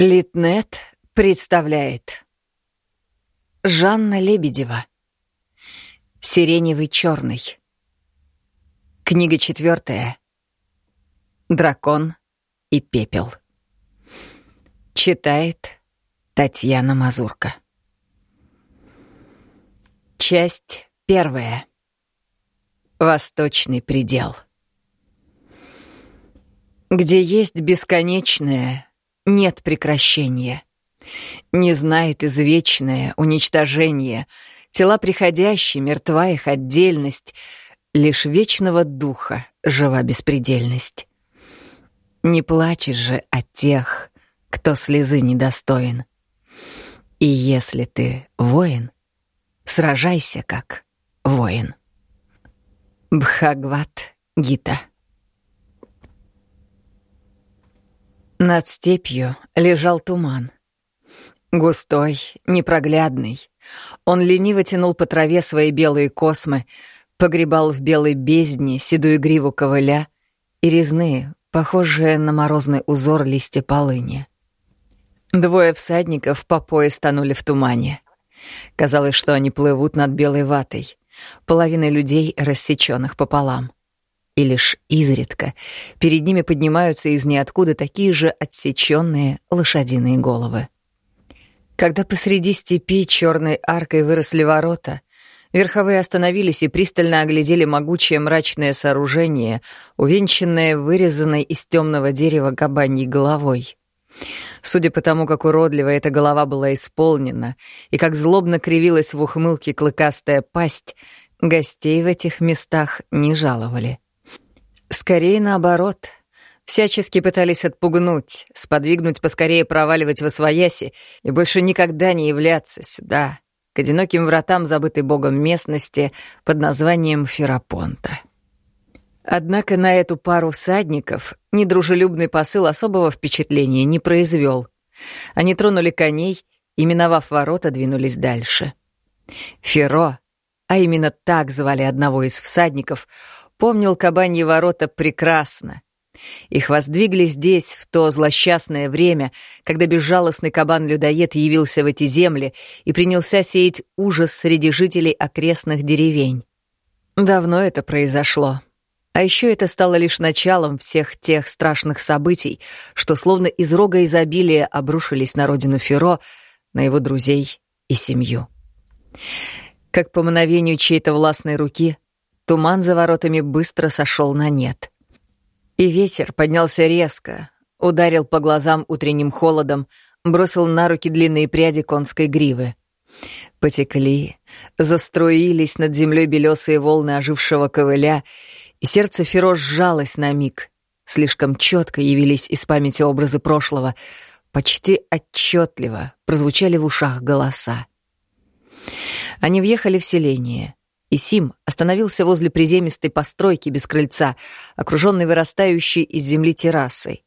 Литнет представляет. Жанна Лебедева. Сиреневый черный. Книга четвертая. Дракон и пепел. Читает Татьяна Мазурка. Часть первая. Восточный предел. Где есть бесконечное нет прекращения. Не знает извечное уничтожение, тела приходящие, мертва их отдельность, лишь вечного духа жива беспредельность. Не плачешь же о тех, кто слезы недостоин. И если ты воин, сражайся как воин. Бхагват Гита Над степью лежал туман. Густой, непроглядный. Он лениво тянул по траве свои белые космы, погребал в белой бездне седую гриву ковыля и резные, похожие на морозный узор листья полыни. Двое всадников по пояс тонули в тумане. Казалось, что они плывут над белой ватой, половиной людей, рассеченных пополам и лишь изредка перед ними поднимаются из ниоткуда такие же отсеченные лошадиные головы. Когда посреди степи черной аркой выросли ворота, верховые остановились и пристально оглядели могучее мрачное сооружение, увенчанное вырезанной из темного дерева кабаньей головой. Судя по тому, как уродливо эта голова была исполнена и как злобно кривилась в ухмылке клыкастая пасть, гостей в этих местах не жаловали. Скорее наоборот. Всячески пытались отпугнуть, сподвигнуть поскорее проваливать во свояси и больше никогда не являться сюда, к одиноким вратам забытой богом местности под названием Ферапонта. Однако на эту пару всадников недружелюбный посыл особого впечатления не произвел. Они тронули коней и, миновав ворота, двинулись дальше. Феро, а именно так звали одного из всадников, помнил кабаньи ворота прекрасно. Их воздвигли здесь в то злосчастное время, когда безжалостный кабан-людоед явился в эти земли и принялся сеять ужас среди жителей окрестных деревень. Давно это произошло. А еще это стало лишь началом всех тех страшных событий, что словно из рога изобилия обрушились на родину Феро, на его друзей и семью. Как по мановению чьей-то властной руки Туман за воротами быстро сошел на нет. И ветер поднялся резко, ударил по глазам утренним холодом, бросил на руки длинные пряди конской гривы. Потекли, заструились над землей белесые волны ожившего ковыля, и сердце Феро сжалось на миг. Слишком четко явились из памяти образы прошлого, почти отчетливо прозвучали в ушах голоса. Они въехали в селение и Сим остановился возле приземистой постройки без крыльца, окруженной вырастающей из земли террасой.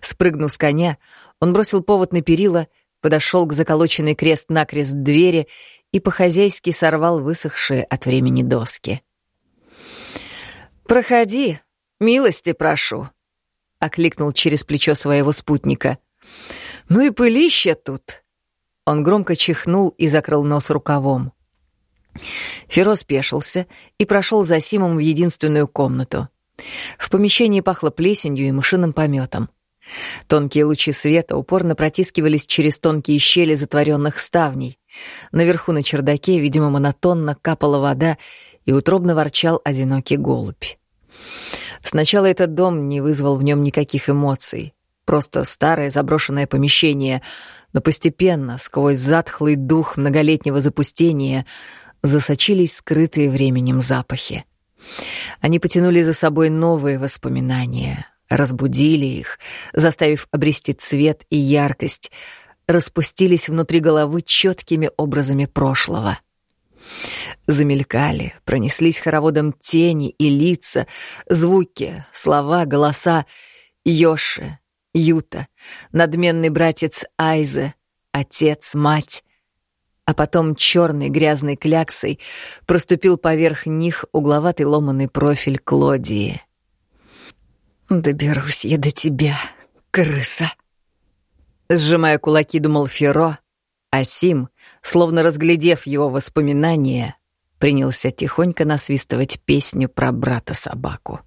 Спрыгнув с коня, он бросил повод на перила, подошел к заколоченной крест-накрест двери и по-хозяйски сорвал высохшие от времени доски. «Проходи, милости прошу», — окликнул через плечо своего спутника. «Ну и пылище тут!» Он громко чихнул и закрыл нос рукавом. Феро спешился и прошел за Симом в единственную комнату. В помещении пахло плесенью и мышиным пометом. Тонкие лучи света упорно протискивались через тонкие щели затворенных ставней. Наверху на чердаке, видимо, монотонно капала вода, и утробно ворчал одинокий голубь. Сначала этот дом не вызвал в нем никаких эмоций. Просто старое заброшенное помещение, но постепенно, сквозь затхлый дух многолетнего запустения, засочились скрытые временем запахи. Они потянули за собой новые воспоминания, разбудили их, заставив обрести цвет и яркость, распустились внутри головы четкими образами прошлого. Замелькали, пронеслись хороводом тени и лица, звуки, слова, голоса. Йоши, Юта, надменный братец Айзе, отец, мать, а потом черной грязной кляксой проступил поверх них угловатый ломаный профиль Клодии. «Доберусь я до тебя, крыса!» Сжимая кулаки, думал Феро, а Сим, словно разглядев его воспоминания, принялся тихонько насвистывать песню про брата-собаку.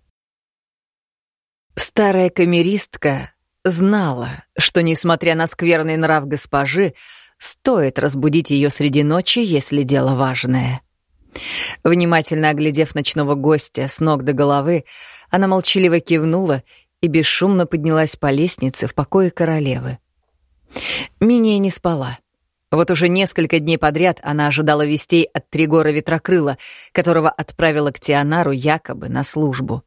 Старая камеристка знала, что, несмотря на скверный нрав госпожи, стоит разбудить ее среди ночи, если дело важное. Внимательно оглядев ночного гостя с ног до головы, она молчаливо кивнула и бесшумно поднялась по лестнице в покое королевы. Миния не спала. Вот уже несколько дней подряд она ожидала вестей от Тригора Ветрокрыла, которого отправила к Тианару якобы на службу.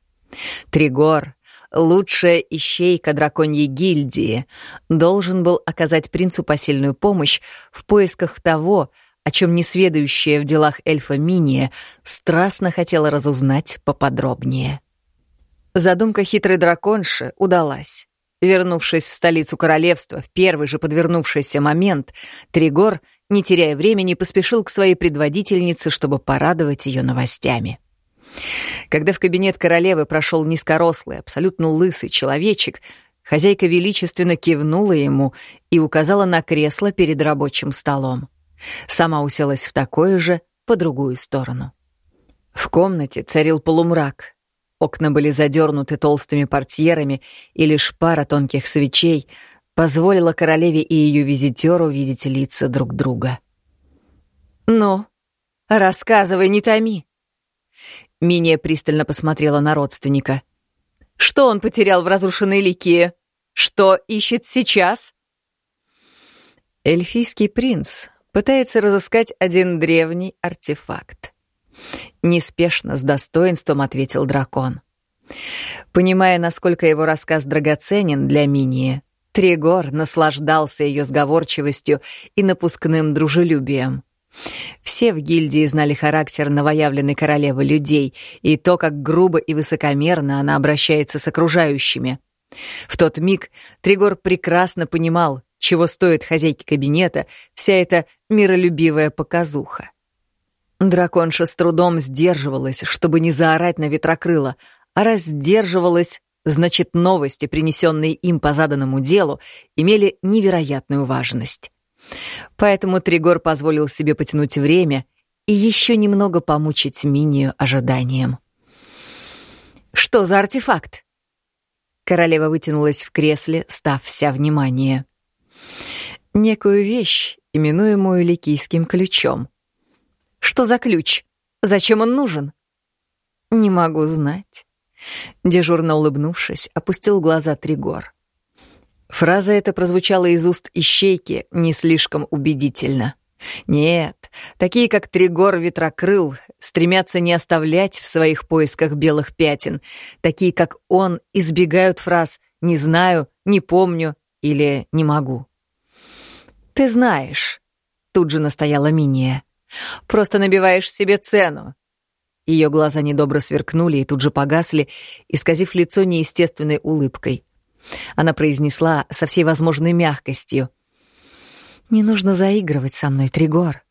Тригор, лучшая ищейка драконьей гильдии, должен был оказать принцу посильную помощь в поисках того, о чем несведущая в делах эльфа Миния страстно хотела разузнать поподробнее. Задумка хитрой драконши удалась. Вернувшись в столицу королевства в первый же подвернувшийся момент, Тригор, не теряя времени, поспешил к своей предводительнице, чтобы порадовать ее новостями. Когда в кабинет королевы прошел низкорослый, абсолютно лысый человечек, хозяйка величественно кивнула ему и указала на кресло перед рабочим столом. Сама уселась в такое же, по другую сторону. В комнате царил полумрак, Окна были задернуты толстыми портьерами, и лишь пара тонких свечей позволила королеве и ее визитеру видеть лица друг друга. «Ну, рассказывай, не томи!» Миния пристально посмотрела на родственника. «Что он потерял в разрушенной Ликии? Что ищет сейчас?» Эльфийский принц пытается разыскать один древний артефакт. Неспешно, с достоинством ответил дракон. Понимая, насколько его рассказ драгоценен для Минии, Тригор наслаждался ее сговорчивостью и напускным дружелюбием. Все в гильдии знали характер новоявленной королевы людей и то, как грубо и высокомерно она обращается с окружающими. В тот миг Тригор прекрасно понимал, чего стоит хозяйке кабинета вся эта миролюбивая показуха. Драконша с трудом сдерживалась, чтобы не заорать на ветрокрыла, а раз сдерживалась, значит, новости, принесенные им по заданному делу, имели невероятную важность. Поэтому Тригор позволил себе потянуть время и еще немного помучить Минию ожиданием. «Что за артефакт?» Королева вытянулась в кресле, став вся внимание. «Некую вещь, именуемую ликийским ключом», что за ключ? Зачем он нужен? Не могу знать. Дежурно улыбнувшись, опустил глаза Тригор. Фраза эта прозвучала из уст ищейки не слишком убедительно. Нет, такие как Тригор Ветрокрыл стремятся не оставлять в своих поисках белых пятен. Такие как он избегают фраз «не знаю», «не помню» или «не могу». «Ты знаешь», — тут же настояла Миния. Просто набиваешь себе цену». Ее глаза недобро сверкнули и тут же погасли, исказив лицо неестественной улыбкой. Она произнесла со всей возможной мягкостью. «Не нужно заигрывать со мной, Тригор.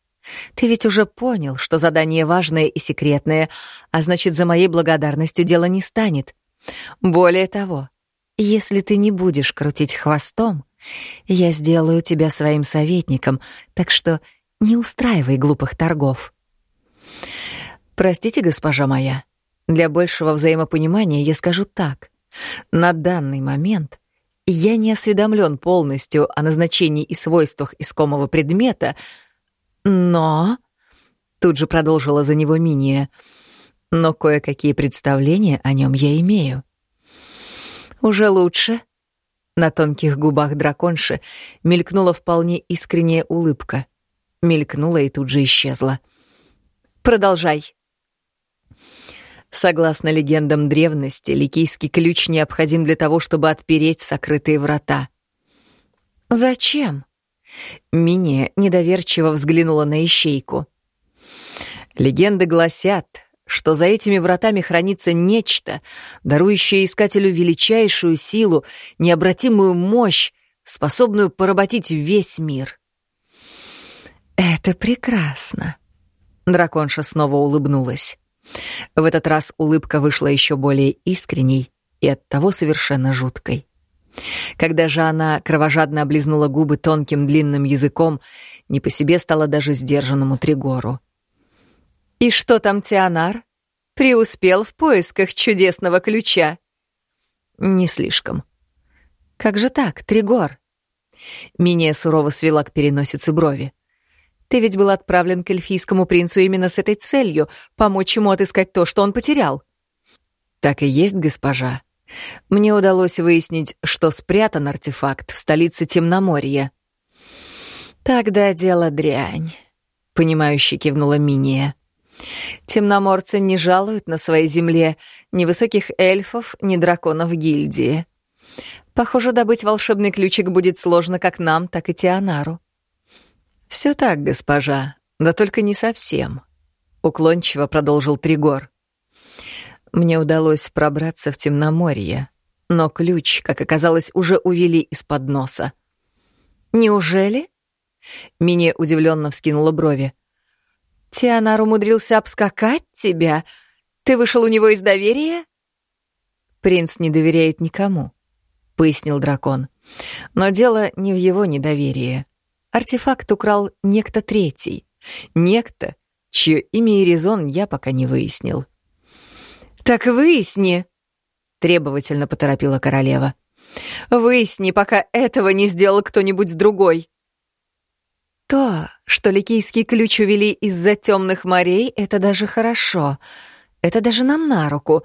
Ты ведь уже понял, что задание важное и секретное, а значит, за моей благодарностью дело не станет. Более того, если ты не будешь крутить хвостом, я сделаю тебя своим советником, так что не устраивай глупых торгов. Простите, госпожа моя, для большего взаимопонимания я скажу так. На данный момент я не осведомлен полностью о назначении и свойствах искомого предмета, но... Тут же продолжила за него Миния. Но кое-какие представления о нем я имею. Уже лучше. На тонких губах драконши мелькнула вполне искренняя улыбка мелькнула и тут же исчезла. «Продолжай». Согласно легендам древности, ликийский ключ необходим для того, чтобы отпереть сокрытые врата. «Зачем?» Миния недоверчиво взглянула на ищейку. Легенды гласят, что за этими вратами хранится нечто, дарующее искателю величайшую силу, необратимую мощь, способную поработить весь мир. «Это прекрасно!» Драконша снова улыбнулась. В этот раз улыбка вышла еще более искренней и оттого совершенно жуткой. Когда же она кровожадно облизнула губы тонким длинным языком, не по себе стало даже сдержанному Тригору. «И что там Тианар? Преуспел в поисках чудесного ключа?» «Не слишком». «Как же так, Тригор?» Миния сурово свела к переносице брови. «Ты ведь был отправлен к эльфийскому принцу именно с этой целью — помочь ему отыскать то, что он потерял». «Так и есть, госпожа», мне удалось выяснить, что спрятан артефакт в столице Темноморья. «Тогда дело дрянь», — понимающе кивнула Миния. «Темноморцы не жалуют на своей земле ни высоких эльфов, ни драконов гильдии. Похоже, добыть волшебный ключик будет сложно как нам, так и Тианару». «Все так, госпожа, да только не совсем», — уклончиво продолжил Тригор. Мне удалось пробраться в темноморье, но ключ, как оказалось, уже увели из-под носа. «Неужели?» Мине удивленно вскинула брови. «Тианар умудрился обскакать тебя? Ты вышел у него из доверия?» «Принц не доверяет никому», — пояснил дракон. «Но дело не в его недоверии. Артефакт украл некто третий. Некто, чье имя и резон я пока не выяснил». «Так выясни!» — требовательно поторопила королева. «Выясни, пока этого не сделал кто-нибудь другой!» То, что ликийский ключ увели из-за темных морей, это даже хорошо. Это даже нам на руку.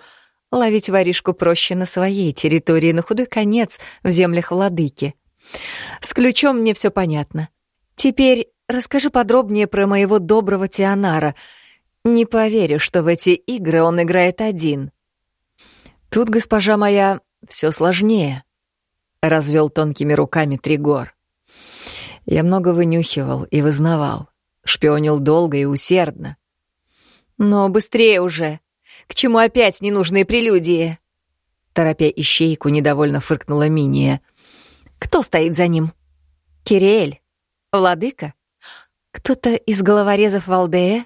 Ловить воришку проще на своей территории, на худой конец в землях владыки. С ключом мне все понятно. Теперь расскажи подробнее про моего доброго Тианара — не поверю, что в эти игры он играет один. Тут, госпожа моя, все сложнее. Развел тонкими руками Тригор. Я много вынюхивал и вызнавал. Шпионил долго и усердно. Но быстрее уже. К чему опять ненужные прелюдии? Торопя ищейку, недовольно фыркнула Миния. Кто стоит за ним? Кириэль? Владыка? Кто-то из головорезов Валдея?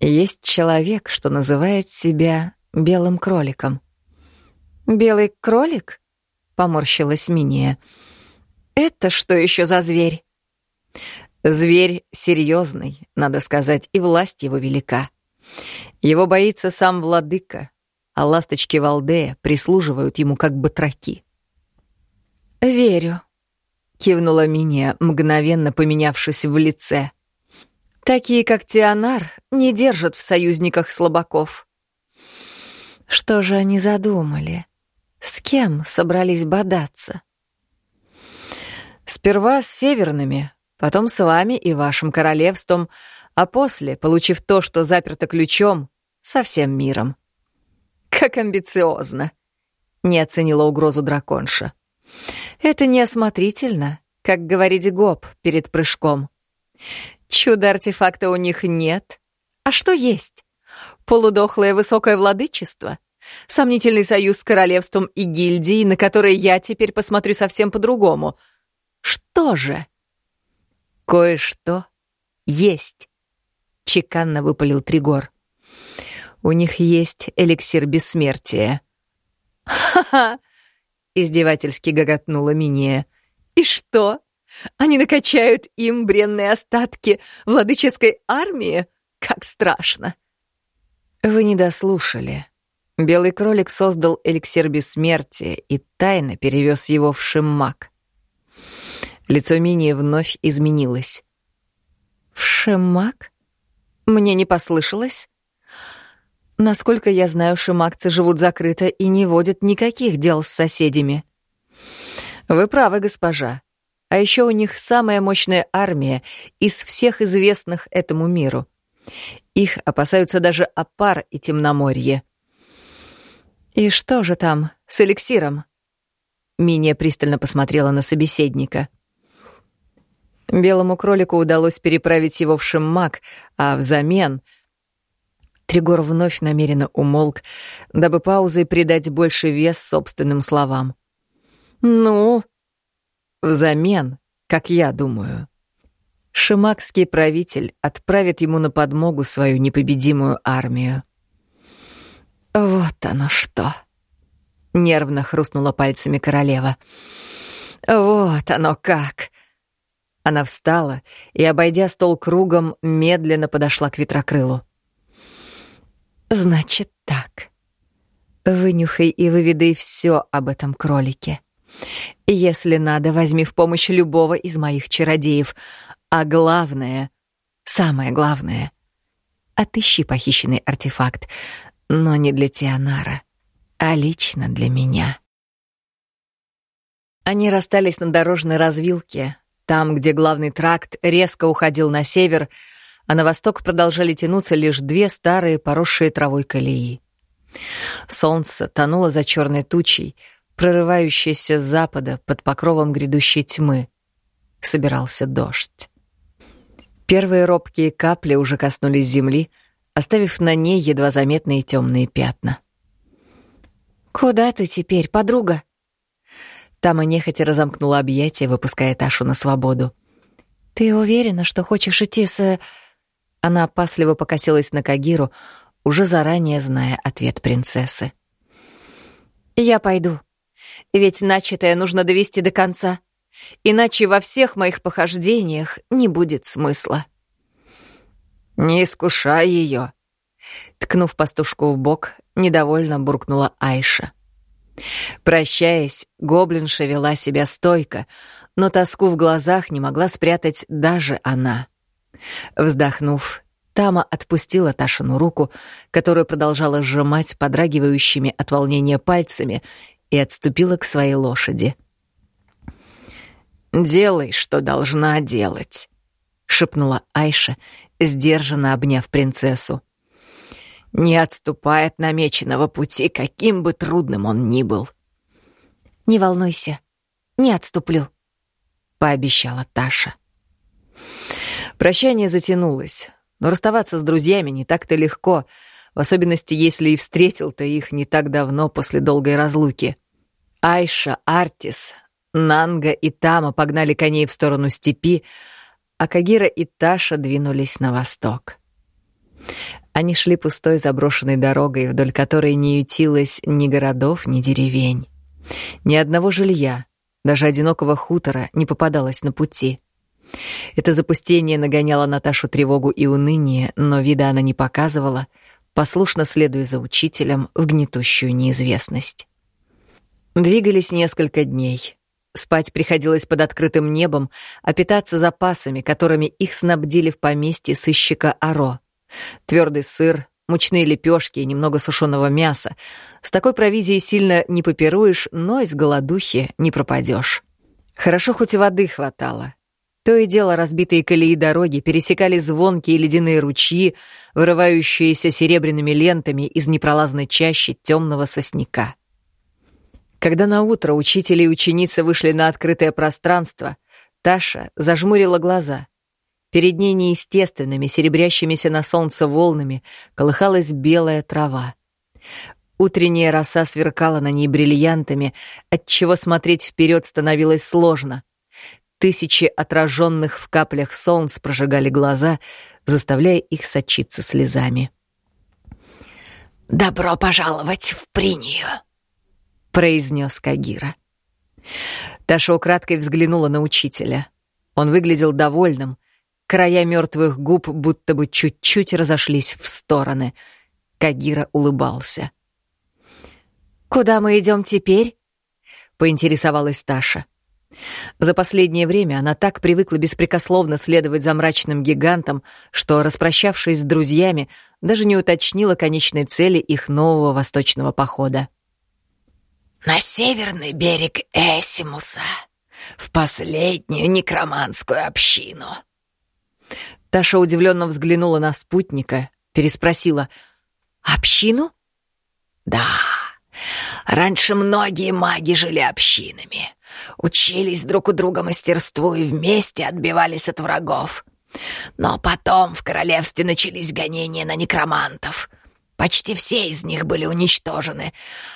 Есть человек, что называет себя белым кроликом. «Белый кролик?» — поморщилась Миния. «Это что еще за зверь?» «Зверь серьезный, надо сказать, и власть его велика. Его боится сам владыка, а ласточки Валдея прислуживают ему как батраки». «Верю», — кивнула Миния, мгновенно поменявшись в лице. Такие, как Тианар, не держат в союзниках слабаков. Что же они задумали? С кем собрались бодаться? Сперва с северными, потом с вами и вашим королевством, а после, получив то, что заперто ключом, со всем миром. Как амбициозно! Не оценила угрозу драконша. Это неосмотрительно, как говорить гоп перед прыжком. Чудо-артефакта у них нет. А что есть? Полудохлое высокое владычество? Сомнительный союз с королевством и гильдией, на который я теперь посмотрю совсем по-другому. Что же? Кое-что есть, — чеканно выпалил Тригор. У них есть эликсир бессмертия. «Ха-ха!» — издевательски гоготнула Миния. «И что? Они накачают им бренные остатки владыческой армии? Как страшно!» «Вы не дослушали. Белый кролик создал эликсир бессмертия и тайно перевез его в Шиммак. Лицо Минии вновь изменилось. «В Шиммак? Мне не послышалось?» Насколько я знаю, шимакцы живут закрыто и не водят никаких дел с соседями. Вы правы, госпожа. А еще у них самая мощная армия из всех известных этому миру. Их опасаются даже Апар и Темноморье. «И что же там с эликсиром?» Миния пристально посмотрела на собеседника. Белому кролику удалось переправить его в Шиммак, а взамен... Тригор вновь намеренно умолк, дабы паузой придать больше вес собственным словам. «Ну?» Взамен, как я думаю, шимакский правитель отправит ему на подмогу свою непобедимую армию. Вот оно что. — нервно хрустнула пальцами королева. «Вот оно как!» Она встала и, обойдя стол кругом, медленно подошла к ветрокрылу. «Значит так. Вынюхай и выведай все об этом кролике. Если надо, возьми в помощь любого из моих чародеев. А главное, самое главное, отыщи похищенный артефакт, но не для Тианара, а лично для меня». Они расстались на дорожной развилке, там, где главный тракт резко уходил на север, а на восток продолжали тянуться лишь две старые поросшие травой колеи. Солнце тонуло за черной тучей, прорывающейся с запада под покровом грядущей тьмы. Собирался дождь. Первые робкие капли уже коснулись земли, оставив на ней едва заметные темные пятна. «Куда ты теперь, подруга?» Тама нехотя разомкнула объятия, выпуская Ташу на свободу. «Ты уверена, что хочешь идти с...» Она опасливо покосилась на Кагиру, уже заранее зная ответ принцессы. «Я пойду. Ведь начатое нужно довести до конца. Иначе во всех моих похождениях не будет смысла». «Не искушай ее», — ткнув пастушку в бок, недовольно буркнула Айша. Прощаясь, гоблинша вела себя стойко, но тоску в глазах не могла спрятать даже она. Вздохнув, Тама отпустила Ташину руку, которую продолжала сжимать подрагивающими от волнения пальцами, и отступила к своей лошади. «Делай, что должна делать», — шепнула Айша, сдержанно обняв принцессу не отступай от намеченного пути, каким бы трудным он ни был. «Не волнуйся, не отступлю», — пообещала Таша. Прощание затянулось, но расставаться с друзьями не так-то легко, в особенности, если и встретил-то их не так давно после долгой разлуки. Айша, Артис, Нанга и Тама погнали коней в сторону степи, а Кагира и Таша двинулись на восток. Они шли пустой заброшенной дорогой, вдоль которой не ютилось ни городов, ни деревень. Ни одного жилья, даже одинокого хутора не попадалось на пути. Это запустение нагоняло Наташу тревогу и уныние, но вида она не показывала, послушно следуя за учителем в гнетущую неизвестность. Двигались несколько дней. Спать приходилось под открытым небом, а питаться запасами, которыми их снабдили в поместье сыщика Аро. Твердый сыр, мучные лепешки и немного сушеного мяса. С такой провизией сильно не попируешь, но из голодухи не пропадешь. Хорошо хоть и воды хватало. То и дело разбитые колеи дороги пересекали звонкие ледяные ручьи, вырывающиеся серебряными лентами из непролазной чащи темного сосняка. Когда на утро учитель и ученица вышли на открытое пространство, Таша зажмурила глаза — Перед ней неестественными, серебрящимися на солнце волнами колыхалась белая трава. Утренняя роса сверкала на ней бриллиантами, отчего смотреть вперед становилось сложно. Тысячи отраженных в каплях солнц прожигали глаза, заставляя их сочиться слезами. «Добро пожаловать в Принию!» — произнес Кагира. Таша украдкой взглянула на учителя. Он выглядел довольным, Края мертвых губ будто бы чуть-чуть разошлись в стороны. Кагира улыбался. «Куда мы идем теперь?» — поинтересовалась Таша. За последнее время она так привыкла беспрекословно следовать за мрачным гигантом, что, распрощавшись с друзьями, даже не уточнила конечной цели их нового восточного похода. «На северный берег Эсимуса, в последнюю некроманскую общину», Таша удивленно взглянула на спутника, переспросила. «Общину?» «Да. Раньше многие маги жили общинами. Учились друг у друга мастерству и вместе отбивались от врагов. Но потом в королевстве начались гонения на некромантов. Почти все из них были уничтожены,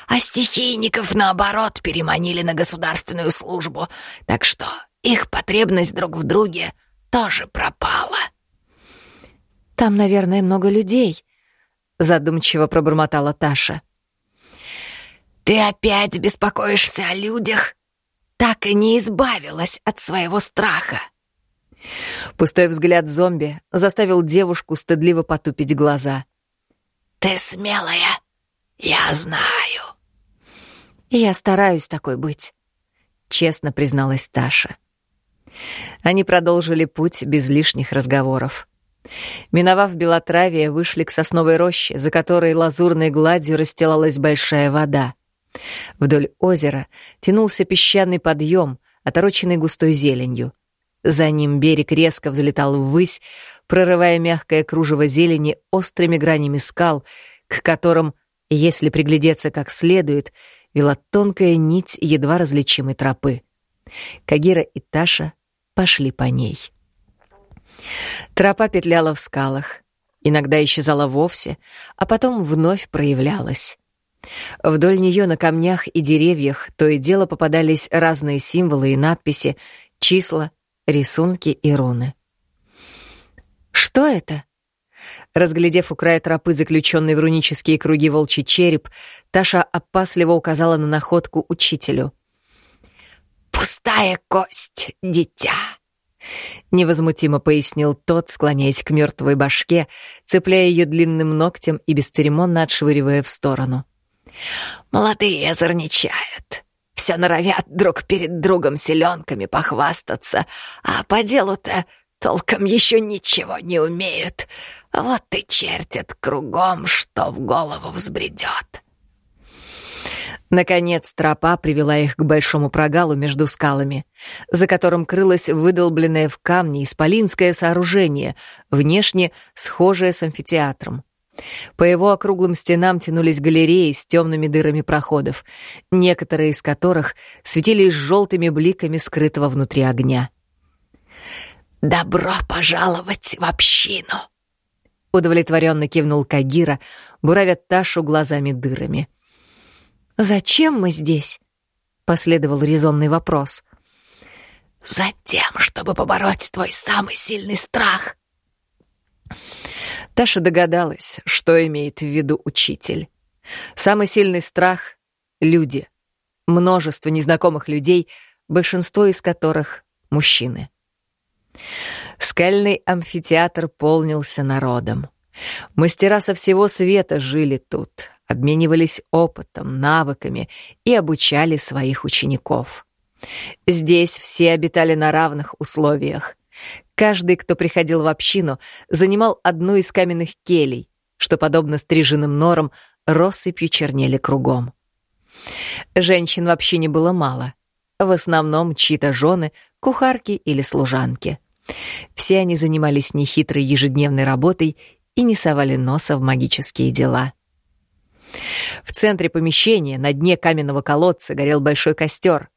а стихийников, наоборот, переманили на государственную службу, так что их потребность друг в друге тоже пропала. Там, наверное, много людей», — задумчиво пробормотала Таша. Ты опять беспокоишься о людях? Так и не избавилась от своего страха. Пустой взгляд зомби заставил девушку стыдливо потупить глаза. «Ты смелая, я знаю». «Я стараюсь такой быть», — честно призналась Таша. Они продолжили путь без лишних разговоров. Миновав Белотравие, вышли к сосновой роще, за которой лазурной гладью расстилалась большая вода. Вдоль озера тянулся песчаный подъем, отороченный густой зеленью. За ним берег резко взлетал ввысь, прорывая мягкое кружево зелени острыми гранями скал, к которым, если приглядеться как следует, вела тонкая нить едва различимой тропы. Кагира и Таша пошли по ней. Тропа петляла в скалах, иногда исчезала вовсе, а потом вновь проявлялась. Вдоль нее на камнях и деревьях то и дело попадались разные символы и надписи, числа, рисунки и руны. «Что это?» Разглядев у края тропы заключенный в рунические круги волчий череп, Таша опасливо указала на находку учителю. «Пустая кость, дитя!» Невозмутимо пояснил тот, склоняясь к мертвой башке, цепляя ее длинным ногтем и бесцеремонно отшвыривая в сторону. «Молодые озорничают. Все норовят друг перед другом селенками похвастаться, а по делу-то толком еще ничего не умеют. Вот и чертят кругом, что в голову взбредет». Наконец тропа привела их к большому прогалу между скалами, за которым крылось выдолбленное в камне исполинское сооружение, внешне схожее с амфитеатром. По его округлым стенам тянулись галереи с темными дырами проходов, некоторые из которых светились желтыми бликами скрытого внутри огня. «Добро пожаловать в общину!» Удовлетворенно кивнул Кагира, буравя Ташу глазами дырами. «Зачем мы здесь?» — последовал резонный вопрос. «Затем, чтобы побороть твой самый сильный страх», Таша догадалась, что имеет в виду учитель. Самый сильный страх — люди. Множество незнакомых людей, большинство из которых — мужчины. Скальный амфитеатр полнился народом. Мастера со всего света жили тут, обменивались опытом, навыками и обучали своих учеников. Здесь все обитали на равных условиях. Каждый, кто приходил в общину, занимал одну из каменных келей, что, подобно стриженным норам, россыпью чернели кругом. Женщин в общине было мало. В основном чьи-то жены, кухарки или служанки. Все они занимались нехитрой ежедневной работой и не совали носа в магические дела. В центре помещения, на дне каменного колодца, горел большой костер.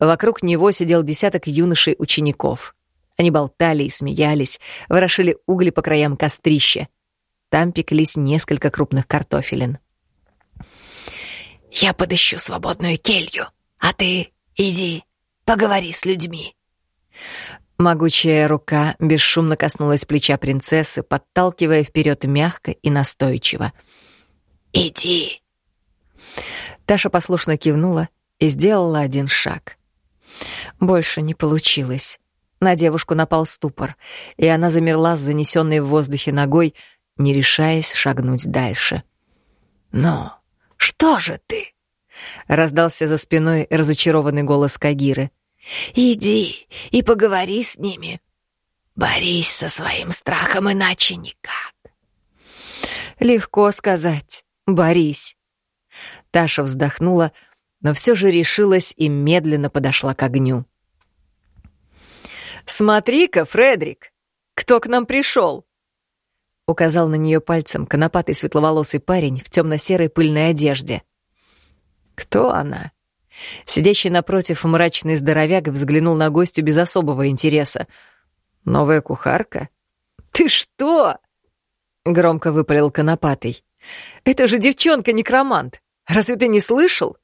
Вокруг него сидел десяток юношей-учеников. Они болтали и смеялись, ворошили угли по краям кострища. Там пеклись несколько крупных картофелин. «Я подыщу свободную келью, а ты иди, поговори с людьми». Могучая рука бесшумно коснулась плеча принцессы, подталкивая вперед мягко и настойчиво. «Иди!» Таша послушно кивнула и сделала один шаг. Больше не получилось. На девушку напал ступор, и она замерла с занесенной в воздухе ногой, не решаясь шагнуть дальше. «Ну, что же ты?» — раздался за спиной разочарованный голос Кагиры. «Иди и поговори с ними. Борись со своим страхом, иначе никак». «Легко сказать. Борись». Таша вздохнула, но все же решилась и медленно подошла к огню. «Смотри-ка, Фредрик, кто к нам пришел?» Указал на нее пальцем конопатый светловолосый парень в темно-серой пыльной одежде. «Кто она?» Сидящий напротив мрачный здоровяк взглянул на гостю без особого интереса. «Новая кухарка?» «Ты что?» — громко выпалил конопатый. «Это же девчонка-некромант! Разве ты не слышал?»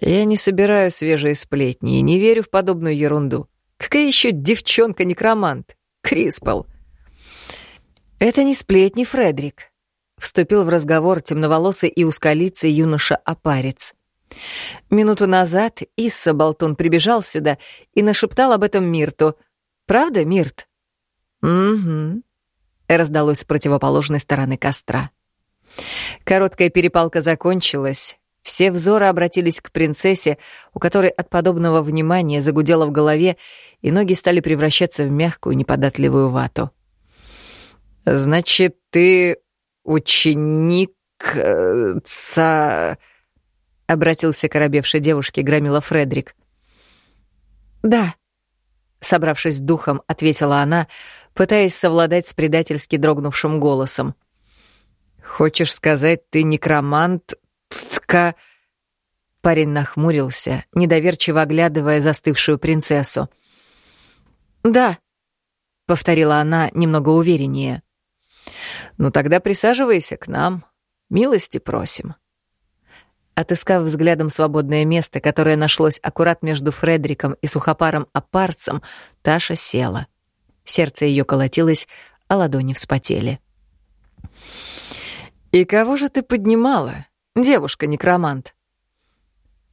«Я не собираю свежие сплетни и не верю в подобную ерунду. Какая еще девчонка-некромант? Криспел. Это не сплетни, Фредрик. вступил в разговор темноволосый и узколицый юноша-опарец. Минуту назад Исса Болтун прибежал сюда и нашептал об этом Мирту. «Правда, Мирт?» «Угу», — раздалось с противоположной стороны костра. Короткая перепалка закончилась. Все взоры обратились к принцессе, у которой от подобного внимания загудело в голове, и ноги стали превращаться в мягкую, неподатливую вату. «Значит, ты ученик... ца...» — обратился к оробевшей девушке громила Фредрик. «Да», — собравшись духом, ответила она, пытаясь совладать с предательски дрогнувшим голосом. «Хочешь сказать, ты некромант... тка...» Парень нахмурился, недоверчиво оглядывая застывшую принцессу. «Да», — повторила она немного увереннее. «Ну тогда присаживайся к нам. Милости просим». Отыскав взглядом свободное место, которое нашлось аккурат между Фредриком и сухопаром Апарцем, Таша села. Сердце ее колотилось, а ладони вспотели. «И кого же ты поднимала, девушка-некромант?»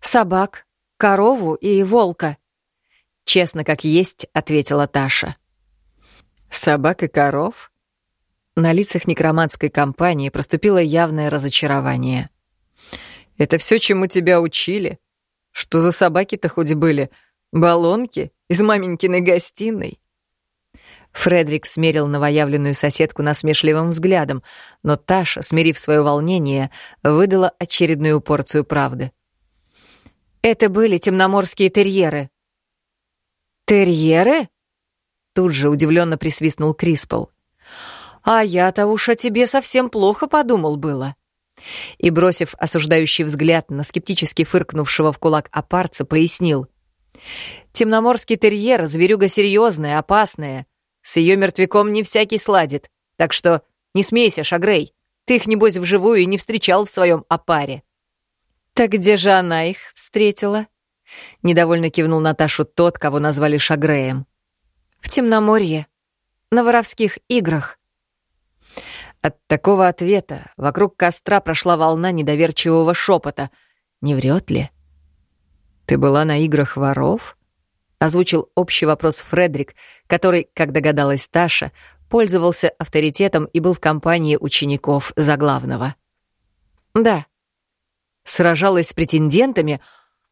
«Собак, корову и волка», — честно как есть ответила Таша. «Собак и коров?» На лицах некроманской компании проступило явное разочарование. «Это все, чему тебя учили? Что за собаки-то хоть были? Баллонки из маменькиной гостиной?» Фредрик смерил новоявленную соседку насмешливым взглядом, но Таша, смирив свое волнение, выдала очередную порцию правды. «Это были темноморские терьеры». «Терьеры?» Тут же удивленно присвистнул Криспол. А я-то уж о тебе совсем плохо подумал было. И, бросив осуждающий взгляд на скептически фыркнувшего в кулак опарца, пояснил. Темноморский терьер — зверюга серьезная, опасная. С ее мертвяком не всякий сладит. Так что не смейся, Шагрей. Ты их, небось, вживую и не встречал в своем опаре. «Так где же она их встретила?» Недовольно кивнул Наташу тот, кого назвали Шагреем. «В Темноморье. На воровских играх». От такого ответа вокруг костра прошла волна недоверчивого шепота. «Не врет ли?» «Ты была на играх воров?» — озвучил общий вопрос Фредрик, который, как догадалась Таша, пользовался авторитетом и был в компании учеников заглавного. «Да». Сражалась с претендентами,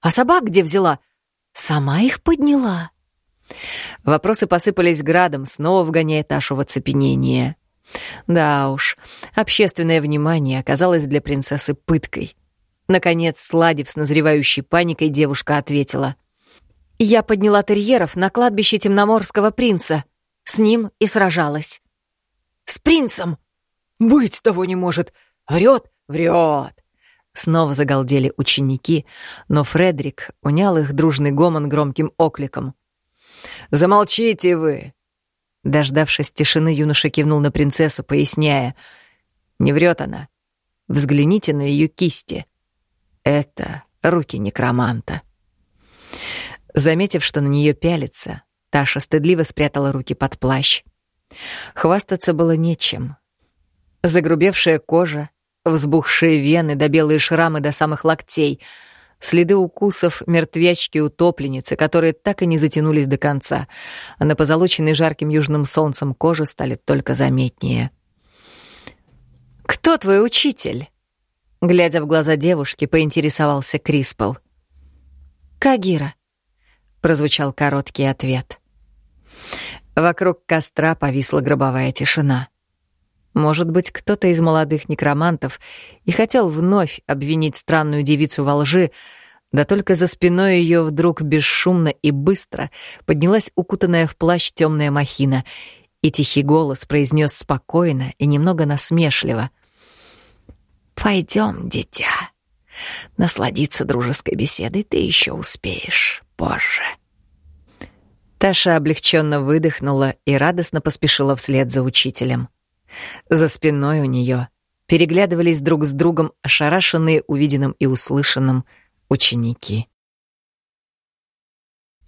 а собак где взяла? Сама их подняла. Вопросы посыпались градом, снова вгоняя Ташу в оцепенение. Да уж, общественное внимание оказалось для принцессы пыткой. Наконец, сладив с назревающей паникой, девушка ответила. «Я подняла терьеров на кладбище темноморского принца. С ним и сражалась». «С принцем?» «Быть того не может! Врет, врет!» Снова загалдели ученики, но Фредерик унял их дружный гомон громким окликом. «Замолчите вы! Дождавшись тишины, юноша кивнул на принцессу, поясняя. «Не врет она. Взгляните на ее кисти. Это руки некроманта». Заметив, что на нее пялится, Таша стыдливо спрятала руки под плащ. Хвастаться было нечем. Загрубевшая кожа, взбухшие вены да белые шрамы до самых локтей — следы укусов мертвячки-утопленницы, которые так и не затянулись до конца, а на позолоченной жарким южным солнцем коже стали только заметнее. «Кто твой учитель?» Глядя в глаза девушки, поинтересовался Криспл. «Кагира», — прозвучал короткий ответ. Вокруг костра повисла гробовая тишина. Может быть, кто-то из молодых некромантов и хотел вновь обвинить странную девицу во лжи, да только за спиной ее вдруг бесшумно и быстро поднялась укутанная в плащ темная махина, и тихий голос произнес спокойно и немного насмешливо. «Пойдем, дитя. Насладиться дружеской беседой ты еще успеешь позже». Таша облегченно выдохнула и радостно поспешила вслед за учителем. За спиной у нее переглядывались друг с другом ошарашенные увиденным и услышанным ученики.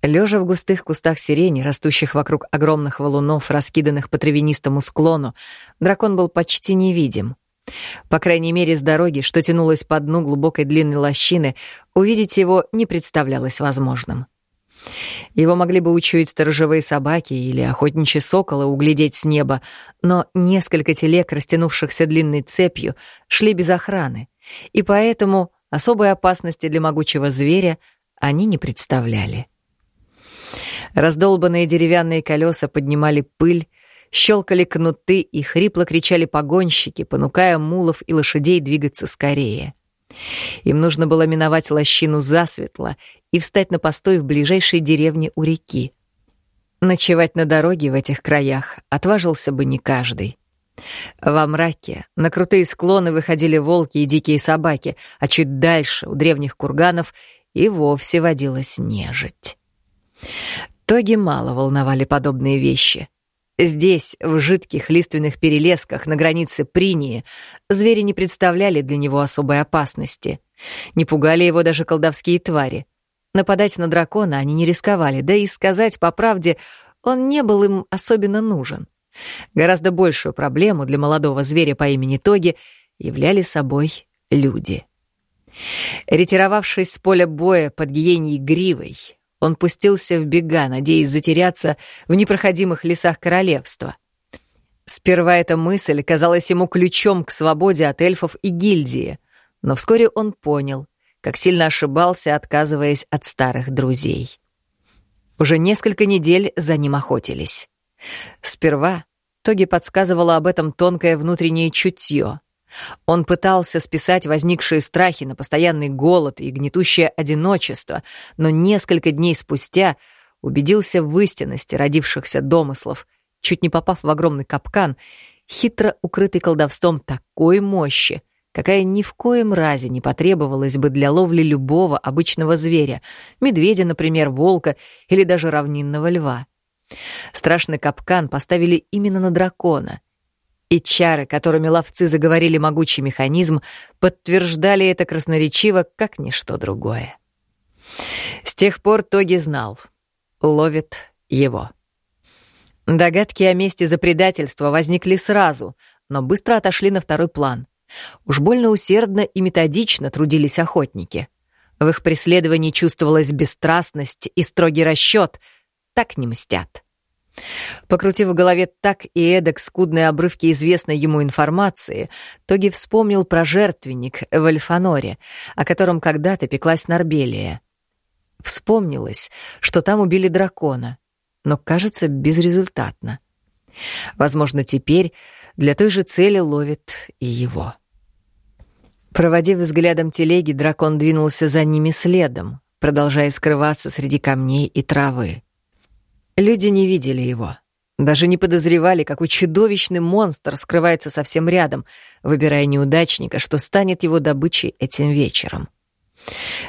Лежа в густых кустах сирени, растущих вокруг огромных валунов, раскиданных по травянистому склону, дракон был почти невидим. По крайней мере, с дороги, что тянулась по дну глубокой длинной лощины, увидеть его не представлялось возможным. Его могли бы учуять сторожевые собаки или охотничьи соколы углядеть с неба, но несколько телег, растянувшихся длинной цепью, шли без охраны, и поэтому особой опасности для могучего зверя они не представляли. Раздолбанные деревянные колеса поднимали пыль, щелкали кнуты и хрипло кричали погонщики, понукая мулов и лошадей двигаться скорее. Им нужно было миновать лощину засветло и встать на постой в ближайшей деревне у реки. Ночевать на дороге в этих краях отважился бы не каждый. Во мраке на крутые склоны выходили волки и дикие собаки, а чуть дальше, у древних курганов, и вовсе водилась нежить. Тоги мало волновали подобные вещи. Здесь, в жидких лиственных перелесках на границе Принии, звери не представляли для него особой опасности. Не пугали его даже колдовские твари. Нападать на дракона они не рисковали, да и сказать по правде, он не был им особенно нужен. Гораздо большую проблему для молодого зверя по имени Тоги являли собой люди. Ретировавшись с поля боя под гиеней гривой, он пустился в бега, надеясь затеряться в непроходимых лесах королевства. Сперва эта мысль казалась ему ключом к свободе от эльфов и гильдии, но вскоре он понял, как сильно ошибался, отказываясь от старых друзей. Уже несколько недель за ним охотились. Сперва Тоги подсказывала об этом тонкое внутреннее чутье. Он пытался списать возникшие страхи на постоянный голод и гнетущее одиночество, но несколько дней спустя убедился в истинности родившихся домыслов, чуть не попав в огромный капкан, хитро укрытый колдовством такой мощи, какая ни в коем разе не потребовалась бы для ловли любого обычного зверя, медведя, например, волка или даже равнинного льва. Страшный капкан поставили именно на дракона — и чары, которыми ловцы заговорили могучий механизм, подтверждали это красноречиво, как ничто другое. С тех пор Тоги знал — ловит его. Догадки о месте за предательство возникли сразу, но быстро отошли на второй план. Уж больно усердно и методично трудились охотники. В их преследовании чувствовалась бесстрастность и строгий расчет. Так не мстят. Покрутив в голове так и эдак скудные обрывки известной ему информации, Тоги вспомнил про жертвенник в Альфаноре, о котором когда-то пеклась Нарбелия. Вспомнилось, что там убили дракона, но, кажется, безрезультатно. Возможно, теперь для той же цели ловит и его. Проводив взглядом телеги, дракон двинулся за ними следом, продолжая скрываться среди камней и травы. Люди не видели его. Даже не подозревали, какой чудовищный монстр скрывается совсем рядом, выбирая неудачника, что станет его добычей этим вечером.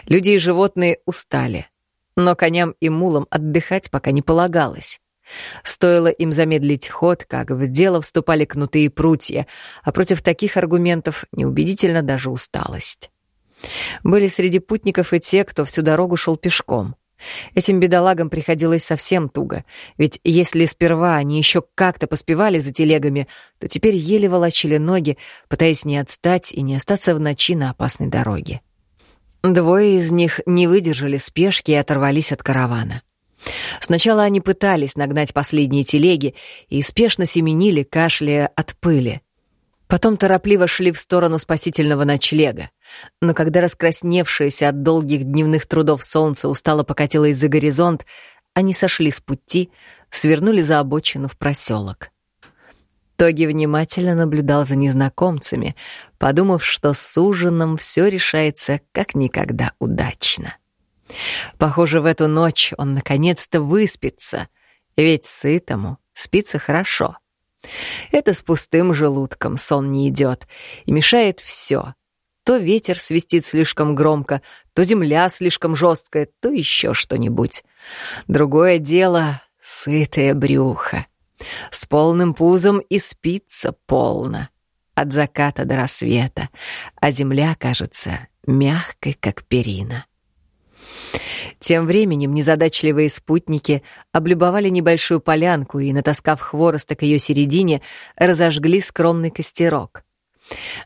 Люди и животные устали, но коням и мулам отдыхать пока не полагалось. Стоило им замедлить ход, как в дело вступали кнуты и прутья, а против таких аргументов неубедительно даже усталость. Были среди путников и те, кто всю дорогу шел пешком — Этим бедолагам приходилось совсем туго, ведь если сперва они еще как-то поспевали за телегами, то теперь еле волочили ноги, пытаясь не отстать и не остаться в ночи на опасной дороге. Двое из них не выдержали спешки и оторвались от каравана. Сначала они пытались нагнать последние телеги и спешно семенили, кашляя от пыли. Потом торопливо шли в сторону спасительного ночлега. Но когда раскрасневшееся от долгих дневных трудов солнце устало покатилось за горизонт, они сошли с пути, свернули за обочину в проселок. Тоги внимательно наблюдал за незнакомцами, подумав, что с ужином все решается как никогда удачно. Похоже, в эту ночь он наконец-то выспится, ведь сытому спится хорошо. Это с пустым желудком сон не идет, и мешает все. То ветер свистит слишком громко, то земля слишком жесткая, то еще что-нибудь. Другое дело — сытое брюхо. С полным пузом и спится полно. От заката до рассвета, а земля кажется мягкой, как перина. Тем временем незадачливые спутники облюбовали небольшую полянку и, натаскав хвороста к ее середине, разожгли скромный костерок.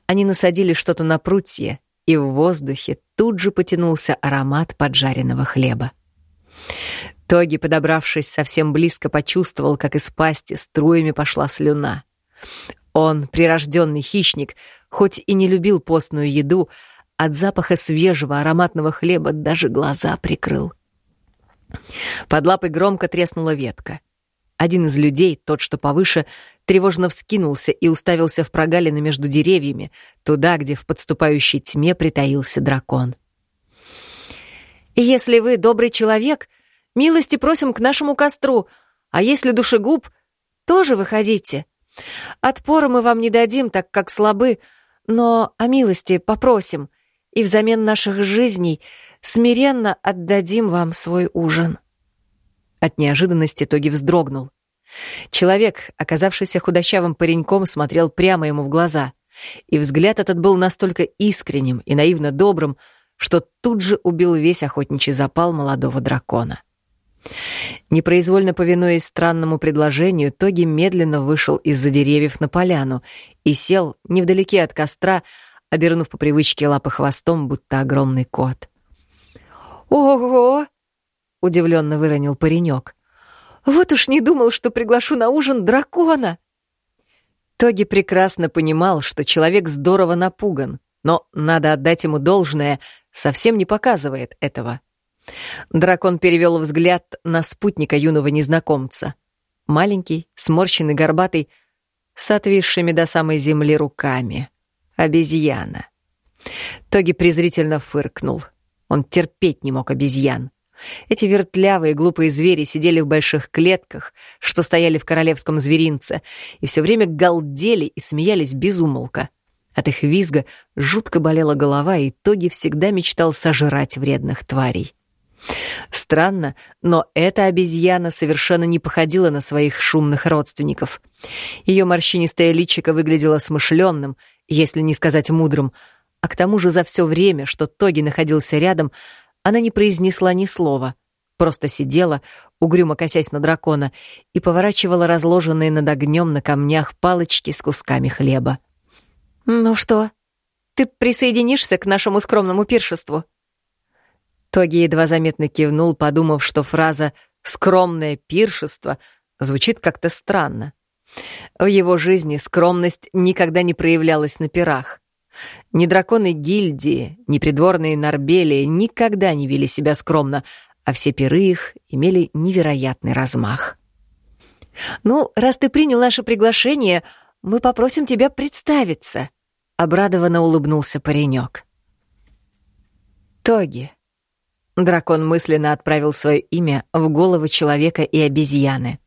Они насадили что-то на прутье, и в воздухе тут же потянулся аромат поджаренного хлеба. Тоги, подобравшись совсем близко, почувствовал, как из пасти струями пошла слюна. Он, прирожденный хищник, хоть и не любил постную еду, от запаха свежего ароматного хлеба даже глаза прикрыл. Под лапой громко треснула ветка. Один из людей, тот, что повыше, тревожно вскинулся и уставился в прогалины между деревьями, туда, где в подступающей тьме притаился дракон. «Если вы добрый человек, милости просим к нашему костру, а если душегуб, тоже выходите. Отпора мы вам не дадим, так как слабы, но о милости попросим, и взамен наших жизней смиренно отдадим вам свой ужин». От неожиданности Тоги вздрогнул. Человек, оказавшийся худощавым пареньком, смотрел прямо ему в глаза, и взгляд этот был настолько искренним и наивно добрым, что тут же убил весь охотничий запал молодого дракона. Непроизвольно повинуясь странному предложению, Тоги медленно вышел из-за деревьев на поляну и сел невдалеке от костра, обернув по привычке лапы хвостом, будто огромный кот. «Ого!» — удивленно выронил паренек. «Вот уж не думал, что приглашу на ужин дракона!» Тоги прекрасно понимал, что человек здорово напуган, но, надо отдать ему должное, совсем не показывает этого. Дракон перевел взгляд на спутника юного незнакомца. Маленький, сморщенный, горбатый, с отвисшими до самой земли руками. Обезьяна. Тоги презрительно фыркнул. Он терпеть не мог обезьян. Эти вертлявые глупые звери сидели в больших клетках, что стояли в королевском зверинце, и все время галдели и смеялись без умолка. От их визга жутко болела голова, и Тоги всегда мечтал сожрать вредных тварей. Странно, но эта обезьяна совершенно не походила на своих шумных родственников. Ее морщинистое личико выглядело смышленным, если не сказать мудрым, а к тому же за все время, что Тоги находился рядом, она не произнесла ни слова, просто сидела, угрюмо косясь на дракона, и поворачивала разложенные над огнем на камнях палочки с кусками хлеба. «Ну что, ты присоединишься к нашему скромному пиршеству?» Тоги едва заметно кивнул, подумав, что фраза «скромное пиршество» звучит как-то странно. В его жизни скромность никогда не проявлялась на пирах. Ни драконы гильдии, ни придворные Нарбелии никогда не вели себя скромно, а все пиры их имели невероятный размах. «Ну, раз ты принял наше приглашение, мы попросим тебя представиться», — обрадованно улыбнулся паренек. Тоги. Дракон мысленно отправил свое имя в головы человека и обезьяны.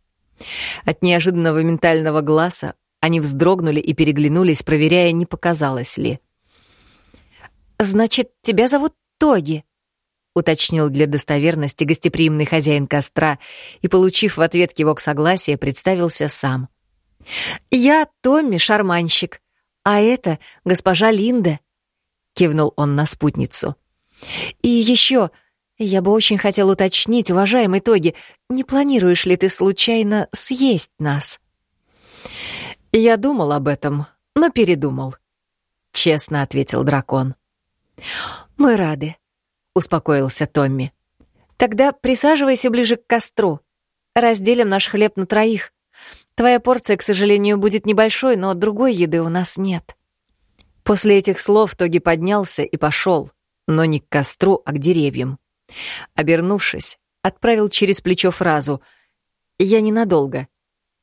От неожиданного ментального глаза они вздрогнули и переглянулись, проверяя, не показалось ли. «Значит, тебя зовут Тоги?» — уточнил для достоверности гостеприимный хозяин костра и, получив в ответ кивок согласия, представился сам. «Я Томми, шарманщик, а это госпожа Линда», — кивнул он на спутницу. «И еще я бы очень хотел уточнить, уважаемый Тоги, не планируешь ли ты случайно съесть нас?» «Я думал об этом, но передумал», — честно ответил дракон. «Мы рады», — успокоился Томми. «Тогда присаживайся ближе к костру. Разделим наш хлеб на троих. Твоя порция, к сожалению, будет небольшой, но другой еды у нас нет». После этих слов Тоги поднялся и пошел, но не к костру, а к деревьям. Обернувшись, отправил через плечо фразу «Я ненадолго.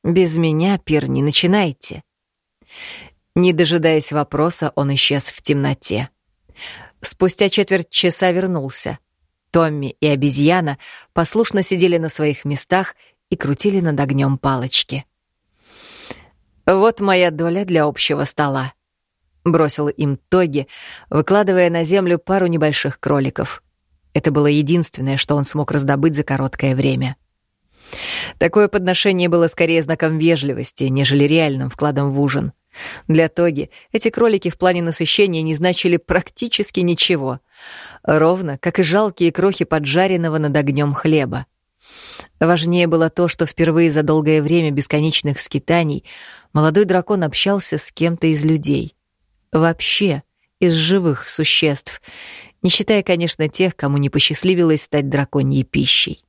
Без меня пир не начинайте». Не дожидаясь вопроса, он исчез в темноте. Спустя четверть часа вернулся. Томми и обезьяна послушно сидели на своих местах и крутили над огнем палочки. «Вот моя доля для общего стола», — бросил им Тоги, выкладывая на землю пару небольших кроликов. Это было единственное, что он смог раздобыть за короткое время. Такое подношение было скорее знаком вежливости, нежели реальным вкладом в ужин. Для Тоги эти кролики в плане насыщения не значили практически ничего, ровно как и жалкие крохи поджаренного над огнем хлеба. Важнее было то, что впервые за долгое время бесконечных скитаний молодой дракон общался с кем-то из людей. Вообще, из живых существ, не считая, конечно, тех, кому не посчастливилось стать драконьей пищей.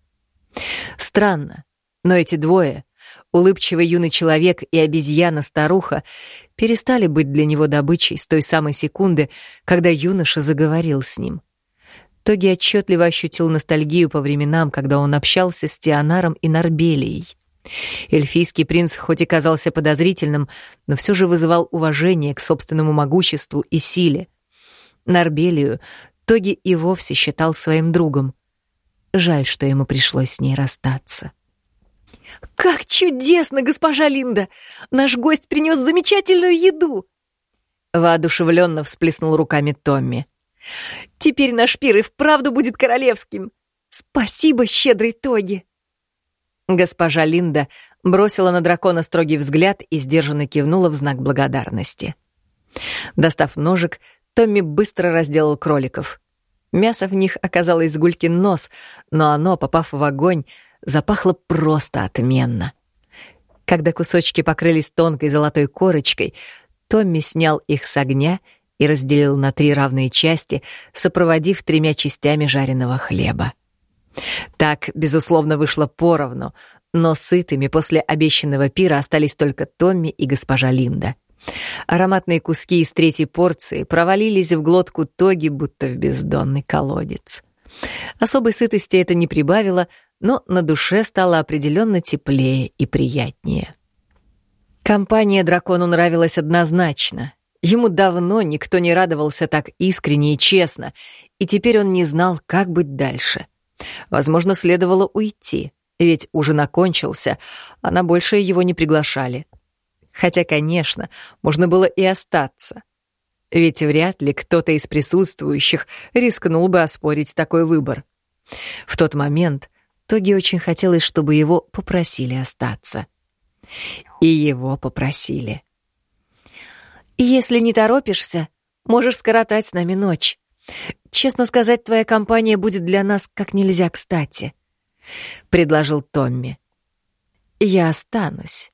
Странно, но эти двое, улыбчивый юный человек и обезьяна-старуха, перестали быть для него добычей с той самой секунды, когда юноша заговорил с ним. Тоги отчетливо ощутил ностальгию по временам, когда он общался с Тианаром и Нарбелией. Эльфийский принц хоть и казался подозрительным, но все же вызывал уважение к собственному могуществу и силе. Нарбелию Тоги и вовсе считал своим другом. Жаль, что ему пришлось с ней расстаться. «Как чудесно, госпожа Линда! Наш гость принес замечательную еду!» Воодушевленно всплеснул руками Томми. «Теперь наш пир и вправду будет королевским! Спасибо, щедрый Тоги!» Госпожа Линда бросила на дракона строгий взгляд и сдержанно кивнула в знак благодарности. Достав ножик, Томми быстро разделал кроликов. Мясо в них оказалось с гулькин нос, но оно, попав в огонь, запахло просто отменно. Когда кусочки покрылись тонкой золотой корочкой, Томми снял их с огня и разделил на три равные части, сопроводив тремя частями жареного хлеба. Так, безусловно, вышло поровну, но сытыми после обещанного пира остались только Томми и госпожа Линда. Ароматные куски из третьей порции провалились в глотку Тоги, будто в бездонный колодец. Особой сытости это не прибавило, но на душе стало определенно теплее и приятнее. Компания дракону нравилась однозначно. Ему давно никто не радовался так искренне и честно, и теперь он не знал, как быть дальше. Возможно, следовало уйти, ведь ужин окончился, а на большее его не приглашали. Хотя, конечно, можно было и остаться. Ведь вряд ли кто-то из присутствующих рискнул бы оспорить такой выбор. В тот момент Тоги очень хотелось, чтобы его попросили остаться. И его попросили. «Если не торопишься, можешь скоротать с нами ночь. Честно сказать, твоя компания будет для нас как нельзя кстати», — предложил Томми. «Я останусь», —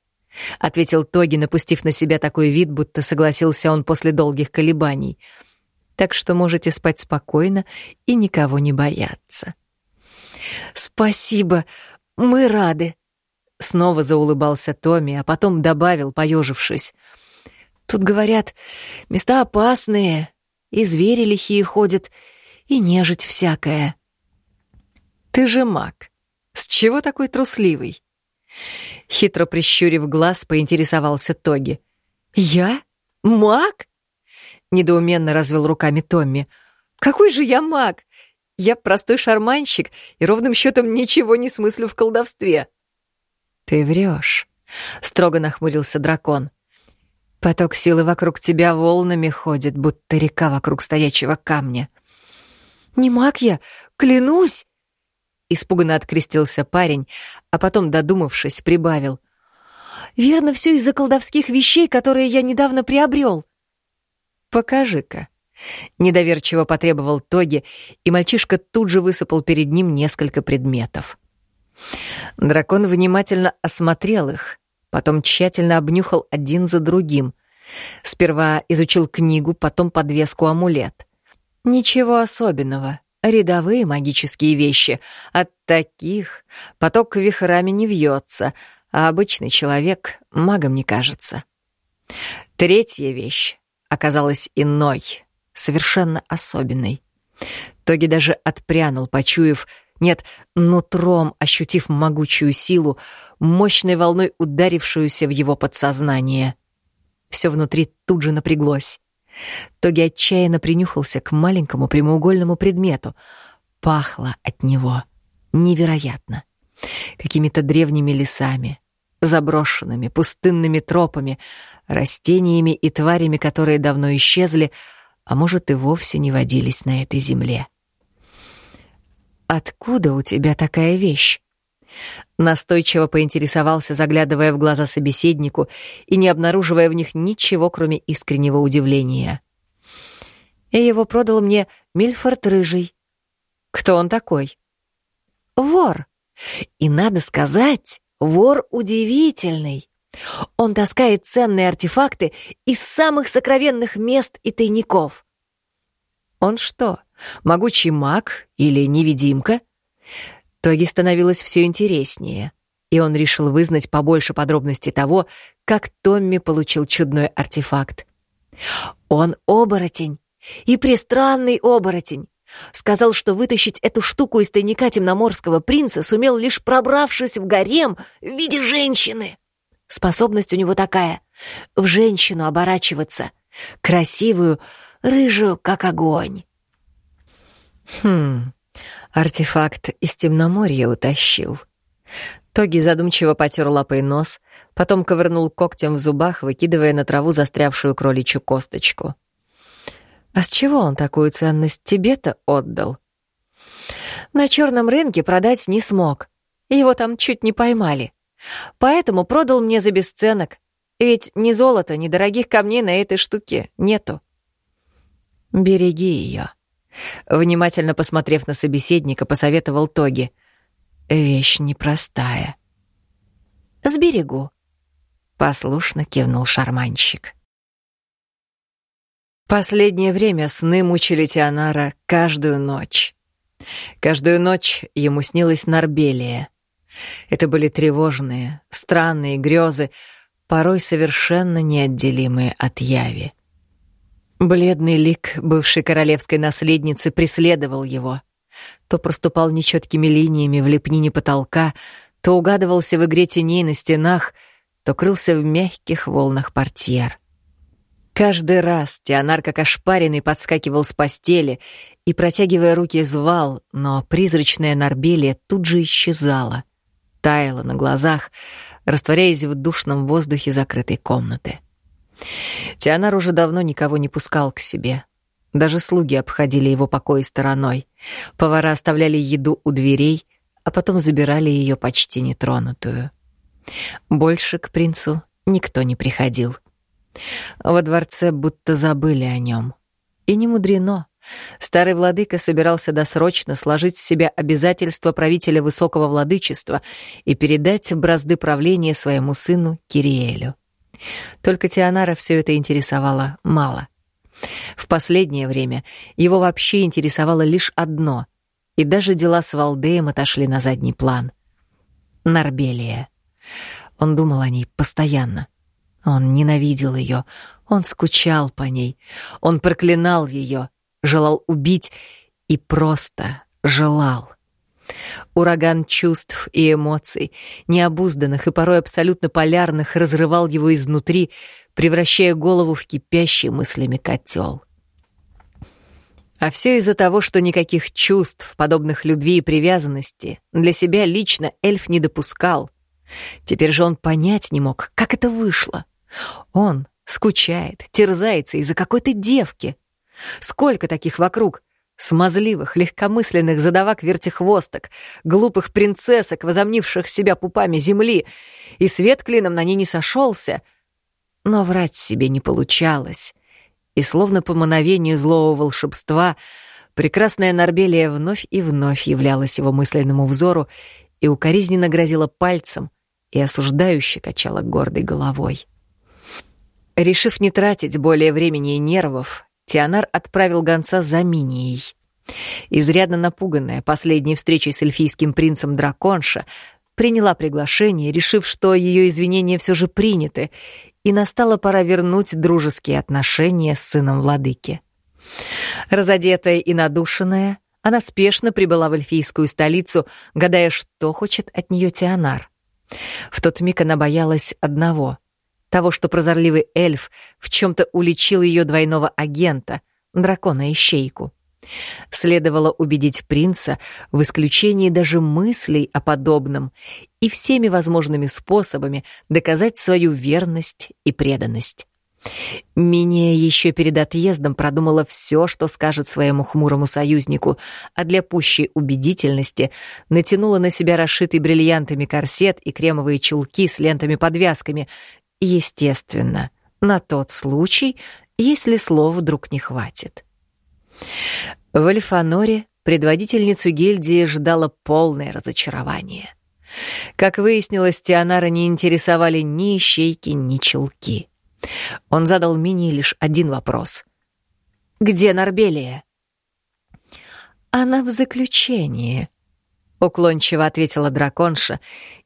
ответил Тоги, напустив на себя такой вид, будто согласился он после долгих колебаний. «Так что можете спать спокойно и никого не бояться». «Спасибо, мы рады», — снова заулыбался Томми, а потом добавил, поежившись. «Тут, говорят, места опасные, и звери лихие ходят, и нежить всякая». «Ты же маг. С чего такой трусливый?» Хитро прищурив глаз, поинтересовался Тоги. «Я? Маг?» Недоуменно развел руками Томми. «Какой же я маг? Я простой шарманщик и ровным счетом ничего не смыслю в колдовстве». «Ты врешь», — строго нахмурился дракон. «Поток силы вокруг тебя волнами ходит, будто река вокруг стоячего камня». «Не маг я, клянусь!» Испуганно открестился парень, а потом, додумавшись, прибавил. «Верно, все из-за колдовских вещей, которые я недавно приобрел». «Покажи-ка». Недоверчиво потребовал Тоги, и мальчишка тут же высыпал перед ним несколько предметов. Дракон внимательно осмотрел их, потом тщательно обнюхал один за другим. Сперва изучил книгу, потом подвеску амулет. Ничего особенного, Рядовые магические вещи. От таких поток вихрами не вьется, а обычный человек магом не кажется. Третья вещь оказалась иной, совершенно особенной. Тоги даже отпрянул, почуяв, нет, нутром ощутив могучую силу, мощной волной ударившуюся в его подсознание. Все внутри тут же напряглось. Тоги отчаянно принюхался к маленькому прямоугольному предмету. Пахло от него невероятно. Какими-то древними лесами, заброшенными, пустынными тропами, растениями и тварями, которые давно исчезли, а может и вовсе не водились на этой земле. «Откуда у тебя такая вещь?» Настойчиво поинтересовался, заглядывая в глаза собеседнику и не обнаруживая в них ничего, кроме искреннего удивления. И его продал мне Мильфорд Рыжий. Кто он такой? Вор. И надо сказать, вор удивительный. Он таскает ценные артефакты из самых сокровенных мест и тайников. Он что, могучий маг или невидимка? Тоги становилось все интереснее, и он решил вызнать побольше подробностей того, как Томми получил чудной артефакт. Он оборотень, и пристранный оборотень. Сказал, что вытащить эту штуку из тайника темноморского принца сумел лишь пробравшись в гарем в виде женщины. Способность у него такая — в женщину оборачиваться. Красивую, рыжую, как огонь. Хм, артефакт из темноморья утащил. Тоги задумчиво потер лапой нос, потом ковырнул когтем в зубах, выкидывая на траву застрявшую кроличью косточку. А с чего он такую ценность тебе-то отдал? На черном рынке продать не смог. Его там чуть не поймали. Поэтому продал мне за бесценок. Ведь ни золота, ни дорогих камней на этой штуке нету. Береги ее. Внимательно посмотрев на собеседника, посоветовал Тоги. Вещь непростая. Сберегу. Послушно кивнул шарманщик. Последнее время сны мучили Тианара каждую ночь. Каждую ночь ему снилась Нарбелия. Это были тревожные, странные грезы, порой совершенно неотделимые от яви. Бледный лик бывшей королевской наследницы преследовал его. То проступал нечеткими линиями в лепнине потолка, то угадывался в игре теней на стенах, то крылся в мягких волнах портьер. Каждый раз Теонар, как ошпаренный, подскакивал с постели и, протягивая руки, звал, но призрачная Нарбелия тут же исчезала, таяла на глазах, растворяясь в душном воздухе закрытой комнаты. Теонар уже давно никого не пускал к себе. Даже слуги обходили его покои стороной. Повара оставляли еду у дверей, а потом забирали ее почти нетронутую. Больше к принцу никто не приходил. Во дворце будто забыли о нем. И не мудрено. Старый владыка собирался досрочно сложить с себя обязательства правителя высокого владычества и передать бразды правления своему сыну Кириэлю. Только Тианара все это интересовало мало. В последнее время его вообще интересовало лишь одно, и даже дела с Валдеем отошли на задний план. Нарбелия. Он думал о ней постоянно. Он ненавидел ее, он скучал по ней, он проклинал ее, желал убить и просто желал. Ураган чувств и эмоций, необузданных и порой абсолютно полярных, разрывал его изнутри, превращая голову в кипящий мыслями котел. А все из-за того, что никаких чувств, подобных любви и привязанности, для себя лично эльф не допускал. Теперь же он понять не мог, как это вышло. Он скучает, терзается из-за какой-то девки. Сколько таких вокруг? Смазливых, легкомысленных задавак-вертихвосток, глупых принцессок, возомнивших себя пупами земли, и свет клином на ней не сошелся. Но врать себе не получалось. И словно по мановению злого волшебства прекрасная Нарбелия вновь и вновь являлась его мысленному взору и укоризненно грозила пальцем и осуждающе качала гордой головой. Решив не тратить более времени и нервов, Тианар отправил гонца за Минией. Изрядно напуганная последней встречей с эльфийским принцем Драконша, приняла приглашение, решив, что ее извинения все же приняты, и настала пора вернуть дружеские отношения с сыном владыки. Разодетая и надушенная, она спешно прибыла в эльфийскую столицу, гадая, что хочет от нее Тианар. В тот миг она боялась одного того, что прозорливый эльф в чем-то уличил ее двойного агента, дракона-ищейку. Следовало убедить принца в исключении даже мыслей о подобном и всеми возможными способами доказать свою верность и преданность. Миния еще перед отъездом продумала все, что скажет своему хмурому союзнику, а для пущей убедительности натянула на себя расшитый бриллиантами корсет и кремовые чулки с лентами-подвязками, Естественно, на тот случай, если слов вдруг не хватит. В Эльфаноре предводительницу гильдии ждало полное разочарование. Как выяснилось, Тианара не интересовали ни ищейки, ни чулки. Он задал Мини лишь один вопрос. «Где Нарбелия?» «Она в заключении», — уклончиво ответила драконша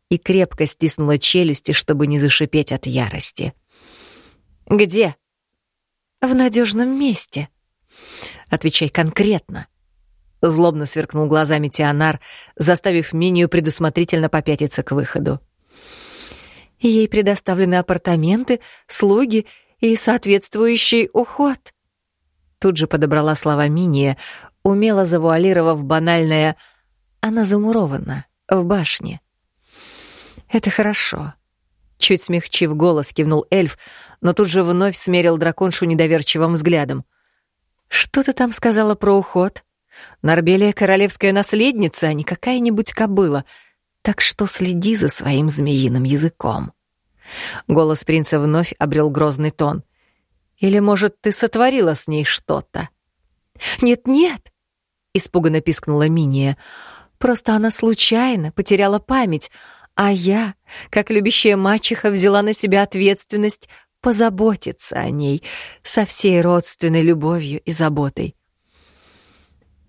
и крепко стиснула челюсти, чтобы не зашипеть от ярости. «Где?» «В надежном месте». «Отвечай конкретно». Злобно сверкнул глазами Тианар, заставив Минию предусмотрительно попятиться к выходу. Ей предоставлены апартаменты, слуги и соответствующий уход. Тут же подобрала слова Миния, умело завуалировав банальное «она замурована в башне». «Это хорошо», — чуть смягчив голос, кивнул эльф, но тут же вновь смерил драконшу недоверчивым взглядом. «Что ты там сказала про уход? Нарбелия — королевская наследница, а не какая-нибудь кобыла, так что следи за своим змеиным языком». Голос принца вновь обрел грозный тон. «Или, может, ты сотворила с ней что-то?» «Нет-нет!» — испуганно пискнула Миния. «Просто она случайно потеряла память, а я, как любящая мачеха, взяла на себя ответственность позаботиться о ней со всей родственной любовью и заботой».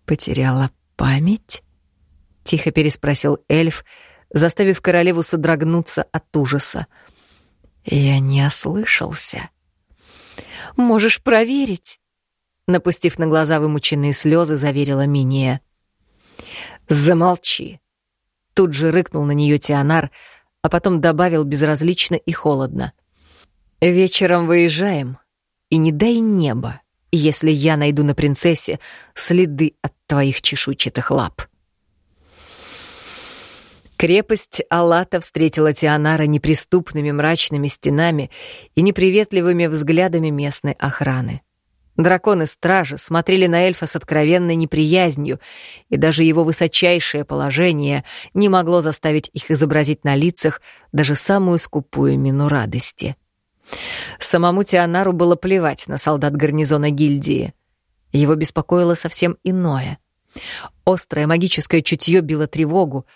«Потеряла память?» — тихо переспросил эльф, заставив королеву содрогнуться от ужаса. «Я не ослышался». «Можешь проверить», напустив на глаза вымученные слезы, заверила Миния. «Замолчи!» Тут же рыкнул на нее Тианар, а потом добавил безразлично и холодно. «Вечером выезжаем, и не дай небо, если я найду на принцессе следы от твоих чешуйчатых лап». Крепость Алата встретила Тианара неприступными мрачными стенами и неприветливыми взглядами местной охраны. Драконы-стражи смотрели на эльфа с откровенной неприязнью, и даже его высочайшее положение не могло заставить их изобразить на лицах даже самую скупую мину радости. Самому Тианару было плевать на солдат гарнизона гильдии. Его беспокоило совсем иное. Острое магическое чутье било тревогу.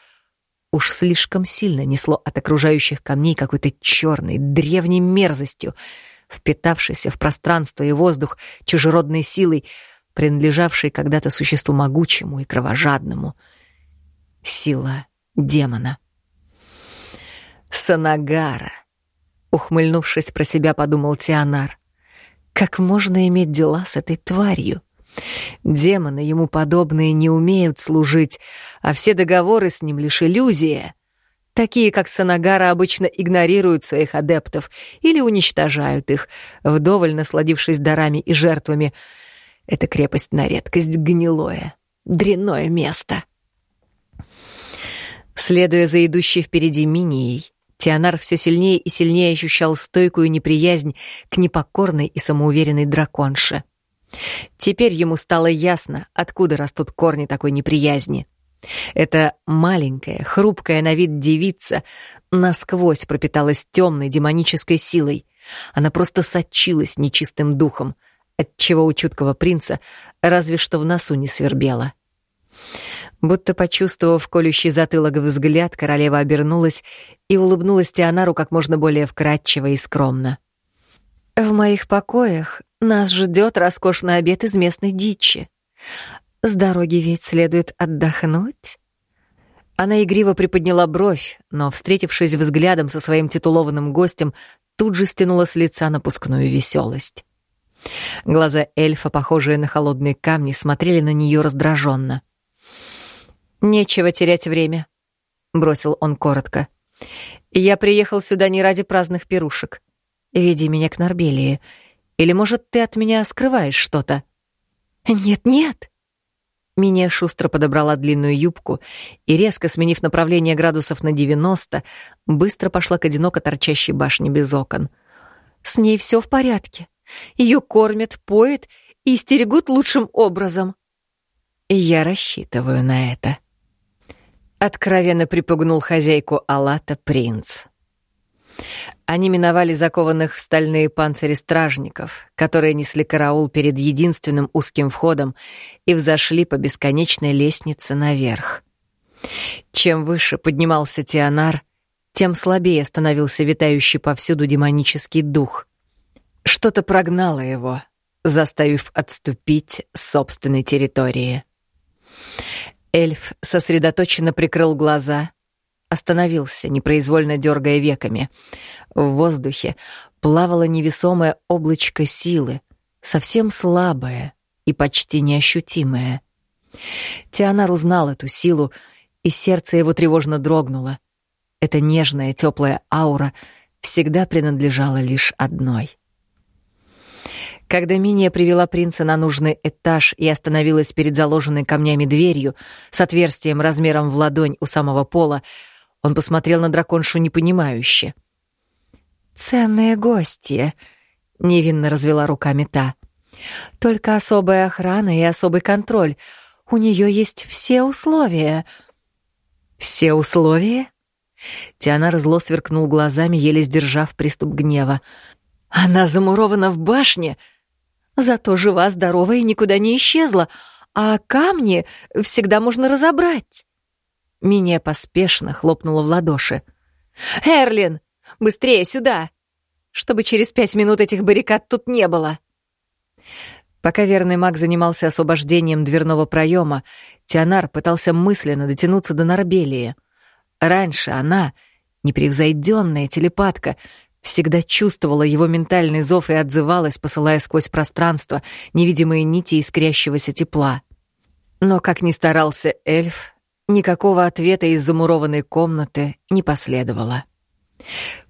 Уж слишком сильно несло от окружающих камней какой-то черной, древней мерзостью — впитавшийся в пространство и воздух чужеродной силой, принадлежавшей когда-то существу могучему и кровожадному. Сила демона. «Санагара», — ухмыльнувшись про себя, подумал Тианар. «Как можно иметь дела с этой тварью?» Демоны ему подобные не умеют служить, а все договоры с ним лишь иллюзия. Такие, как Санагара, обычно игнорируют своих адептов или уничтожают их, вдоволь насладившись дарами и жертвами. Эта крепость на редкость гнилое, дрянное место. Следуя за идущей впереди Минией, Тианар все сильнее и сильнее ощущал стойкую неприязнь к непокорной и самоуверенной драконше. Теперь ему стало ясно, откуда растут корни такой неприязни — эта маленькая, хрупкая на вид девица насквозь пропиталась темной демонической силой. Она просто сочилась нечистым духом, отчего у чуткого принца разве что в носу не свербело. Будто почувствовав колющий затылок взгляд, королева обернулась и улыбнулась Тианару как можно более вкрадчиво и скромно. «В моих покоях нас ждет роскошный обед из местной дичи. С дороги ведь следует отдохнуть. Она игриво приподняла бровь, но, встретившись взглядом со своим титулованным гостем, тут же стянула с лица напускную веселость. Глаза эльфа, похожие на холодные камни, смотрели на нее раздраженно. «Нечего терять время», — бросил он коротко. «Я приехал сюда не ради праздных пирушек. Веди меня к Нарбелии. Или, может, ты от меня скрываешь что-то?» «Нет-нет», Миния шустро подобрала длинную юбку и, резко сменив направление градусов на 90, быстро пошла к одиноко торчащей башне без окон. «С ней все в порядке. Ее кормят, поят и стерегут лучшим образом». «Я рассчитываю на это», — откровенно припугнул хозяйку Алата принц. Они миновали закованных в стальные панцири стражников, которые несли караул перед единственным узким входом и взошли по бесконечной лестнице наверх. Чем выше поднимался Тианар, тем слабее становился витающий повсюду демонический дух. Что-то прогнало его, заставив отступить с собственной территории. Эльф сосредоточенно прикрыл глаза, остановился, непроизвольно дергая веками. В воздухе плавало невесомое облачко силы, совсем слабое и почти неощутимое. Тианар узнал эту силу, и сердце его тревожно дрогнуло. Эта нежная, теплая аура всегда принадлежала лишь одной. Когда Миния привела принца на нужный этаж и остановилась перед заложенной камнями дверью с отверстием размером в ладонь у самого пола, он посмотрел на драконшу непонимающе. «Ценные гости», — невинно развела руками та. «Только особая охрана и особый контроль. У нее есть все условия». «Все условия?» Тиана зло сверкнул глазами, еле сдержав приступ гнева. «Она замурована в башне, зато жива, здорова и никуда не исчезла, а камни всегда можно разобрать». Меня поспешно хлопнула в ладоши. «Эрлин, быстрее сюда! Чтобы через пять минут этих баррикад тут не было!» Пока верный маг занимался освобождением дверного проема, Тианар пытался мысленно дотянуться до Нарбелии. Раньше она, непревзойденная телепатка, всегда чувствовала его ментальный зов и отзывалась, посылая сквозь пространство невидимые нити искрящегося тепла. Но, как ни старался эльф, никакого ответа из замурованной комнаты не последовало.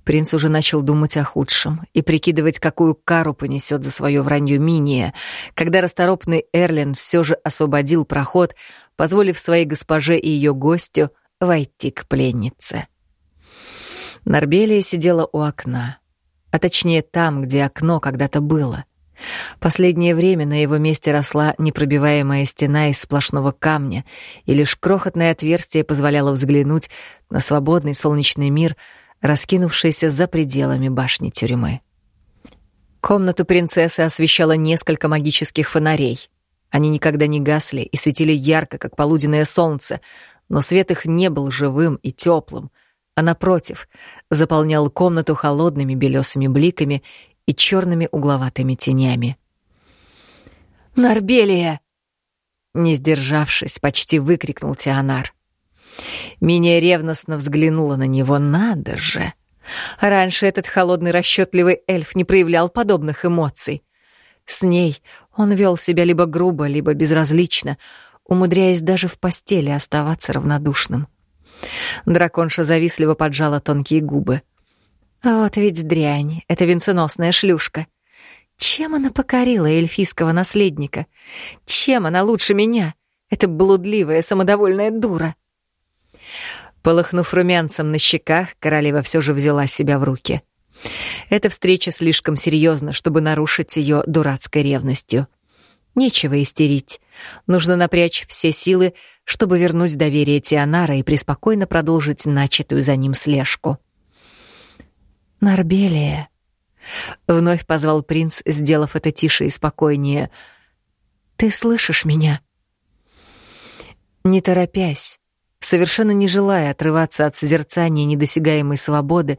Принц уже начал думать о худшем и прикидывать, какую кару понесет за свое вранье Миния, когда расторопный Эрлин все же освободил проход, позволив своей госпоже и ее гостю войти к пленнице. Нарбелия сидела у окна, а точнее там, где окно когда-то было. Последнее время на его месте росла непробиваемая стена из сплошного камня, и лишь крохотное отверстие позволяло взглянуть на свободный солнечный мир — раскинувшейся за пределами башни тюрьмы. Комнату принцессы освещало несколько магических фонарей. Они никогда не гасли и светили ярко, как полуденное солнце, но свет их не был живым и теплым, а напротив, заполнял комнату холодными белесыми бликами и черными угловатыми тенями. «Нарбелия!» Не сдержавшись, почти выкрикнул Тианар. Меня ревностно взглянула на него, надо же. Раньше этот холодный расчетливый эльф не проявлял подобных эмоций. С ней он вел себя либо грубо, либо безразлично, умудряясь даже в постели оставаться равнодушным. Драконша завистливо поджала тонкие губы. Вот ведь дрянь, эта венценосная шлюшка. Чем она покорила эльфийского наследника? Чем она лучше меня? Эта блудливая, самодовольная дура. Полыхнув румянцем на щеках, королева все же взяла себя в руки. Эта встреча слишком серьезна, чтобы нарушить ее дурацкой ревностью. Нечего истерить. Нужно напрячь все силы, чтобы вернуть доверие Тианара и преспокойно продолжить начатую за ним слежку. «Нарбелия», — вновь позвал принц, сделав это тише и спокойнее. «Ты слышишь меня?» Не торопясь, Совершенно не желая отрываться от созерцания недосягаемой свободы,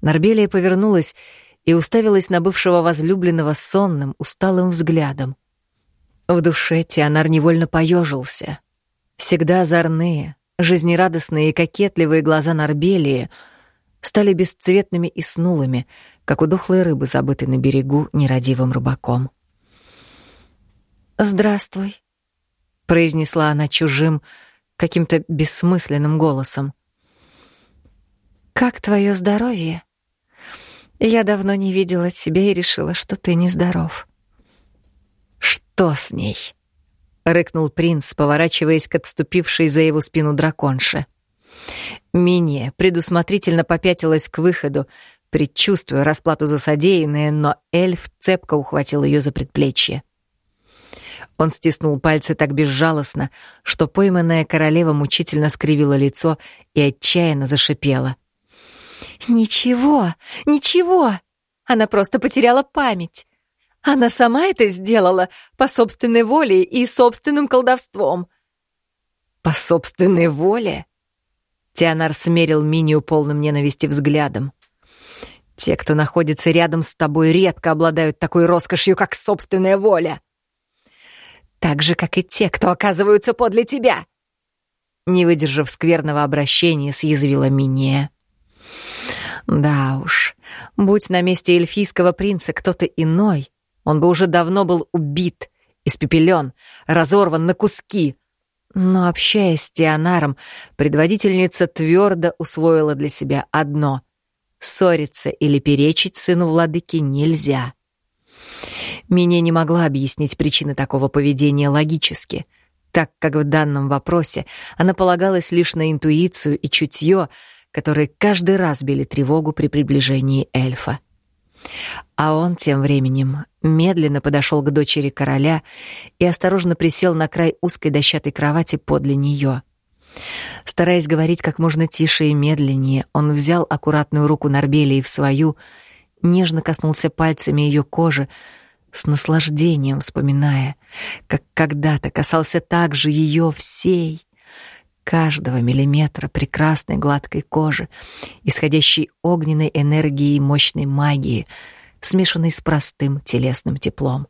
Нарбелия повернулась и уставилась на бывшего возлюбленного сонным, усталым взглядом. В душе Тианар невольно поежился. Всегда озорные, жизнерадостные и кокетливые глаза Нарбелии стали бесцветными и снулыми, как у дохлой рыбы, забытой на берегу нерадивым рыбаком. «Здравствуй», — произнесла она чужим, — каким-то бессмысленным голосом. «Как твое здоровье?» «Я давно не видела тебя и решила, что ты нездоров». «Что с ней?» — рыкнул принц, поворачиваясь к отступившей за его спину драконше. Миния предусмотрительно попятилась к выходу, предчувствуя расплату за содеянное, но эльф цепко ухватил ее за предплечье. Он стиснул пальцы так безжалостно, что пойманная королева мучительно скривила лицо и отчаянно зашипела. «Ничего, ничего! Она просто потеряла память. Она сама это сделала по собственной воле и собственным колдовством». По собственной воле? Теонар смерил Минию полным ненависти взглядом. Те, кто находится рядом с тобой, редко обладают такой роскошью, как собственная воля. Так же, как и те, кто оказываются подле тебя. Не выдержав скверного обращения, съязвила Миния. Да уж, будь на месте эльфийского принца кто-то иной, он бы уже давно был убит, испепелен, разорван на куски. Но, общаясь с Тианаром, предводительница твердо усвоила для себя одно — ссориться или перечить сыну владыки нельзя. Меня не могла объяснить причины такого поведения логически, так как в данном вопросе она полагалась лишь на интуицию и чутье, которые каждый раз били тревогу при приближении эльфа. А он тем временем медленно подошел к дочери короля и осторожно присел на край узкой дощатой кровати подле нее. Стараясь говорить как можно тише и медленнее, он взял аккуратную руку Нарбелии в свою, нежно коснулся пальцами ее кожи, с наслаждением вспоминая, как когда-то касался также ее всей, каждого миллиметра прекрасной гладкой кожи, исходящей огненной энергией и мощной магии, смешанной с простым телесным теплом.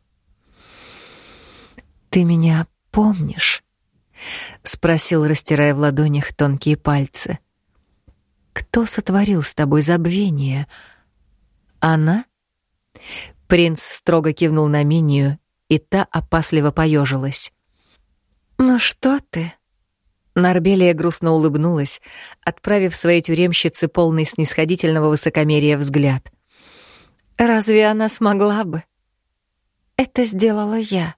«Ты меня помнишь?» — спросил, растирая в ладонях тонкие пальцы. «Кто сотворил с тобой забвение? Она?» Принц строго кивнул на Минию, и та опасливо поежилась. «Ну что ты?» Нарбелия грустно улыбнулась, отправив своей тюремщице полный снисходительного высокомерия взгляд. «Разве она смогла бы? Это сделала я».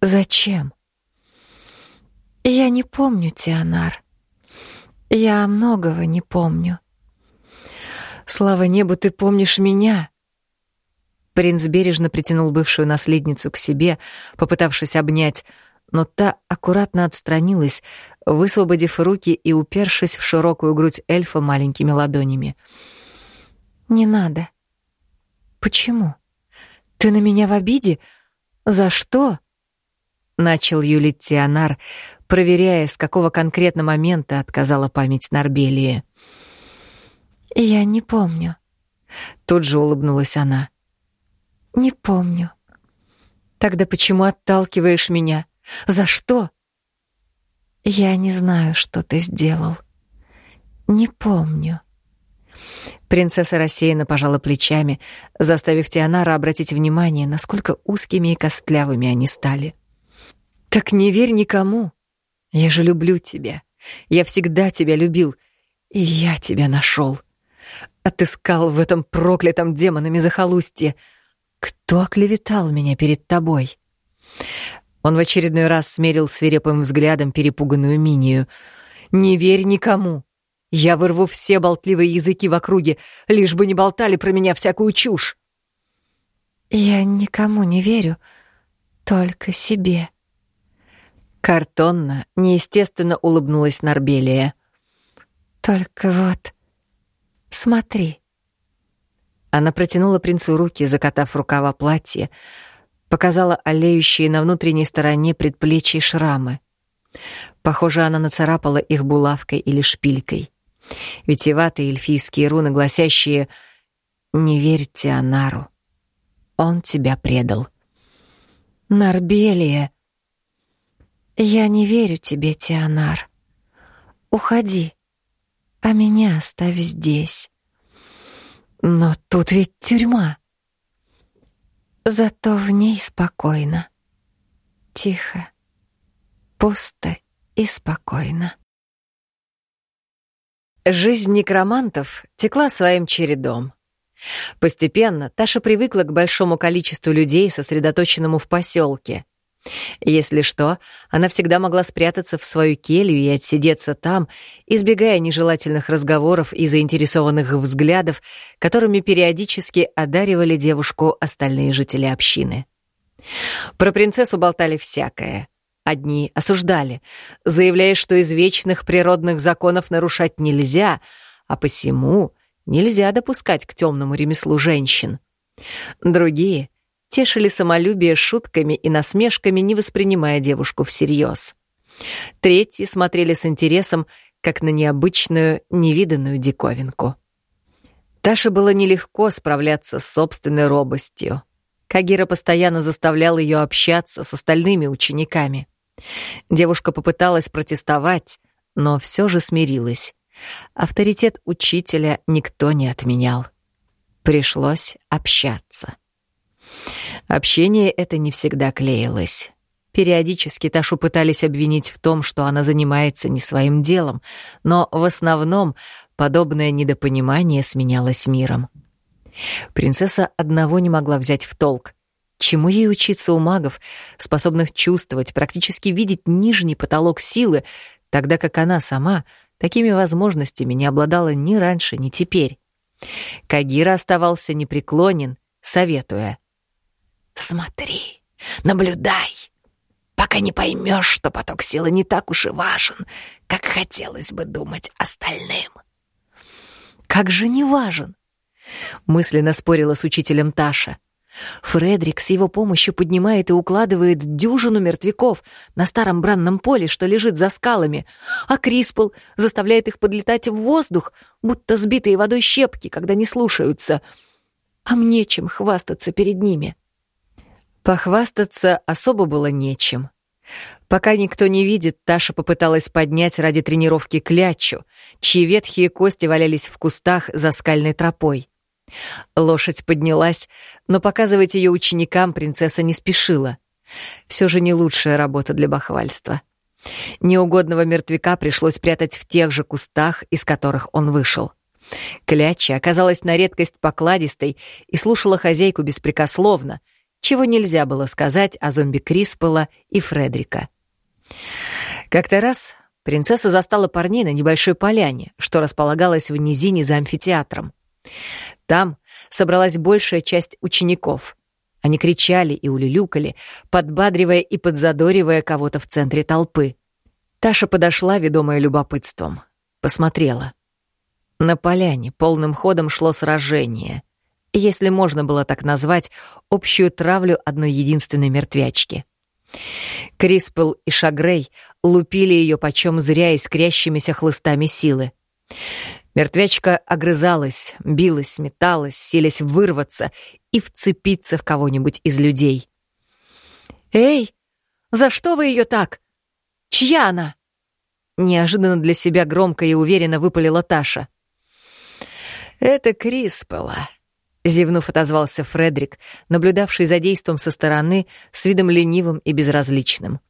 «Зачем?» «Я не помню, Тианар. Я многого не помню». «Слава небу, ты помнишь меня!» Принц бережно притянул бывшую наследницу к себе, попытавшись обнять, но та аккуратно отстранилась, высвободив руки и упершись в широкую грудь эльфа маленькими ладонями. «Не надо». «Почему? Ты на меня в обиде? За что?» Начал юлить Тианар, проверяя, с какого конкретно момента отказала память Нарбелии. «Я не помню». Тут же улыбнулась она. «Не помню». «Тогда почему отталкиваешь меня?» За что? Я не знаю, что ты сделал. Не помню. Принцесса рассеянно пожала плечами, заставив Тианара обратить внимание, насколько узкими и костлявыми они стали. «Так не верь никому. Я же люблю тебя. Я всегда тебя любил. И я тебя нашел. Отыскал в этом проклятом демонами захолустье. Кто оклеветал меня перед тобой?» Он в очередной раз смерил свирепым взглядом перепуганную Минию. «Не верь никому. Я вырву все болтливые языки в округе, лишь бы не болтали про меня всякую чушь». «Я никому не верю, только себе». Картонно, неестественно улыбнулась Нарбелия. «Только вот, смотри». Она протянула принцу руки, закатав рукава платья, показала олеющие на внутренней стороне предплечья шрамы. Похоже, она нацарапала их булавкой или шпилькой. Витиеватые эльфийские руны, гласящие «Не верь Тианару, он тебя предал». «Нарбелия!» «Я не верю тебе, Тианар. Уходи, а меня оставь здесь». «Но тут ведь тюрьма». Зато в ней спокойно. Тихо, пусто и спокойно. Жизнь некромантов текла своим чередом. Постепенно Таша привыкла к большому количеству людей, сосредоточенному в поселке. Если что, она всегда могла спрятаться в свою келью и отсидеться там, избегая нежелательных разговоров и заинтересованных взглядов, которыми периодически одаривали девушку остальные жители общины. Про принцессу болтали всякое. Одни осуждали, заявляя, что из вечных природных законов нарушать нельзя, а посему нельзя допускать к темному ремеслу женщин. Другие — тешили самолюбие шутками и насмешками, не воспринимая девушку всерьез. Третьи смотрели с интересом, как на необычную, невиданную диковинку. Таше было нелегко справляться с собственной робостью. Кагира постоянно заставлял ее общаться с остальными учениками. Девушка попыталась протестовать, но все же смирилась. Авторитет учителя никто не отменял. Пришлось общаться. Общение это не всегда клеилось. Периодически Ташу пытались обвинить в том, что она занимается не своим делом, но в основном подобное недопонимание сменялось миром. Принцесса одного не могла взять в толк. Чему ей учиться у магов, способных чувствовать, практически видеть нижний потолок силы, тогда как она сама такими возможностями не обладала ни раньше, ни теперь? Кагира оставался непреклонен, советуя. «Смотри, наблюдай, пока не поймешь, что поток силы не так уж и важен, как хотелось бы думать остальным». «Как же не важен?» — мысленно спорила с учителем Таша. Фредрик с его помощью поднимает и укладывает дюжину мертвяков на старом бранном поле, что лежит за скалами, а Криспл заставляет их подлетать в воздух, будто сбитые водой щепки, когда не слушаются. А мне чем хвастаться перед ними? Похвастаться особо было нечем. Пока никто не видит, Таша попыталась поднять ради тренировки клячу, чьи ветхие кости валялись в кустах за скальной тропой. Лошадь поднялась, но показывать ее ученикам принцесса не спешила. Все же не лучшая работа для бахвальства. Неугодного мертвяка пришлось прятать в тех же кустах, из которых он вышел. Кляча оказалась на редкость покладистой и слушала хозяйку беспрекословно — чего нельзя было сказать о зомби Криспола и Фредрика. Как-то раз принцесса застала парней на небольшой поляне, что располагалась в низине за амфитеатром. Там собралась большая часть учеников. Они кричали и улюлюкали, подбадривая и подзадоривая кого-то в центре толпы. Таша подошла, ведомая любопытством. Посмотрела. На поляне полным ходом шло сражение — если можно было так назвать, общую травлю одной единственной мертвячки. Криспел и Шагрей лупили ее почем зря искрящимися хлыстами силы. Мертвячка огрызалась, билась, металась, силясь вырваться и вцепиться в кого-нибудь из людей. «Эй, за что вы ее так? Чья она?» Неожиданно для себя громко и уверенно выпалила Таша. «Это Криспела», Зевнув, отозвался Фредрик, наблюдавший за действом со стороны с видом ленивым и безразличным.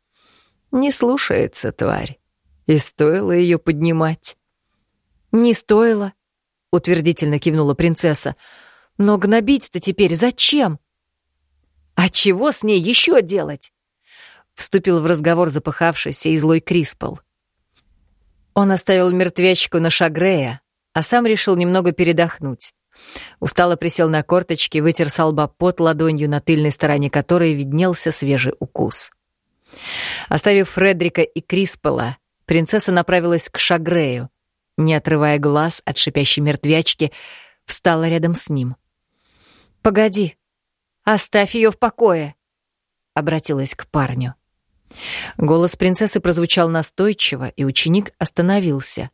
«Не слушается тварь. И стоило ее поднимать». «Не стоило», — утвердительно кивнула принцесса. «Но гнобить-то теперь зачем?» «А чего с ней еще делать?» — вступил в разговор запыхавшийся и злой Криспол. Он оставил мертвячку на Шагрея, а сам решил немного передохнуть. Устало присел на корточки, вытер с лба пот ладонью, на тыльной стороне которой виднелся свежий укус. Оставив Фредрика и Криспела, принцесса направилась к Шагрею. Не отрывая глаз от шипящей мертвячки, встала рядом с ним. «Погоди, оставь ее в покое!» — обратилась к парню. Голос принцессы прозвучал настойчиво, и ученик остановился —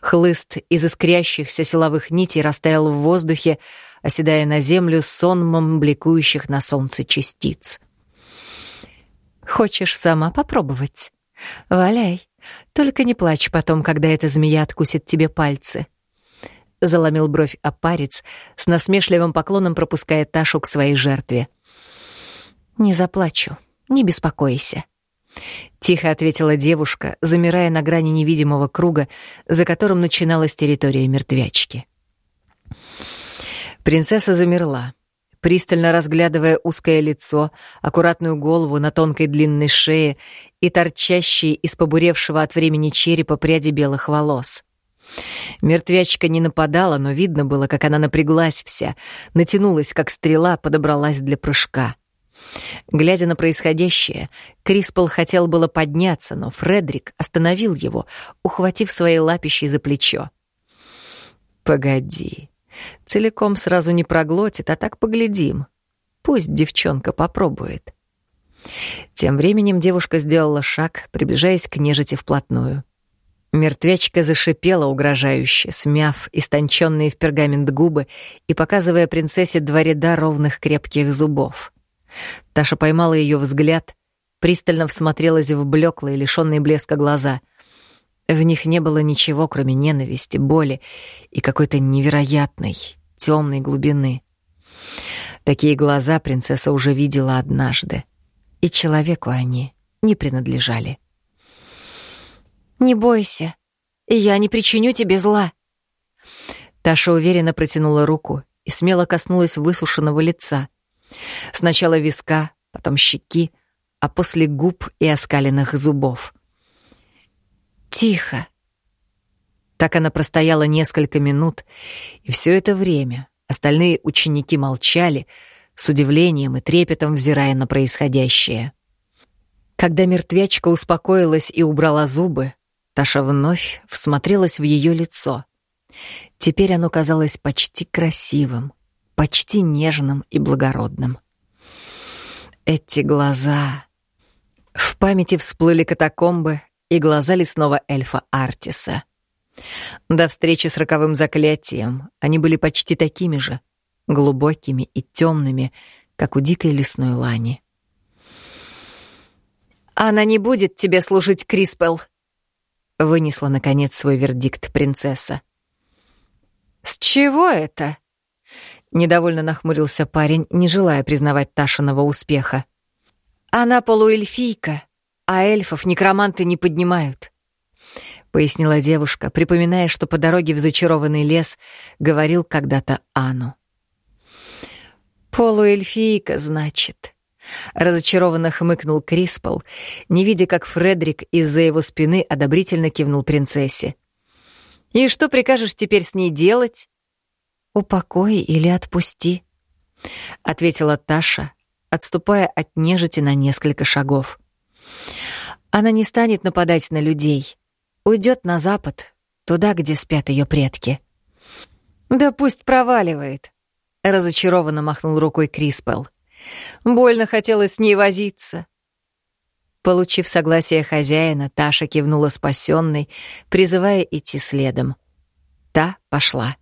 Хлыст из искрящихся силовых нитей растаял в воздухе, оседая на землю сонмом бликующих на солнце частиц. «Хочешь сама попробовать? Валяй, только не плачь потом, когда эта змея откусит тебе пальцы». Заломил бровь опарец, с насмешливым поклоном пропуская Ташу к своей жертве. «Не заплачу, не беспокойся». Тихо ответила девушка, замирая на грани невидимого круга, за которым начиналась территория мертвячки. Принцесса замерла, пристально разглядывая узкое лицо, аккуратную голову на тонкой длинной шее и торчащие из побуревшего от времени черепа пряди белых волос. Мертвячка не нападала, но видно было, как она напряглась вся, натянулась, как стрела, подобралась для прыжка — Глядя на происходящее, Криспол хотел было подняться, но Фредрик остановил его, ухватив своей лапищей за плечо. «Погоди, целиком сразу не проглотит, а так поглядим. Пусть девчонка попробует». Тем временем девушка сделала шаг, приближаясь к нежити вплотную. Мертвячка зашипела угрожающе, смяв истонченные в пергамент губы и показывая принцессе два ряда ровных крепких зубов. Таша поймала ее взгляд, пристально всмотрелась в блеклые, лишенные блеска глаза. В них не было ничего, кроме ненависти, боли и какой-то невероятной, темной глубины. Такие глаза принцесса уже видела однажды, и человеку они не принадлежали. «Не бойся, я не причиню тебе зла». Таша уверенно протянула руку и смело коснулась высушенного лица. Сначала виска, потом щеки, а после губ и оскаленных зубов. «Тихо». Так она простояла несколько минут, и все это время остальные ученики молчали, с удивлением и трепетом взирая на происходящее. Когда мертвячка успокоилась и убрала зубы, Таша вновь всмотрелась в ее лицо. Теперь оно казалось почти красивым, почти нежным и благородным. Эти глаза... В памяти всплыли катакомбы и глаза лесного эльфа Артиса. До встречи с роковым заклятием они были почти такими же, глубокими и темными, как у дикой лесной лани. «Она не будет тебе служить, Криспел», — вынесла, наконец, свой вердикт принцесса. «С чего это?» Недовольно нахмурился парень, не желая признавать Ташиного успеха. «Она полуэльфийка, а эльфов некроманты не поднимают», — пояснила девушка, припоминая, что по дороге в зачарованный лес говорил когда-то Ану. «Полуэльфийка, значит», Разочарованно хмыкнул Криспол, не видя, как Фредерик из-за его спины одобрительно кивнул принцессе. «И что прикажешь теперь с ней делать?» «Упокой или отпусти», — ответила Таша, отступая от нежити на несколько шагов. «Она не станет нападать на людей, уйдет на запад, туда, где спят ее предки». «Да пусть проваливает», — разочарованно махнул рукой Криспел. Больно хотелось с ней возиться. Получив согласие хозяина, Таша кивнула спасенной, призывая идти следом. Та пошла.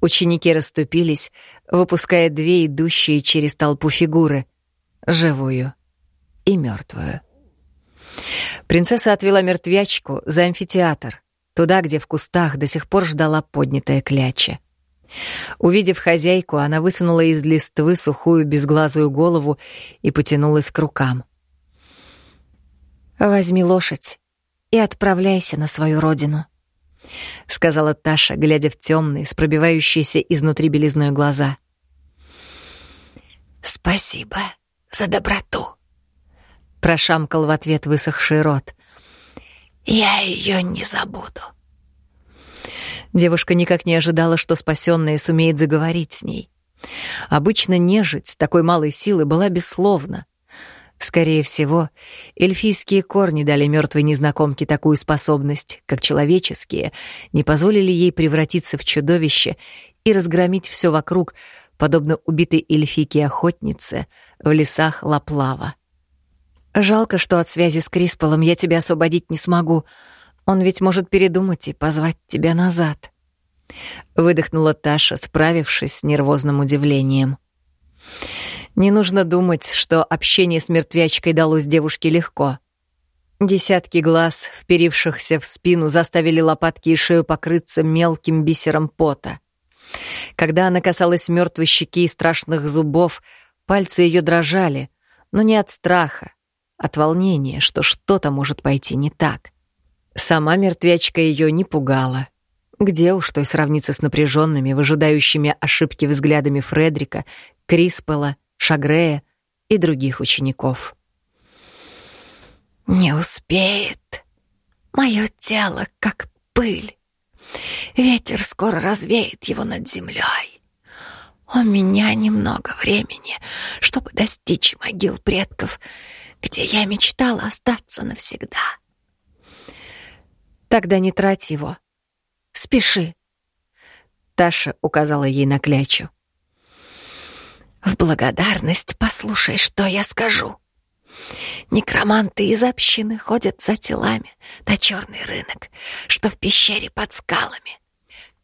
Ученики расступились, выпуская две идущие через толпу фигуры — живую и мертвую. Принцесса отвела мертвячку за амфитеатр, туда, где в кустах до сих пор ждала поднятая кляча. Увидев хозяйку, она высунула из листвы сухую безглазую голову и потянулась к рукам. «Возьми лошадь и отправляйся на свою родину», — сказала Таша, глядя в темные, с пробивающиеся изнутри белизной глаза. «Спасибо за доброту», — прошамкал в ответ высохший рот. «Я ее не забуду». Девушка никак не ожидала, что спасенная сумеет заговорить с ней. Обычно нежить такой малой силы была бессловна. Скорее всего, эльфийские корни дали мертвой незнакомке такую способность, как человеческие, не позволили ей превратиться в чудовище и разгромить все вокруг, подобно убитой эльфийке-охотнице в лесах Лаплава. «Жалко, что от связи с Крисполом я тебя освободить не смогу», он ведь может передумать и позвать тебя назад. Выдохнула Таша, справившись с нервозным удивлением. Не нужно думать, что общение с мертвячкой далось девушке легко. Десятки глаз, вперившихся в спину, заставили лопатки и шею покрыться мелким бисером пота. Когда она касалась мертвой щеки и страшных зубов, пальцы ее дрожали, но не от страха, от волнения, что что-то может пойти не так. Сама мертвячка ее не пугала. Где уж той сравниться с напряженными, выжидающими ошибки взглядами Фредрика, Криспела, Шагрея и других учеников. «Не успеет. Мое тело как пыль. Ветер скоро развеет его над землей. У меня немного времени, чтобы достичь могил предков, где я мечтала остаться навсегда». Тогда не трать его. Спеши. Таша указала ей на клячу. В благодарность послушай, что я скажу. Некроманты из общины ходят за телами на черный рынок, что в пещере под скалами.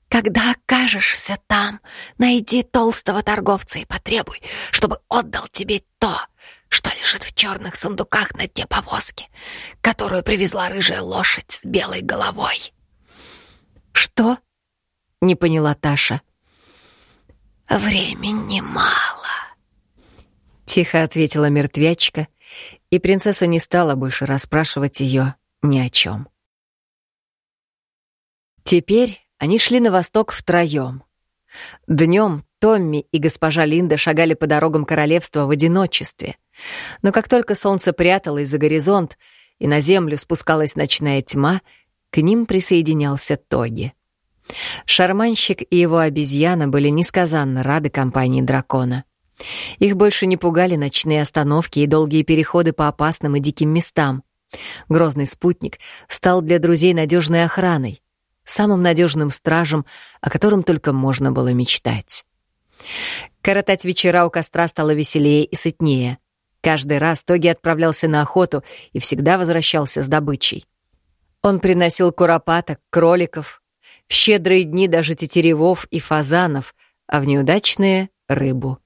Когда окажешься там, найди толстого торговца и потребуй, чтобы отдал тебе то, что лежит в черных сундуках на дне повозки, которую привезла рыжая лошадь с белой головой. «Что?» — не поняла Таша. «Времени мало», — тихо ответила мертвячка, и принцесса не стала больше расспрашивать ее ни о чем. Теперь они шли на восток втроем. Днем Томми и госпожа Линда шагали по дорогам королевства в одиночестве. Но как только солнце пряталось за горизонт и на землю спускалась ночная тьма, к ним присоединялся Тоги. Шарманщик и его обезьяна были несказанно рады компании дракона. Их больше не пугали ночные остановки и долгие переходы по опасным и диким местам. Грозный спутник стал для друзей надежной охраной, самым надежным стражем, о котором только можно было мечтать. Коротать вечера у костра стало веселее и сытнее. Каждый раз Тоги отправлялся на охоту и всегда возвращался с добычей. Он приносил куропаток, кроликов, в щедрые дни даже тетеревов и фазанов, а в неудачные — рыбу.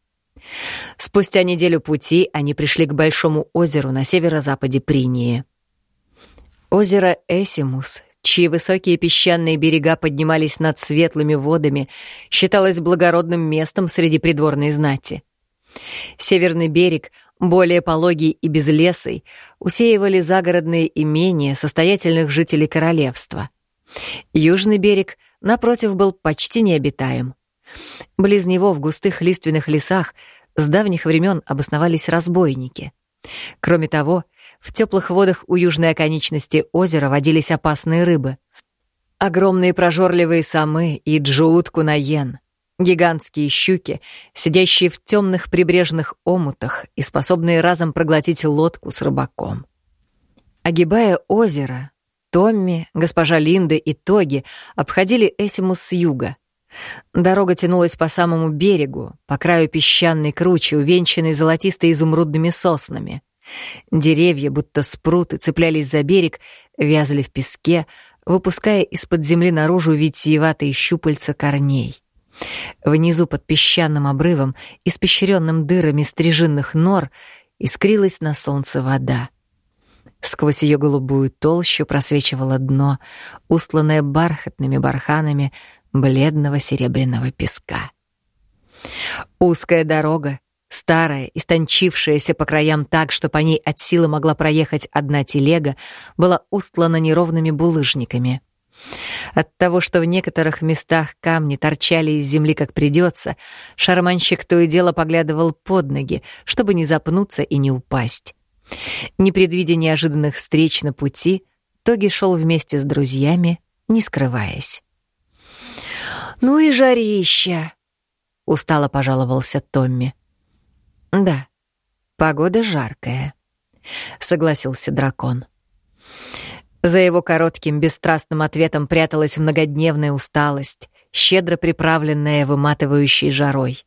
Спустя неделю пути они пришли к большому озеру на северо-западе Принии. Озеро Эсимус чьи высокие песчаные берега поднимались над светлыми водами, считалось благородным местом среди придворной знати. Северный берег, более пологий и безлесый, усеивали загородные имения состоятельных жителей королевства. Южный берег, напротив, был почти необитаем. Близ него в густых лиственных лесах с давних времен обосновались разбойники. Кроме того, в теплых водах у южной оконечности озера водились опасные рыбы. Огромные прожорливые самы и джуут-кунаен, гигантские щуки, сидящие в темных прибрежных омутах и способные разом проглотить лодку с рыбаком. Огибая озеро, Томми, госпожа Линда и Тоги обходили Эсимус с юга. Дорога тянулась по самому берегу, по краю песчаной кручи, увенчанной золотисто изумрудными соснами. Деревья, будто спруты, цеплялись за берег, вязли в песке, выпуская из-под земли наружу витиеватые щупальца корней. Внизу под песчаным обрывом, испещренным дырами стрижинных нор, искрилась на солнце вода. Сквозь ее голубую толщу просвечивало дно, устланное бархатными барханами бледного серебряного песка. Узкая дорога, Старая, истончившаяся по краям так, что по ней от силы могла проехать одна телега, была устлана неровными булыжниками. От того, что в некоторых местах камни торчали из земли как придется, шарманщик то и дело поглядывал под ноги, чтобы не запнуться и не упасть. Не предвидя неожиданных встреч на пути, Тоги шел вместе с друзьями, не скрываясь. «Ну и жарища!» — устало пожаловался Томми. «Да, погода жаркая», — согласился дракон. За его коротким, бесстрастным ответом пряталась многодневная усталость, щедро приправленная выматывающей жарой.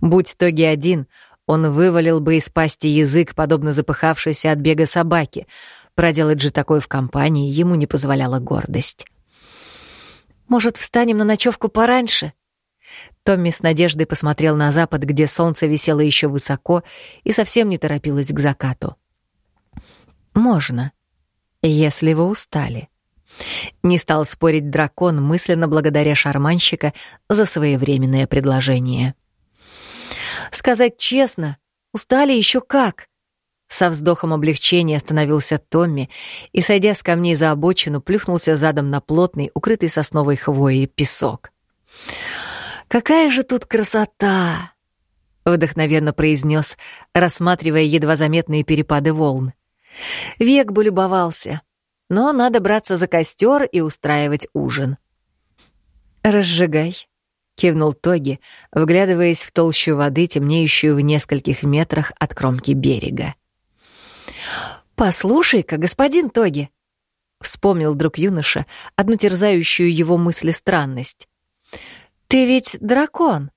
Будь Тоги один, он вывалил бы из пасти язык, подобно запыхавшейся от бега собаки. Проделать же такое в компании ему не позволяла гордость. «Может, встанем на ночевку пораньше?» Томми с надеждой посмотрел на запад, где солнце висело еще высоко и совсем не торопилось к закату. «Можно, если вы устали». Не стал спорить дракон, мысленно благодаря шарманщика за своевременное предложение. «Сказать честно, устали еще как!» Со вздохом облегчения остановился Томми и, сойдя с камней за обочину, плюхнулся задом на плотный, укрытый сосновой хвоей песок. «Какая же тут красота!» — вдохновенно произнес, рассматривая едва заметные перепады волн. Век бы любовался, но надо браться за костер и устраивать ужин. «Разжигай», — кивнул Тоги, вглядываясь в толщу воды, темнеющую в нескольких метрах от кромки берега. «Послушай-ка, господин Тоги», — вспомнил друг юноша одну терзающую его мысли странность. «Ты ведь дракон.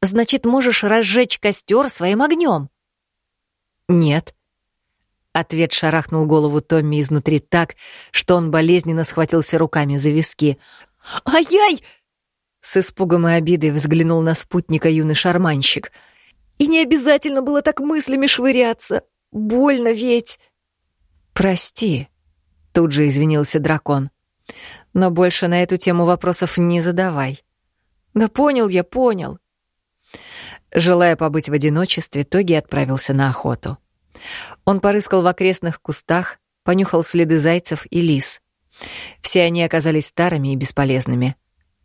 Значит, можешь разжечь костер своим огнем». «Нет». Ответ шарахнул голову Томми изнутри так, что он болезненно схватился руками за виски. «Ай-яй!» С испугом и обидой взглянул на спутника юный шарманщик. «И не обязательно было так мыслями швыряться. Больно ведь!» «Прости», — тут же извинился дракон. «Но больше на эту тему вопросов не задавай». «Да понял я, понял». Желая побыть в одиночестве, Тоги отправился на охоту. Он порыскал в окрестных кустах, понюхал следы зайцев и лис. Все они оказались старыми и бесполезными.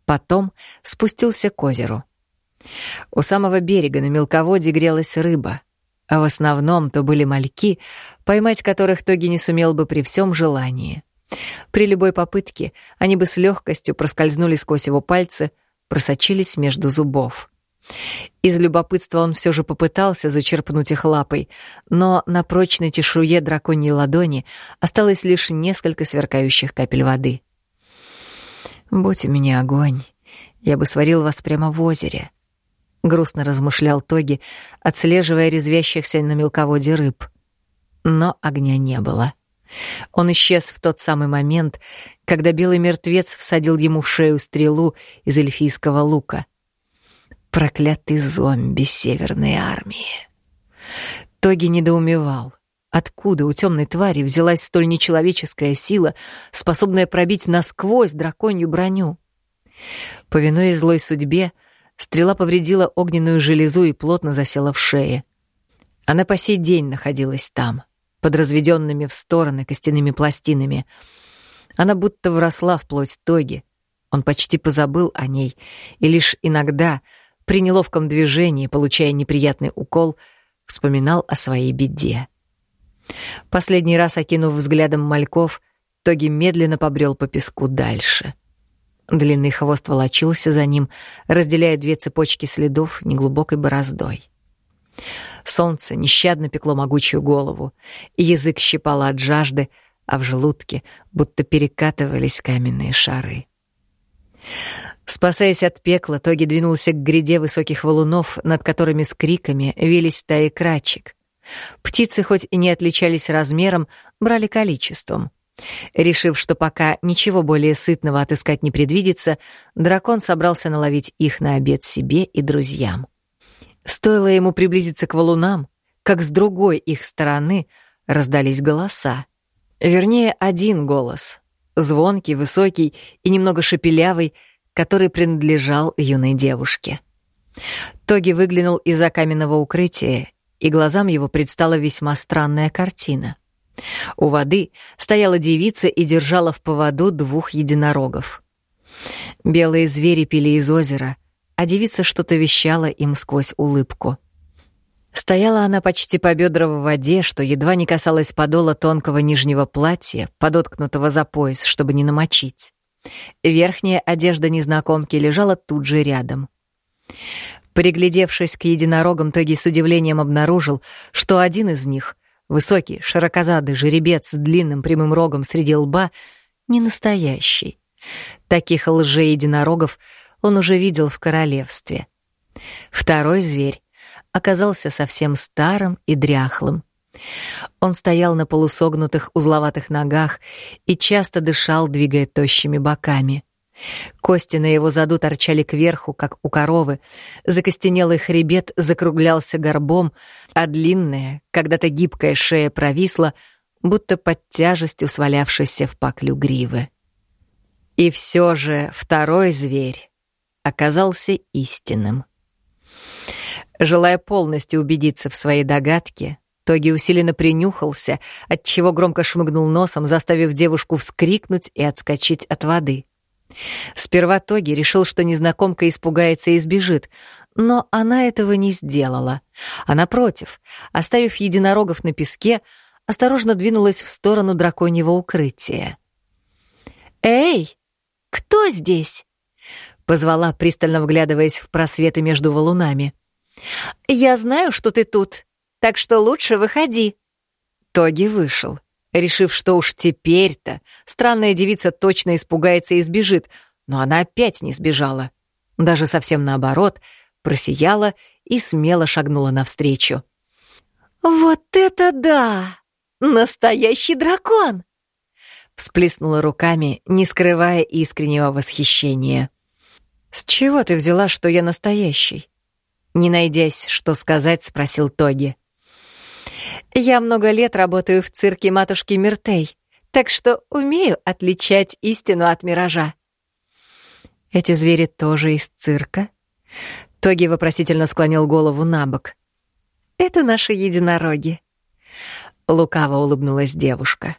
Потом спустился к озеру. У самого берега на мелководье грелась рыба, а в основном то были мальки, поймать которых Тоги не сумел бы при всем желании. При любой попытке они бы с легкостью проскользнули сквозь его пальцы, просочились между зубов. Из любопытства он все же попытался зачерпнуть их лапой, но на прочной чешуе драконьей ладони осталось лишь несколько сверкающих капель воды. «Будь у меня огонь, я бы сварил вас прямо в озере», — грустно размышлял Тоги, отслеживая резвящихся на мелководье рыб. Но огня не было. Он исчез в тот самый момент, когда белый мертвец всадил ему в шею стрелу из эльфийского лука — Проклятый зомби Северной армии. Тоги недоумевал. Откуда у темной твари взялась столь нечеловеческая сила, способная пробить насквозь драконью броню? Повинуясь злой судьбе, стрела повредила огненную железу и плотно засела в шее. Она по сей день находилась там, под разведенными в стороны костяными пластинами. Она будто вросла в плоть Тоги. Он почти позабыл о ней, и лишь иногда — при неловком движении, получая неприятный укол, вспоминал о своей беде. Последний раз окинув взглядом мальков, Тоги медленно побрел по песку дальше. Длинный хвост волочился за ним, разделяя две цепочки следов неглубокой бороздой. Солнце нещадно пекло могучую голову, язык щипало от жажды, а в желудке будто перекатывались каменные шары. Спасаясь от пекла, Тоги двинулся к гряде высоких валунов, над которыми с криками вились стаи крачек. Птицы, хоть и не отличались размером, брали количеством. Решив, что пока ничего более сытного отыскать не предвидится, дракон собрался наловить их на обед себе и друзьям. Стоило ему приблизиться к валунам, как с другой их стороны раздались голоса. Вернее, один голос — звонкий, высокий и немного шепелявый — который принадлежал юной девушке. Тоги выглянул из-за каменного укрытия, и глазам его предстала весьма странная картина. У воды стояла девица и держала в поводу двух единорогов. Белые звери пили из озера, а девица что-то вещала им сквозь улыбку. Стояла она почти по бедра в воде, что едва не касалась подола тонкого нижнего платья, подоткнутого за пояс, чтобы не намочить. Верхняя одежда незнакомки лежала тут же рядом. Приглядевшись к единорогам, Тоги с удивлением обнаружил, что один из них, высокий, широкозадый жеребец с длинным прямым рогом среди лба, не настоящий. Таких лже-единорогов он уже видел в королевстве. Второй зверь оказался совсем старым и дряхлым. Он стоял на полусогнутых узловатых ногах и часто дышал, двигая тощими боками. Кости на его заду торчали кверху, как у коровы, закостенелый хребет закруглялся горбом, а длинная, когда-то гибкая шея провисла, будто под тяжестью свалявшейся в паклю гривы. И все же второй зверь оказался истинным. Желая полностью убедиться в своей догадке, Тоги усиленно принюхался, отчего громко шмыгнул носом, заставив девушку вскрикнуть и отскочить от воды. Сперва Тоги решил, что незнакомка испугается и сбежит, но она этого не сделала. А напротив, оставив единорогов на песке, осторожно двинулась в сторону драконьего укрытия. «Эй, кто здесь?» — позвала, пристально вглядываясь в просветы между валунами. «Я знаю, что ты тут так что лучше выходи». Тоги вышел, решив, что уж теперь-то странная девица точно испугается и сбежит, но она опять не сбежала. Даже совсем наоборот, просияла и смело шагнула навстречу. «Вот это да!» настоящий дракон!» Всплеснула руками, не скрывая искреннего восхищения. «С чего ты взяла, что я настоящий?» Не найдясь, что сказать, спросил Тоги. «Я много лет работаю в цирке матушки Миртей, так что умею отличать истину от миража». «Эти звери тоже из цирка?» Тоги вопросительно склонил голову на бок. «Это наши единороги». Лукаво улыбнулась девушка.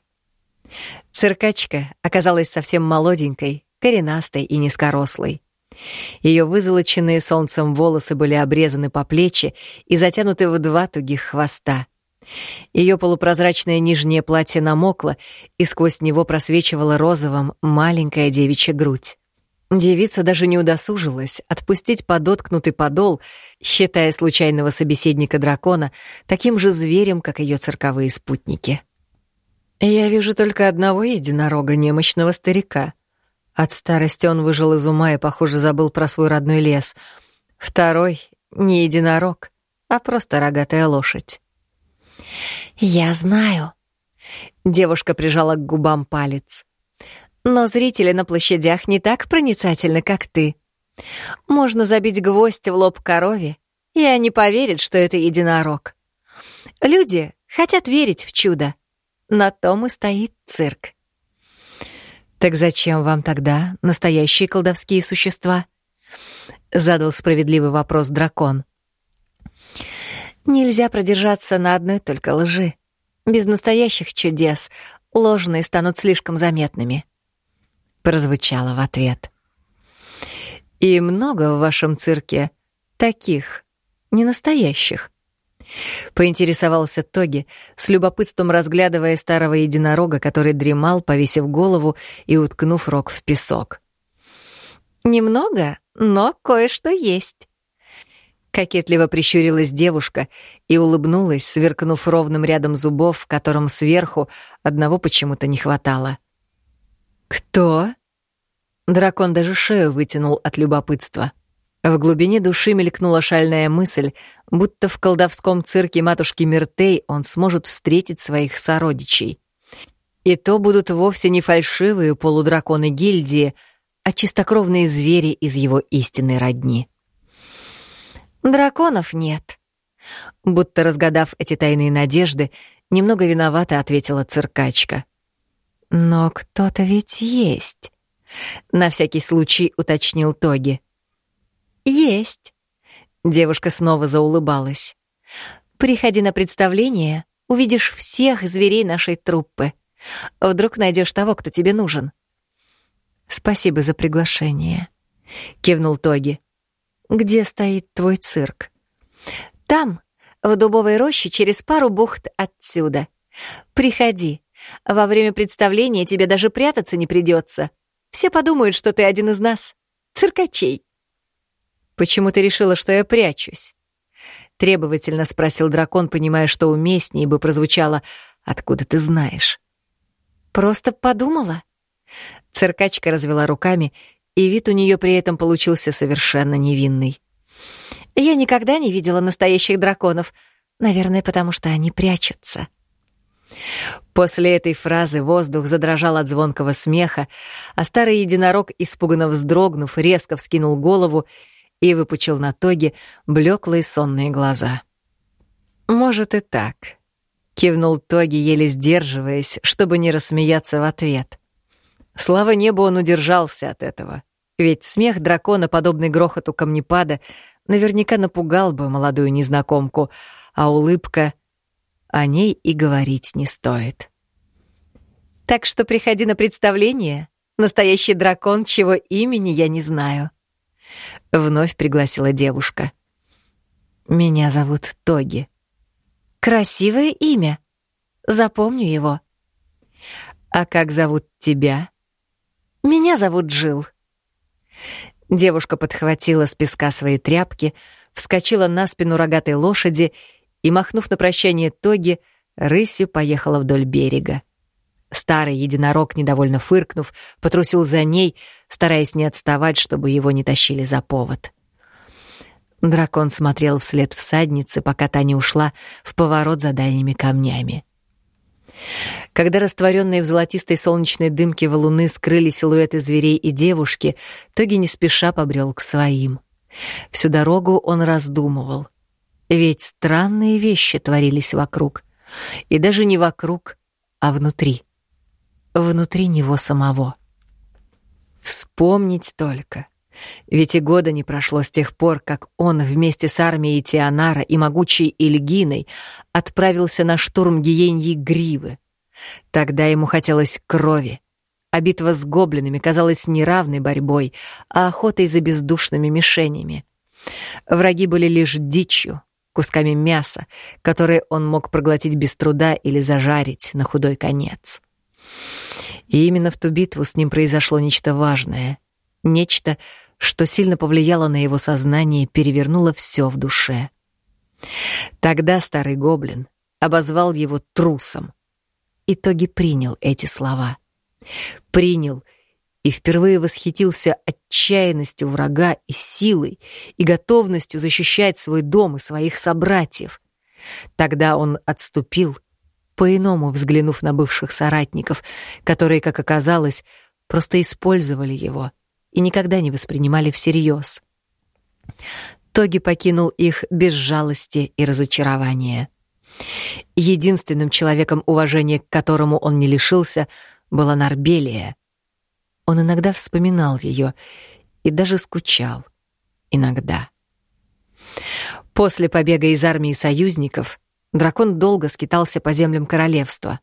Циркачка оказалась совсем молоденькой, коренастой и низкорослой. Ее вызолоченные солнцем волосы были обрезаны по плечи и затянуты в два тугих хвоста. Ее полупрозрачное нижнее платье намокло, и сквозь него просвечивала розовым маленькая девичья грудь. Девица даже не удосужилась отпустить подоткнутый подол, считая случайного собеседника дракона таким же зверем, как ее цирковые спутники. «Я вижу только одного единорога, немощного старика», от старости он выжил из ума и, похоже, забыл про свой родной лес. Второй — не единорог, а просто рогатая лошадь. «Я знаю». Девушка прижала к губам палец. «Но зрители на площадях не так проницательны, как ты. Можно забить гвоздь в лоб корове, и они поверят, что это единорог. Люди хотят верить в чудо. На том и стоит цирк. «Так зачем вам тогда настоящие колдовские существа?» — задал справедливый вопрос дракон. «Нельзя продержаться на одной только лжи. Без настоящих чудес ложные станут слишком заметными», — прозвучало в ответ. «И много в вашем цирке таких, ненастоящих?» Поинтересовался Тоги, с любопытством разглядывая старого единорога, который дремал, повесив голову и уткнув рог в песок. «Немного, но кое-что есть». Кокетливо прищурилась девушка и улыбнулась, сверкнув ровным рядом зубов, в котором сверху одного почему-то не хватало. «Кто?» Дракон даже шею вытянул от любопытства. В глубине души мелькнула шальная мысль, будто в колдовском цирке матушки Миртей он сможет встретить своих сородичей. И то будут вовсе не фальшивые полудраконы гильдии, а чистокровные звери из его истинной родни. «Драконов нет», — будто разгадав эти тайные надежды, немного виновато ответила циркачка. «Но кто-то ведь есть», — на всякий случай уточнил Тоги. «Есть». Девушка снова заулыбалась. «Приходи на представление, увидишь всех зверей нашей труппы. Вдруг найдешь того, кто тебе нужен». «Спасибо за приглашение», — кивнул Тоги. «Где стоит твой цирк?» «Там, в дубовой роще, через пару бухт отсюда. Приходи. Во время представления тебе даже прятаться не придется. Все подумают, что ты один из нас, циркачей». Почему ты решила, что я прячусь?» Требовательно спросил дракон, понимая, что уместнее бы прозвучало «Откуда ты знаешь?» «Просто подумала». Циркачка развела руками, и вид у нее при этом получился совершенно невинный. «Я никогда не видела настоящих драконов, наверное, потому что они прячутся». После этой фразы воздух задрожал от звонкого смеха, а старый единорог, испуганно вздрогнув, резко вскинул голову и выпучил на тоге блеклые сонные глаза. «Может и так», — кивнул Тоги, еле сдерживаясь, чтобы не рассмеяться в ответ. Слава небу, он удержался от этого, ведь смех дракона, подобный грохоту камнепада, наверняка напугал бы молодую незнакомку, а улыбка о ней и говорить не стоит. «Так что приходи на представление. Настоящий дракон, чего имени я не знаю», — вновь пригласила девушка. «Меня зовут Тоги». «Красивое имя. Запомню его». «А как зовут тебя?» «Меня зовут Джил. Девушка подхватила с песка свои тряпки, вскочила на спину рогатой лошади и, махнув на прощание Тоги, рысью поехала вдоль берега. Старый единорог, недовольно фыркнув, потрусил за ней, стараясь не отставать, чтобы его не тащили за повод. Дракон смотрел вслед всадницы, пока та не ушла в поворот за дальними камнями. Когда растворенные в золотистой солнечной дымке валуны скрыли силуэты зверей и девушки, Тоги не спеша побрел к своим. Всю дорогу он раздумывал. Ведь странные вещи творились вокруг. И даже не вокруг, а внутри. Внутри него самого. Вспомнить только. Ведь и года не прошло с тех пор, как он вместе с армией Тианара и могучей Ильгиной отправился на штурм Гиеньи Гривы. Тогда ему хотелось крови, а битва с гоблинами казалась не равной борьбой, а охотой за бездушными мишенями. Враги были лишь дичью, кусками мяса, которые он мог проглотить без труда или зажарить на худой конец. И именно в ту битву с ним произошло нечто важное, нечто, что сильно повлияло на его сознание и перевернуло все в душе. Тогда старый гоблин обозвал его трусом. Итоги принял эти слова. Принял и впервые восхитился отчаянностью врага и силой, и готовностью защищать свой дом и своих собратьев. Тогда он отступил, по-иному взглянув на бывших соратников, которые, как оказалось, просто использовали его — и никогда не воспринимали всерьез. Тоги покинул их без жалости и разочарования. Единственным человеком, уважения к которому он не лишился, была Нарбелия. Он иногда вспоминал ее и даже скучал. Иногда. После побега из армии союзников дракон долго скитался по землям королевства.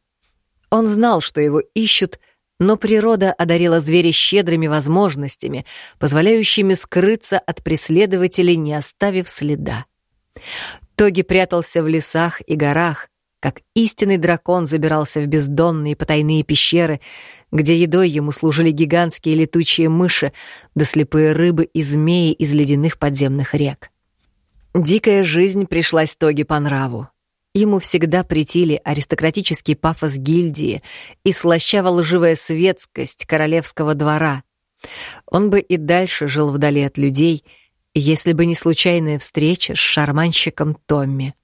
Он знал, что его ищут — но природа одарила зверя щедрыми возможностями, позволяющими скрыться от преследователей, не оставив следа. Тоги прятался в лесах и горах, как истинный дракон забирался в бездонные потайные пещеры, где едой ему служили гигантские летучие мыши да слепые рыбы и змеи из ледяных подземных рек. Дикая жизнь пришлась Тоги по нраву. Ему всегда претили аристократический пафос гильдии и слащаво-лживая светскость королевского двора. Он бы и дальше жил вдали от людей, если бы не случайная встреча с шарманщиком Томми.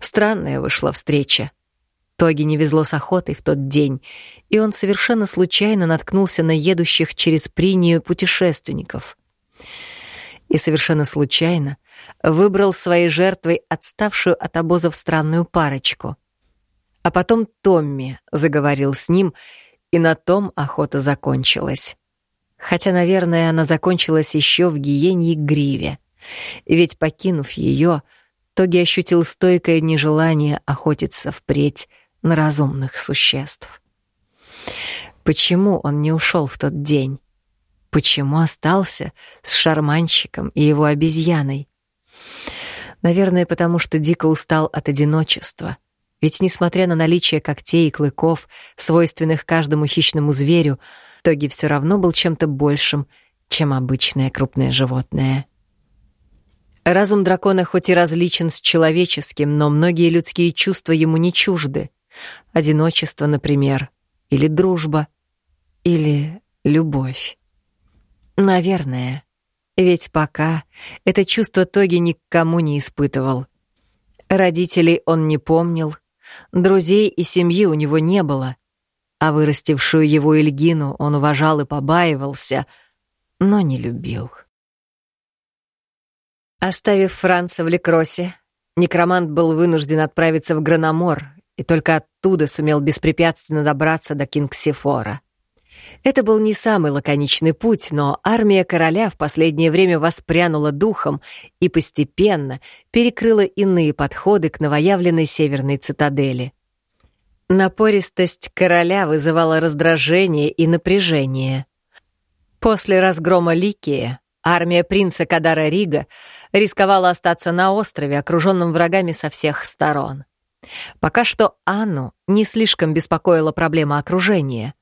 Странная вышла встреча. Тоги не везло с охотой в тот день, и он совершенно случайно наткнулся на едущих через Принию путешественников. И совершенно случайно выбрал своей жертвой отставшую от обозов странную парочку. А потом Томми заговорил с ним, и на том охота закончилась. Хотя, наверное, она закончилась еще в гиенье Гриве. Ведь, покинув ее, Тоги ощутил стойкое нежелание охотиться впредь на разумных существ. Почему он не ушел в тот день? Почему остался с шарманщиком и его обезьяной? Наверное, потому что дико устал от одиночества. Ведь, несмотря на наличие когтей и клыков, свойственных каждому хищному зверю, Тоги все равно был чем-то большим, чем обычное крупное животное. Разум дракона хоть и различен с человеческим, но многие людские чувства ему не чужды. Одиночество, например, или дружба, или любовь. Наверное. Ведь пока это чувство Тоги никому не испытывал. Родителей он не помнил, друзей и семьи у него не было, а вырастившую его Ильгину он уважал и побаивался, но не любил. Оставив Франца в Лекросе, некромант был вынужден отправиться в Граномор и только оттуда сумел беспрепятственно добраться до Кингсифора. Это был не самый лаконичный путь, но армия короля в последнее время воспрянула духом и постепенно перекрыла иные подходы к новоявленной северной цитадели. Напористость короля вызывала раздражение и напряжение. После разгрома Ликия армия принца Кадара Рига рисковала остаться на острове, окруженном врагами со всех сторон. Пока что Анну не слишком беспокоила проблема окружения.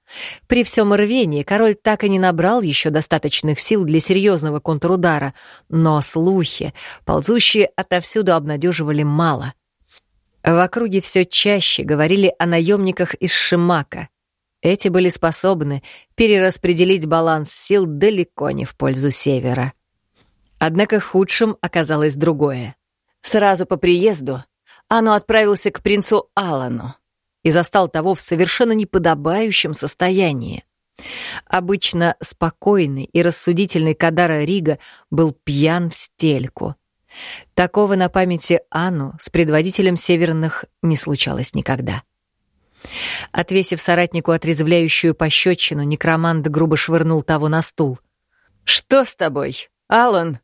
При всем рвении король так и не набрал еще достаточных сил для серьезного контрудара, но слухи, ползущие отовсюду, обнадеживали мало. В округе все чаще говорили о наемниках из Шимака. Эти были способны перераспределить баланс сил далеко не в пользу севера. Однако худшим оказалось другое. Сразу по приезду Ану отправился к принцу Алану. И застал того в совершенно неподобающем состоянии. Обычно спокойный и рассудительный Кадара Рига был пьян в стельку. Такого на памяти Анну с предводителем северных не случалось никогда. Отвесив соратнику отрезвляющую пощечину, некромант грубо швырнул того на стул. «Что с тобой, Алан?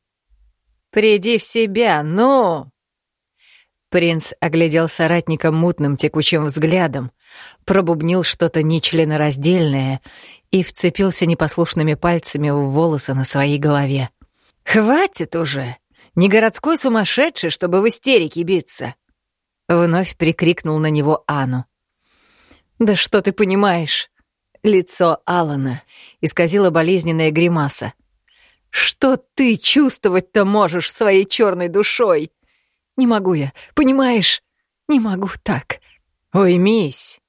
Приди в себя, ну!» Принц оглядел соратника мутным текучим взглядом, пробубнил что-то нечленораздельное и вцепился непослушными пальцами в волосы на своей голове. «Хватит уже! Не городской сумасшедший, чтобы в истерике биться!» Вновь прикрикнул на него Ану. «Да что ты понимаешь?» Лицо Алана исказило болезненная гримаса. «Что ты чувствовать-то можешь своей черной душой?» Не могу я, понимаешь? Не могу так. Ой, мись.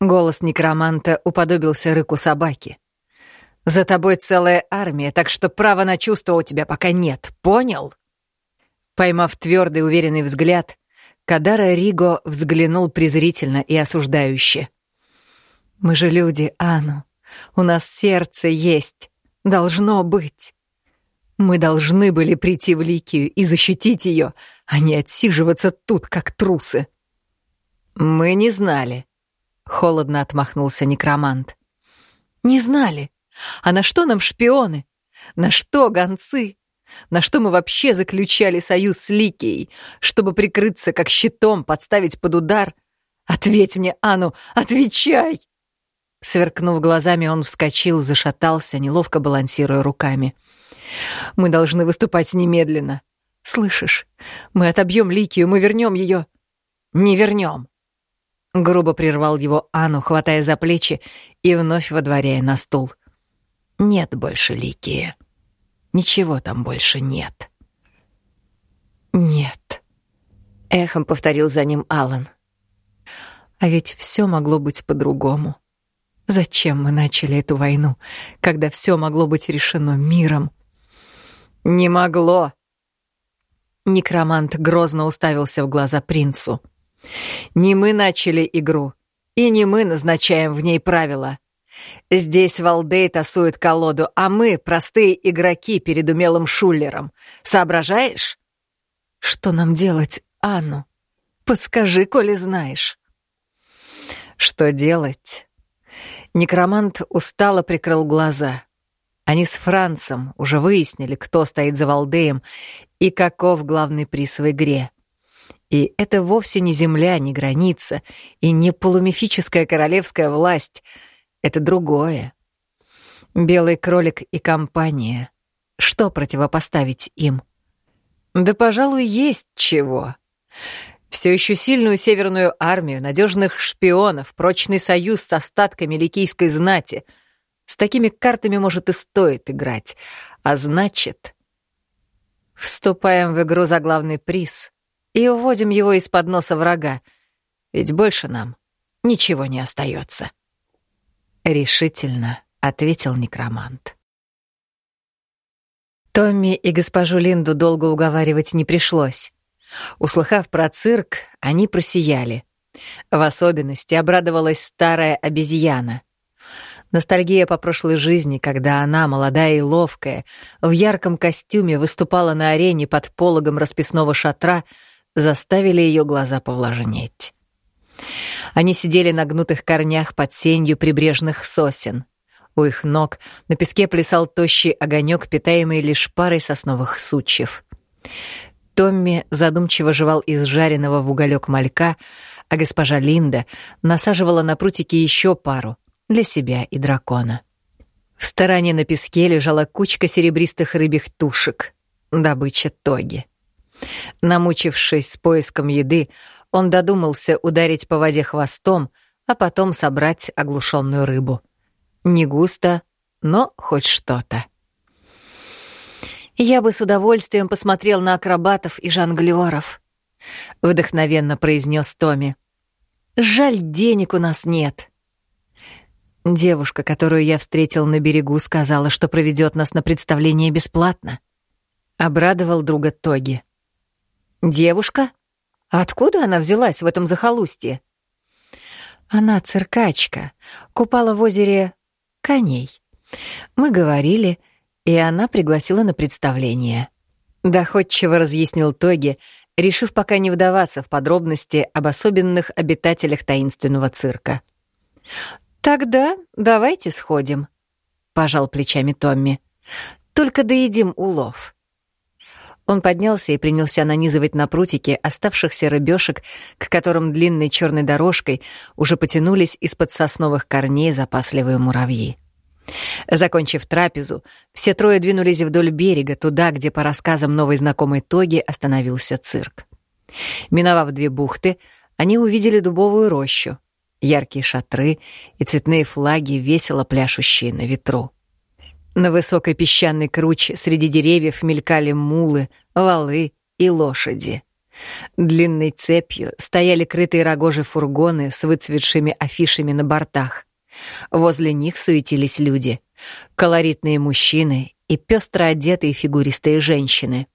Голос некроманта уподобился рыку собаки. За тобой целая армия, так что права на чувство у тебя пока нет, понял? Поймав твердый уверенный взгляд, Кадара Риго взглянул презрительно и осуждающе. «Мы же люди, Ану. У нас сердце есть. Должно быть. Мы должны были прийти в Ликию и защитить ее, а не отсиживаться тут, как трусы. Мы не знали. Холодно отмахнулся некромант. Не знали. А на что нам шпионы? На что гонцы? На что мы вообще заключали союз с Ликией? Чтобы прикрыться как щитом, подставить под удар? Ответь мне, Ану, отвечай! Сверкнув глазами, он вскочил, зашатался, неловко балансируя руками. — мы должны выступать немедленно. Слышишь? Мы отобьем Ликию, мы вернем ее. Не вернем. Грубо прервал его Ану, хватая за плечи и вновь водворяя на стул. Нет больше Ликии. Ничего там больше нет. Нет. Эхом повторил за ним Алан. А ведь все могло быть по-другому. Зачем мы начали эту войну, когда все могло быть решено миром? «Не могло!» Некромант грозно уставился в глаза принцу. «Не мы начали игру, и не мы назначаем в ней правила. Здесь Валдей тасует колоду, а мы — простые игроки перед умелым шулером. Соображаешь?» «Что нам делать, Анну? Подскажи, коли знаешь». «Что делать?» Некромант устало прикрыл глаза. Они с Францем уже выяснили, кто стоит за Валдеем и каков главный приз в игре. И это вовсе не земля, не граница и не полумифическая королевская власть. Это другое. Белый кролик и компания. Что противопоставить им? Да, пожалуй, есть чего. Все еще сильную северную армию, надежных шпионов, прочный союз с остатками ликийской знати — с такими картами, может, и стоит играть. А значит... Вступаем в игру за главный приз и уводим его из-под носа врага. Ведь больше нам ничего не остается. Решительно ответил некромант. Томми и госпожу Линду долго уговаривать не пришлось. Услыхав про цирк, они просияли. В особенности обрадовалась старая обезьяна. Ностальгия по прошлой жизни, когда она, молодая и ловкая, в ярком костюме выступала на арене под пологом расписного шатра, заставили ее глаза повлажнеть. Они сидели на гнутых корнях под сенью прибрежных сосен. У их ног на песке плясал тощий огонек, питаемый лишь парой сосновых сучьев. Томми задумчиво жевал из жареного в уголек малька, а госпожа Линда насаживала на прутики еще пару — для себя и дракона. В стороне на песке лежала кучка серебристых рыбьих тушек, добыча тоги. Намучившись с поиском еды, он додумался ударить по воде хвостом, а потом собрать оглушенную рыбу. Не густо, но хоть что-то. «Я бы с удовольствием посмотрел на акробатов и жонглёров», — вдохновенно произнес Томми. «Жаль, денег у нас нет». Девушка, которую я встретил на берегу, сказала, что проведет нас на представление бесплатно. Обрадовал друга Тоги. «Девушка? Откуда она взялась в этом захолустье?» Она циркачка, купала в озере коней. Мы говорили, и она пригласила на представление. Доходчиво разъяснил Тоги, решив пока не вдаваться в подробности об особенных обитателях таинственного цирка. «Тогда давайте сходим», — пожал плечами Томми. «Только доедим улов». Он поднялся и принялся нанизывать на прутики оставшихся рыбешек, к которым длинной черной дорожкой уже потянулись из-под сосновых корней запасливые муравьи. Закончив трапезу, все трое двинулись вдоль берега, туда, где, по рассказам новой знакомой Тоги, остановился цирк. Миновав две бухты, они увидели дубовую рощу, яркие шатры и цветные флаги, весело пляшущие на ветру. На высокой песчаной круче среди деревьев мелькали мулы, валы и лошади. Длинной цепью стояли крытые рогожи фургоны с выцветшими афишами на бортах. Возле них суетились люди. Колоритные мужчины и пестро одетые фигуристые женщины.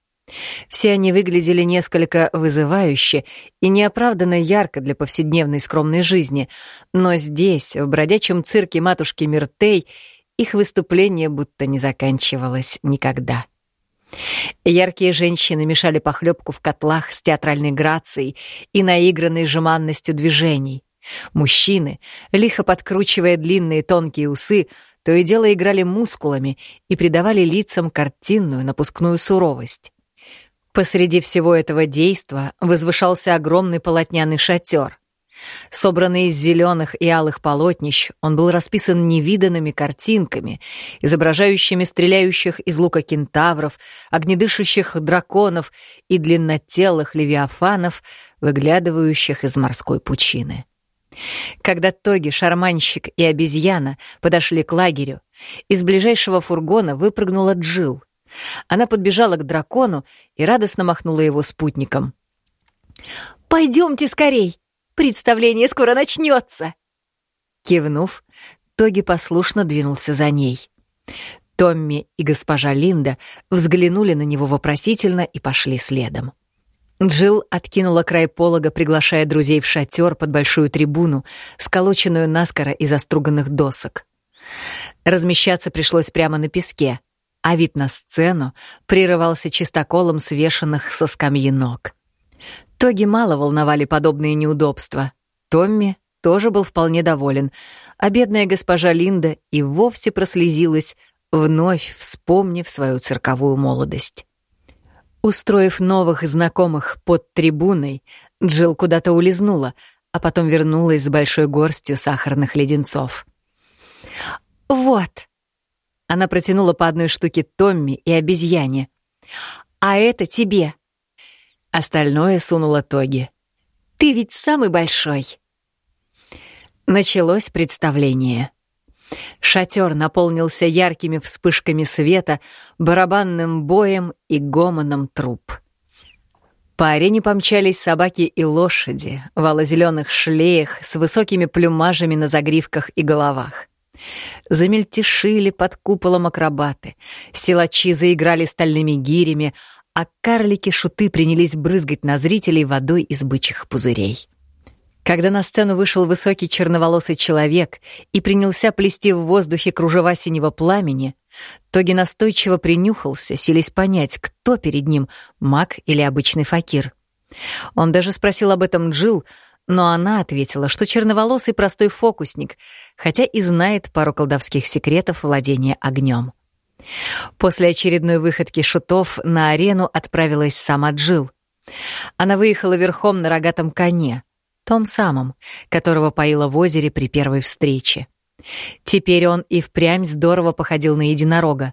Все они выглядели несколько вызывающе и неоправданно ярко для повседневной скромной жизни, но здесь, в бродячем цирке матушки Миртей, их выступление будто не заканчивалось никогда. Яркие женщины мешали похлебку в котлах с театральной грацией и наигранной жеманностью движений. Мужчины, лихо подкручивая длинные тонкие усы, то и дело играли мускулами и придавали лицам картинную напускную суровость. Посреди всего этого действа возвышался огромный полотняный шатер. Собранный из зеленых и алых полотнищ, он был расписан невиданными картинками, изображающими стреляющих из лука кентавров, огнедышащих драконов и длиннотелых левиафанов, выглядывающих из морской пучины. Когда Тоги, шарманщик и обезьяна подошли к лагерю, из ближайшего фургона выпрыгнула Джил. Она подбежала к дракону и радостно махнула его спутником. «Пойдемте скорей!» Представление скоро начнется!» Кивнув, Тоги послушно двинулся за ней. Томми и госпожа Линда взглянули на него вопросительно и пошли следом. Джилл откинула край полога, приглашая друзей в шатер под большую трибуну, сколоченную наскоро из оструганных досок. Размещаться пришлось прямо на песке, а вид на сцену прерывался чистоколом свешенных со скамьи ног. Тоги мало волновали подобные неудобства. Томми тоже был вполне доволен, а бедная госпожа Линда и вовсе прослезилась, вновь вспомнив свою цирковую молодость. Устроив новых знакомых под трибуной, Джилл куда-то улизнула, а потом вернулась с большой горстью сахарных леденцов. «Вот!» Она протянула по одной штуке Томми и обезьяне. «А это тебе!» Остальное сунула Тоги. «Ты ведь самый большой!» Началось представление. Шатер наполнился яркими вспышками света, барабанным боем и гомоном труп. По арене помчались собаки и лошади в алло-зеленых шлеях с высокими плюмажами на загривках и головах. Замельтешили под куполом акробаты, силачи заиграли стальными гирями, а карлики-шуты принялись брызгать на зрителей водой из бычьих пузырей. Когда на сцену вышел высокий черноволосый человек и принялся плести в воздухе кружева синего пламени, Тоги настойчиво принюхался, силясь понять, кто перед ним, маг или обычный факир. Он даже спросил об этом Джил, но она ответила, что черноволосый простой фокусник, хотя и знает пару колдовских секретов владения огнем. После очередной выходки шутов на арену отправилась сама Джил. Она выехала верхом на рогатом коне, том самом, которого поила в озере при первой встрече. Теперь он и впрямь здорово походил на единорога.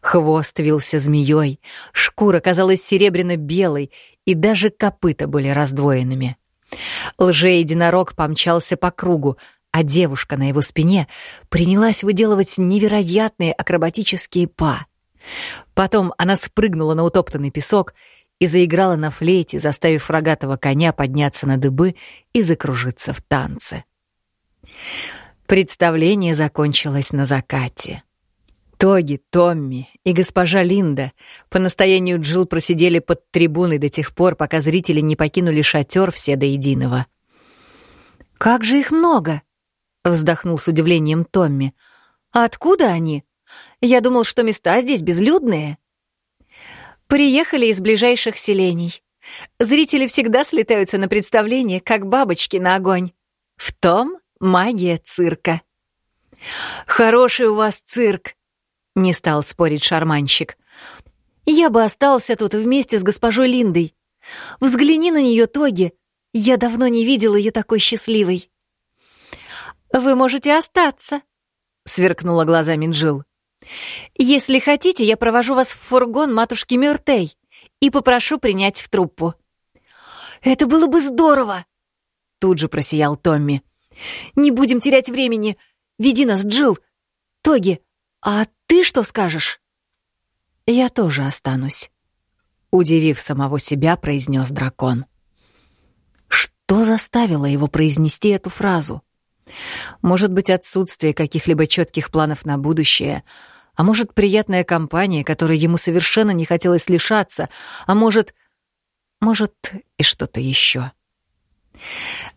Хвост вился змеей, шкура казалась серебряно-белой, и даже копыта были раздвоенными. Лже-единорог помчался по кругу, а девушка на его спине принялась выделывать невероятные акробатические па. Потом она спрыгнула на утоптанный песок и заиграла на флейте, заставив рогатого коня подняться на дыбы и закружиться в танце. Представление закончилось на закате. Тоги, Томми и госпожа Линда по настоянию Джил просидели под трибуной до тех пор, пока зрители не покинули шатер все до единого — «Как же их много!» — вздохнул с удивлением Томми. «А откуда они? Я думал, что места здесь безлюдные». «Приехали из ближайших селений. Зрители всегда слетаются на представление, как бабочки на огонь. В том магия цирка». «Хороший у вас цирк», — не стал спорить шарманщик. «Я бы остался тут вместе с госпожой Линдой. Взгляни на нее, Тоги. Я давно не видел ее такой счастливой». «Вы можете остаться», — сверкнула глазами Джил. «Если хотите, я провожу вас в фургон матушки Мюртей и попрошу принять в труппу». «Это было бы здорово!» Тут же просиял Томми. «Не будем терять времени. Веди нас, Джил. Тоги, а ты что скажешь?» «Я тоже останусь», — удивив самого себя, произнес дракон. Что заставило его произнести эту фразу? Может быть, отсутствие каких-либо четких планов на будущее, а может, приятная компания, которой ему совершенно не хотелось лишаться, а может... Может, и что-то еще.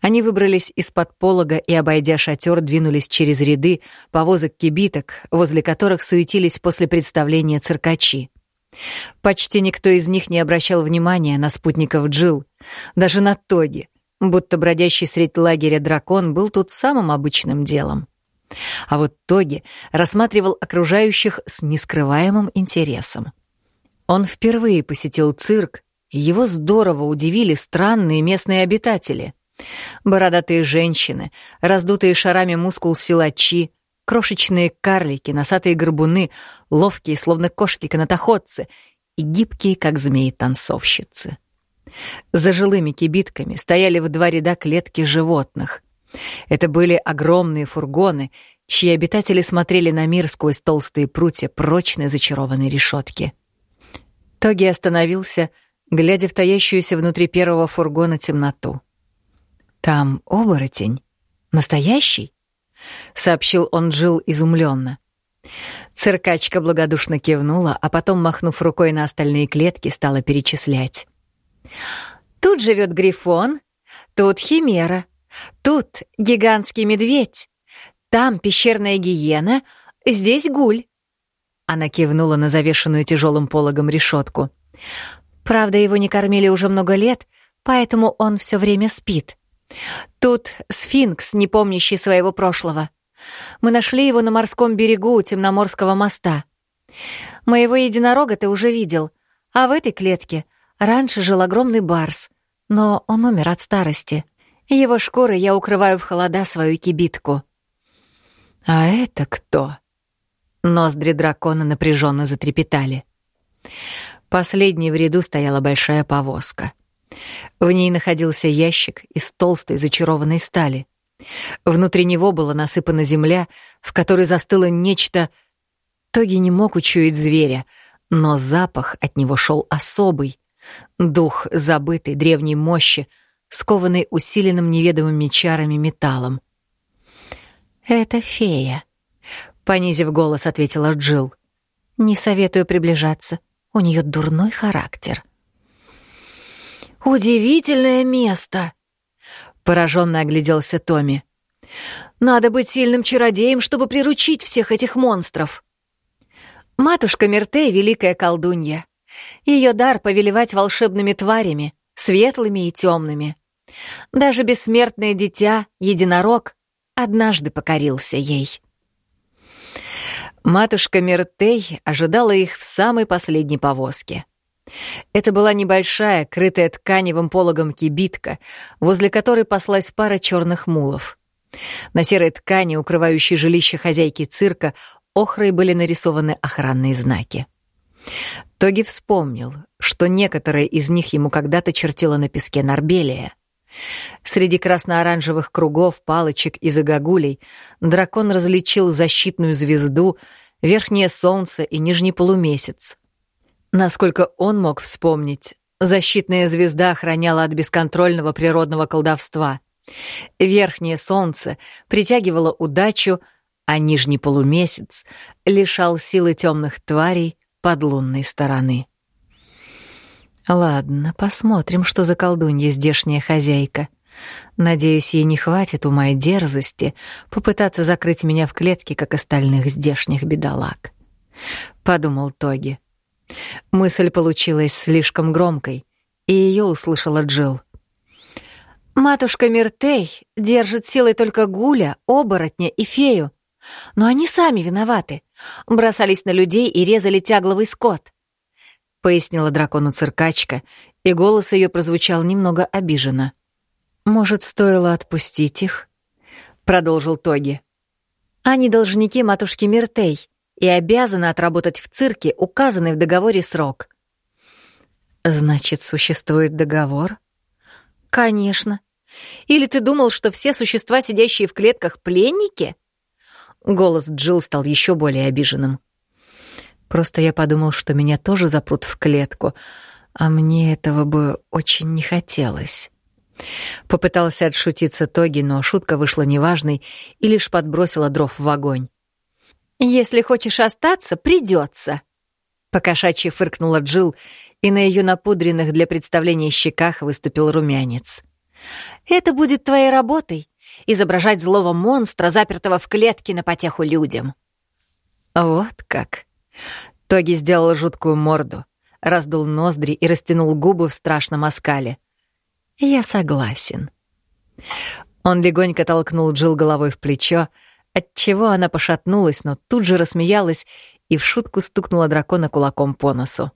Они выбрались из-под полога и, обойдя шатер, двинулись через ряды повозок кибиток, возле которых суетились после представления циркачи. Почти никто из них не обращал внимания на спутников Джил, даже на Тоги, будто бродящий средь лагеря дракон был тут самым обычным делом. А вот Тоги рассматривал окружающих с нескрываемым интересом. Он впервые посетил цирк, его здорово удивили странные местные обитатели. Бородатые женщины, раздутые шарами мускул силачи, крошечные карлики, носатые горбуны, ловкие, словно кошки-канатоходцы, и гибкие, как змеи-танцовщицы. За жилыми кибитками стояли в два ряда клетки животных. Это были огромные фургоны, чьи обитатели смотрели на мир сквозь толстые прутья прочной зачарованной решетки. Тоги остановился, глядя в таящуюся внутри первого фургона темноту. «Там оборотень? Настоящий?» — сообщил он Джил изумленно. Циркачка благодушно кивнула, а потом, махнув рукой на остальные клетки, стала перечислять. Тут живет грифон, тут химера, тут гигантский медведь, там пещерная гиена, здесь гуль. Она кивнула на завешенную тяжелым пологом решетку. Правда, его не кормили уже много лет, поэтому он все время спит. Тут сфинкс, не помнящий своего прошлого. Мы нашли его на морском берегу у Темноморского моста. Моего единорога ты уже видел, а в этой клетке Раньше жил огромный барс, но он умер от старости. Его шкуры я укрываю в холода свою кибитку. А это кто? Ноздри дракона напряженно затрепетали. Последней в ряду стояла большая повозка. В ней находился ящик из толстой зачарованной стали. Внутри него была насыпана земля, в которой застыло нечто... Тоги не мог учуять зверя, но запах от него шел особый, Дух забытой древней мощи, скованный усиленным неведомыми чарами металлом. «Это фея», — понизив голос, ответила Джил. «Не советую приближаться. У нее дурной характер». «Удивительное место!» — пораженно огляделся Томми. «Надо быть сильным чародеем, чтобы приручить всех этих монстров». «Матушка Мертей — великая колдунья», ее дар повелевать волшебными тварями, светлыми и темными. Даже бессмертное дитя, единорог, однажды покорился ей. Матушка Мертей ожидала их в самой последней повозке. Это была небольшая, крытая тканевым пологом кибитка, возле которой паслась пара черных мулов. На серой ткани, укрывающей жилище хозяйки цирка, охрой были нарисованы охранные знаки. Тоги вспомнил, что некоторые из них ему когда-то чертила на песке Нарбелия. Среди красно-оранжевых кругов, палочек и загогулей дракон различил защитную звезду, верхнее солнце и нижний полумесяц. Насколько он мог вспомнить, защитная звезда охраняла от бесконтрольного природного колдовства. Верхнее солнце притягивало удачу, а нижний полумесяц лишал силы темных тварей, подлунной стороны. Ладно, посмотрим, что за колдунья здешняя хозяйка. Надеюсь, ей не хватит ума и дерзости попытаться закрыть меня в клетке, как остальных здешних бедолаг. Подумал Тоги. Мысль получилась слишком громкой, и ее услышала Джилл. «Матушка Миртей держит силой только Гуля, оборотня и фею. Но они сами виноваты. Бросались на людей и резали тягловый скот», — пояснила дракону циркачка, и голос ее прозвучал немного обиженно. «Может, стоило отпустить их?» — продолжил Тоги. «Они должники матушки Миртей и обязаны отработать в цирке указанный в договоре срок». «Значит, существует договор?» «Конечно. Или ты думал, что все существа, сидящие в клетках, пленники?» Голос Джилл стал еще более обиженным. «Просто я подумал, что меня тоже запрут в клетку, а мне этого бы очень не хотелось». Попытался отшутиться Тоги, но шутка вышла неважной и лишь подбросила дров в огонь. «Если хочешь остаться, придется. Покошачьи фыркнула Джил, и на ее напудренных для представления щеках выступил румянец. «Это будет твоей работой — изображать злого монстра, запертого в клетке на потеху людям». «Вот как!» Тоги сделал жуткую морду, раздул ноздри и растянул губы в страшном оскале. «Я согласен». Он легонько толкнул Джил головой в плечо, отчего она пошатнулась, но тут же рассмеялась и в шутку стукнула дракона кулаком по носу.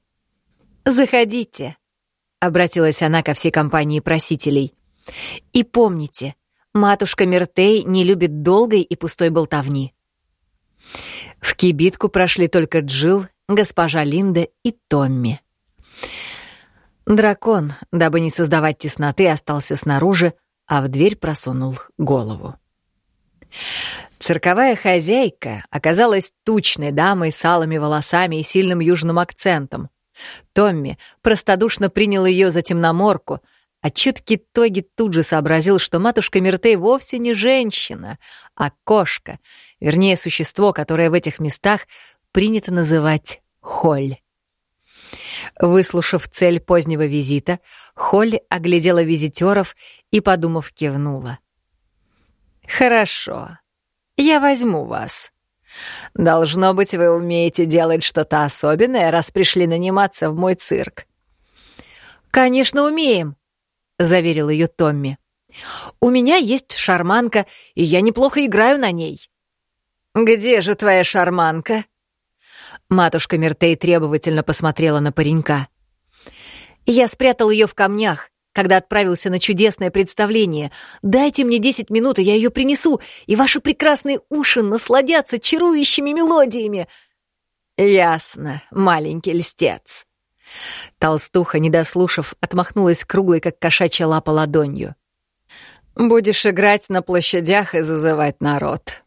«Заходите», — обратилась она ко всей компании просителей. «И помните, матушка Мертей не любит долгой и пустой болтовни». В кибитку прошли только Джил, госпожа Линда и Томми. Дракон, дабы не создавать тесноты, остался снаружи, а в дверь просунул голову. Цирковая хозяйка оказалась тучной дамой с алыми волосами и сильным южным акцентом. Томми простодушно принял ее за темноморку, а чуткий Тоги тут же сообразил, что матушка Миртей вовсе не женщина, а кошка, вернее, существо, которое в этих местах принято называть Холь. Выслушав цель позднего визита, Холли оглядела визитеров и, подумав, кивнула. «Хорошо, я возьму вас. Должно быть, вы умеете делать что-то особенное, раз пришли наниматься в мой цирк». «Конечно, умеем», — заверил ее Томми. «У меня есть шарманка, и я неплохо играю на ней». «Где же твоя шарманка?» Матушка Мертей требовательно посмотрела на паренька. «Я спрятал ее в камнях когда отправился на чудесное представление. Дайте мне десять минут, и я ее принесу, и ваши прекрасные уши насладятся чарующими мелодиями». «Ясно, маленький льстец». Толстуха, не дослушав, отмахнулась круглой, как кошачья лапа, ладонью. «Будешь играть на площадях и зазывать народ».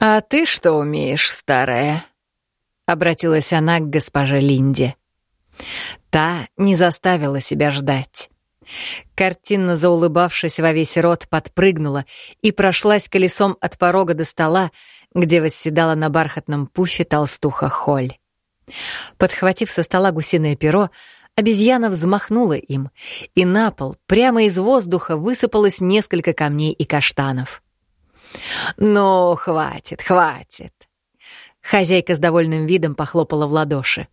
«А ты что умеешь, старая?» — обратилась она к госпоже Линде. Та не заставила себя ждать. Картинно заулыбавшись во весь рот, подпрыгнула и прошлась колесом от порога до стола, где восседала на бархатном пуфе толстуха Холь. Подхватив со стола гусиное перо, обезьяна взмахнула им, и на пол прямо из воздуха высыпалось несколько камней и каштанов. «Ну, хватит, хватит!» Хозяйка с довольным видом похлопала в ладоши.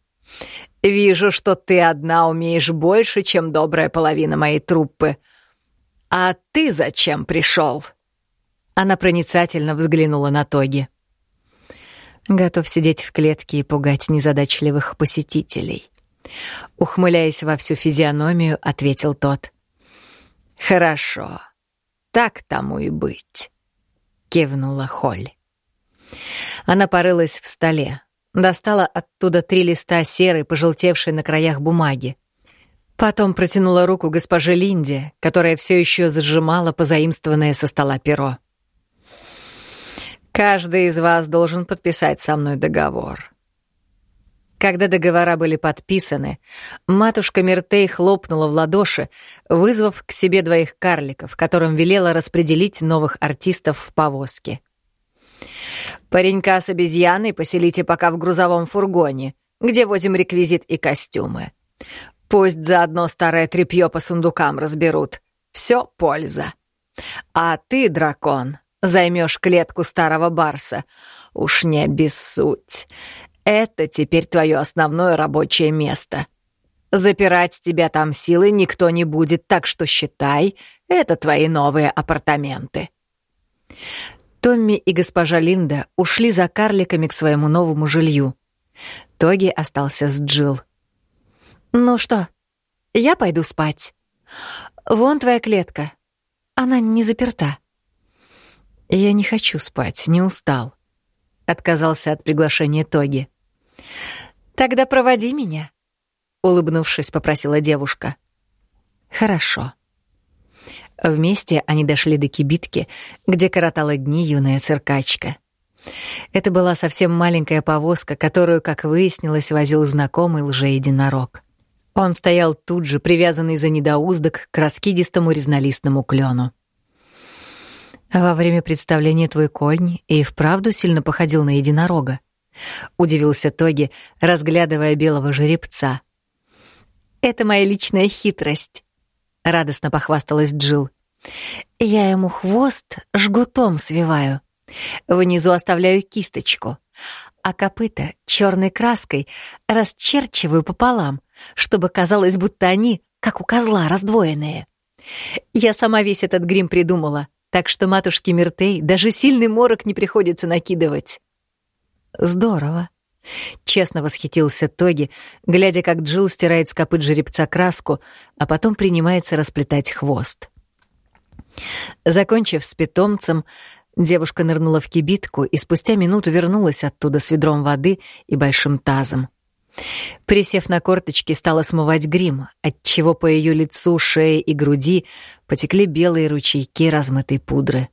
Вижу, что ты одна умеешь больше, чем добрая половина моей труппы. А ты зачем пришел? Она проницательно взглянула на Тоги. Готов сидеть в клетке и пугать незадачливых посетителей. Ухмыляясь во всю физиономию, ответил тот. «Хорошо, так тому и быть», — кивнула Холь. Она порылась в столе, Достала оттуда три листа серой, пожелтевшей на краях бумаги. Потом протянула руку госпоже Линде, которая все еще сжимала позаимствованное со стола перо. «Каждый из вас должен подписать со мной договор». Когда договора были подписаны, матушка Миртей хлопнула в ладоши, вызвав к себе двоих карликов, которым велела распределить новых артистов в повозке. Паренька с обезьяной поселите пока в грузовом фургоне, где возим реквизит и костюмы. Пусть заодно старое тряпье по сундукам разберут. все польза. А ты, дракон, займешь клетку старого барса. Уж не обессудь. Это теперь твое основное рабочее место. Запирать тебя там силой никто не будет, так что считай, это твои новые апартаменты. Томми и госпожа Линда ушли за карликами к своему новому жилью. Тоги остался с Джил. «Ну что, я пойду спать. Вон твоя клетка. Она не заперта». «Я не хочу спать, не устал», — отказался от приглашения Тоги. «Тогда проводи меня», — улыбнувшись, попросила девушка. «Хорошо». Вместе они дошли до кибитки, где коротала дни юная циркачка. Это была совсем маленькая повозка, которую, как выяснилось, возил знакомый лже-единорог. Он стоял тут же, привязанный за недоуздок к раскидистому резнолистному клену. «Во время представления твой конь и вправду сильно походил на единорога», — удивился Тоги, разглядывая белого жеребца. «Это моя личная хитрость», — радостно похвасталась Джил. «Я ему хвост жгутом свиваю, внизу оставляю кисточку, а копыта черной краской расчерчиваю пополам, чтобы казалось, будто они, как у козла, раздвоенные. Я сама весь этот грим придумала, так что матушке Миртей даже сильный морок не приходится накидывать. Здорово. Честно восхитился Тоги, глядя, как Джилл стирает с копыт жеребца краску, а потом принимается расплетать хвост. Закончив с питомцем, девушка нырнула в кибитку и спустя минуту вернулась оттуда с ведром воды и большим тазом. Присев на корточки, стала смывать грим, отчего по ее лицу, шее и груди потекли белые ручейки размытой пудры.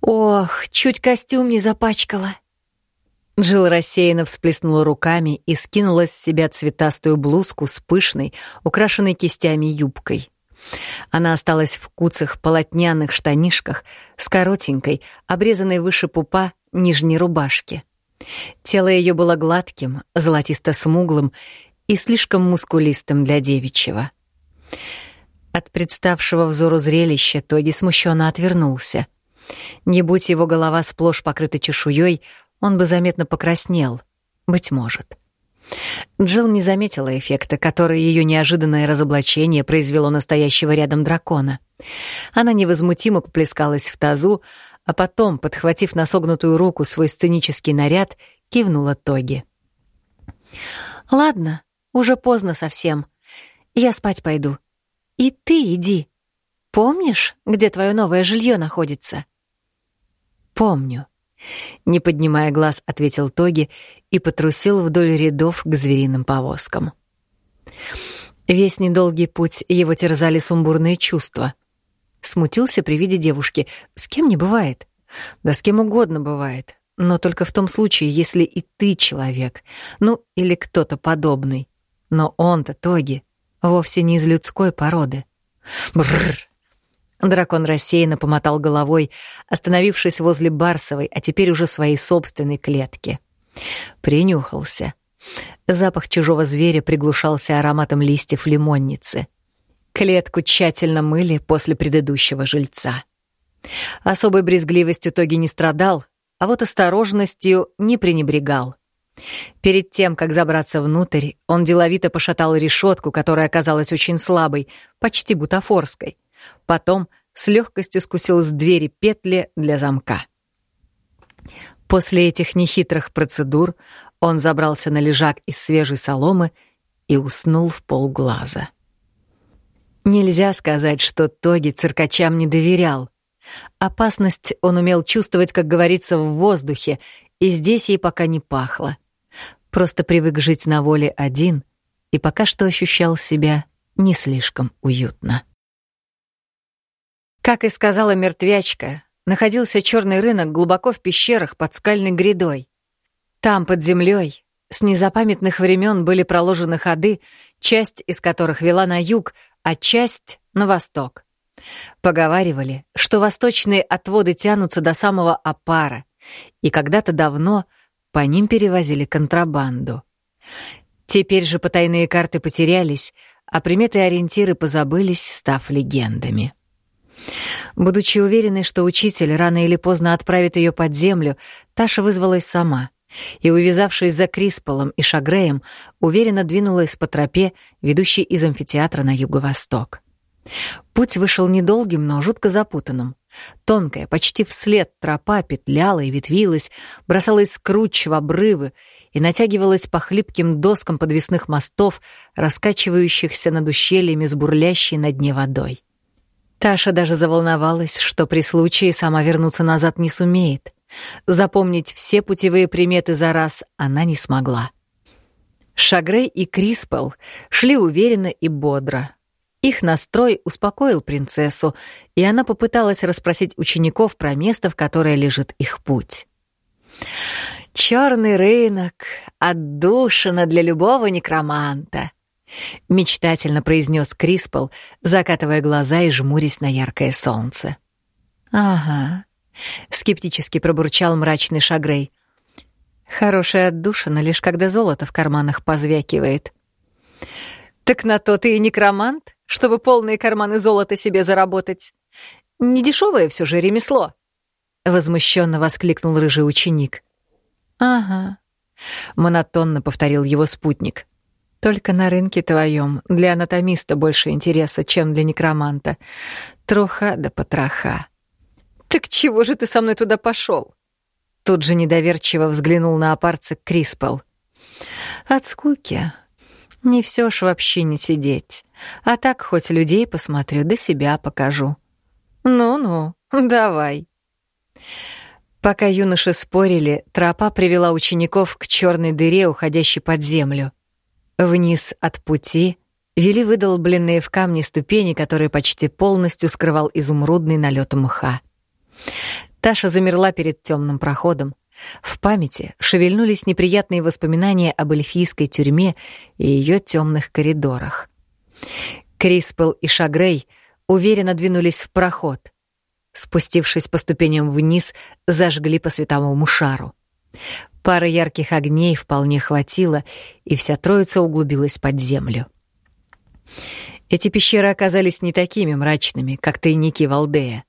«Ох, чуть костюм не запачкала!» Джилл рассеянно всплеснула руками и скинула с себя цветастую блузку с пышной, украшенной кистями юбкой. Она осталась в куцах полотняных штанишках с коротенькой, обрезанной выше пупа, нижней рубашки. Тело ее было гладким, золотисто-смуглым и слишком мускулистым для девичьего. От представшего взору зрелища Тоги смущенно отвернулся. Не будь его голова сплошь покрыта чешуей, он бы заметно покраснел. Быть может. Джилл не заметила эффекта, который ее неожиданное разоблачение произвело настоящего рядом дракона. Она невозмутимо поплескалась в тазу, а потом, подхватив на согнутую руку свой сценический наряд, кивнула Тоги. «Ладно, уже поздно совсем. Я спать пойду. И ты иди. Помнишь, где твое новое жилье находится?» «Помню», — не поднимая глаз, ответил Тоги и потрусил вдоль рядов к звериным повозкам. Весь недолгий путь его терзали сумбурные чувства — Смутился при виде девушки. С кем не бывает. Да с кем угодно бывает. Но только в том случае, если и ты человек. Ну, или кто-то подобный. Но он-то, Тоги, вовсе не из людской породы. Бррр. Дракон рассеянно помотал головой, остановившись возле Барсовой, а теперь уже своей собственной клетки. Принюхался. Запах чужого зверя приглушался ароматом листьев лимонницы. Клетку тщательно мыли после предыдущего жильца. Особой брезгливостью Тоги не страдал, а вот осторожностью не пренебрегал. Перед тем, как забраться внутрь, он деловито пошатал решетку, которая оказалась очень слабой, почти бутафорской. Потом с легкостью скусил с двери петли для замка. После этих нехитрых процедур он забрался на лежак из свежей соломы и уснул в полглаза. Нельзя сказать, что Тоги циркачам не доверял. Опасность он умел чувствовать, как говорится, в воздухе, и здесь ей пока не пахло. Просто привык жить на воле один и пока что ощущал себя не слишком уютно. Как и сказала мертвячка, находился черный рынок глубоко в пещерах под скальной грядой. Там, под землей, с незапамятных времен были проложены ходы, часть из которых вела на юг, а часть — на восток. Поговаривали, что восточные отводы тянутся до самого Апара, и когда-то давно по ним перевозили контрабанду. Теперь же потайные карты потерялись, а приметы и ориентиры позабылись, став легендами. Будучи уверенной, что учитель рано или поздно отправит ее под землю, Таша вызвалась сама и, увязавшись за Крисполом и Шагреем, уверенно двинулась по тропе, ведущей из амфитеатра на юго-восток. Путь вышел недолгим, но жутко запутанным. Тонкая, почти вслед тропа петляла и ветвилась, бросалась скруч в обрывы и натягивалась по хлипким доскам подвесных мостов, раскачивающихся над ущельями с бурлящей на дне водой. Таша даже заволновалась, что при случае сама вернуться назад не сумеет. Запомнить все путевые приметы за раз она не смогла. Шагрей и Криспел шли уверенно и бодро. Их настрой успокоил принцессу, и она попыталась расспросить учеников про место, в которое лежит их путь. «Черный рынок — отдушина для любого некроманта», — мечтательно произнес Криспел, закатывая глаза и жмурясь на яркое солнце. «Ага», — скептически пробурчал мрачный Шагрей. «Хорошая отдушина, лишь когда золото в карманах позвякивает». «Так на то ты и некромант, чтобы полные карманы золота себе заработать. Недешевое все же ремесло», — возмущенно воскликнул рыжий ученик. «Ага», — монотонно повторил его спутник. Только на рынке твоем для анатомиста больше интереса, чем для некроманта. Троха да потроха. Так чего же ты со мной туда пошел? Тут же недоверчиво взглянул на опарца Криспел. От скуки. Не все ж вообще не сидеть. А так хоть людей посмотрю, да себя покажу. Ну-ну, давай. Пока юноши спорили, тропа привела учеников к черной дыре, уходящей под землю. Вниз от пути вели выдолбленные в камне ступени, которые почти полностью скрывал изумрудный налет мха. Таша замерла перед темным проходом. В памяти шевельнулись неприятные воспоминания об эльфийской тюрьме и ее темных коридорах. Криспел и Шагрей уверенно двинулись в проход. Спустившись по ступеням вниз, зажгли по световому шару. Пары ярких огней вполне хватило, и вся троица углубилась под землю. Эти пещеры оказались не такими мрачными, как тайники Валдея.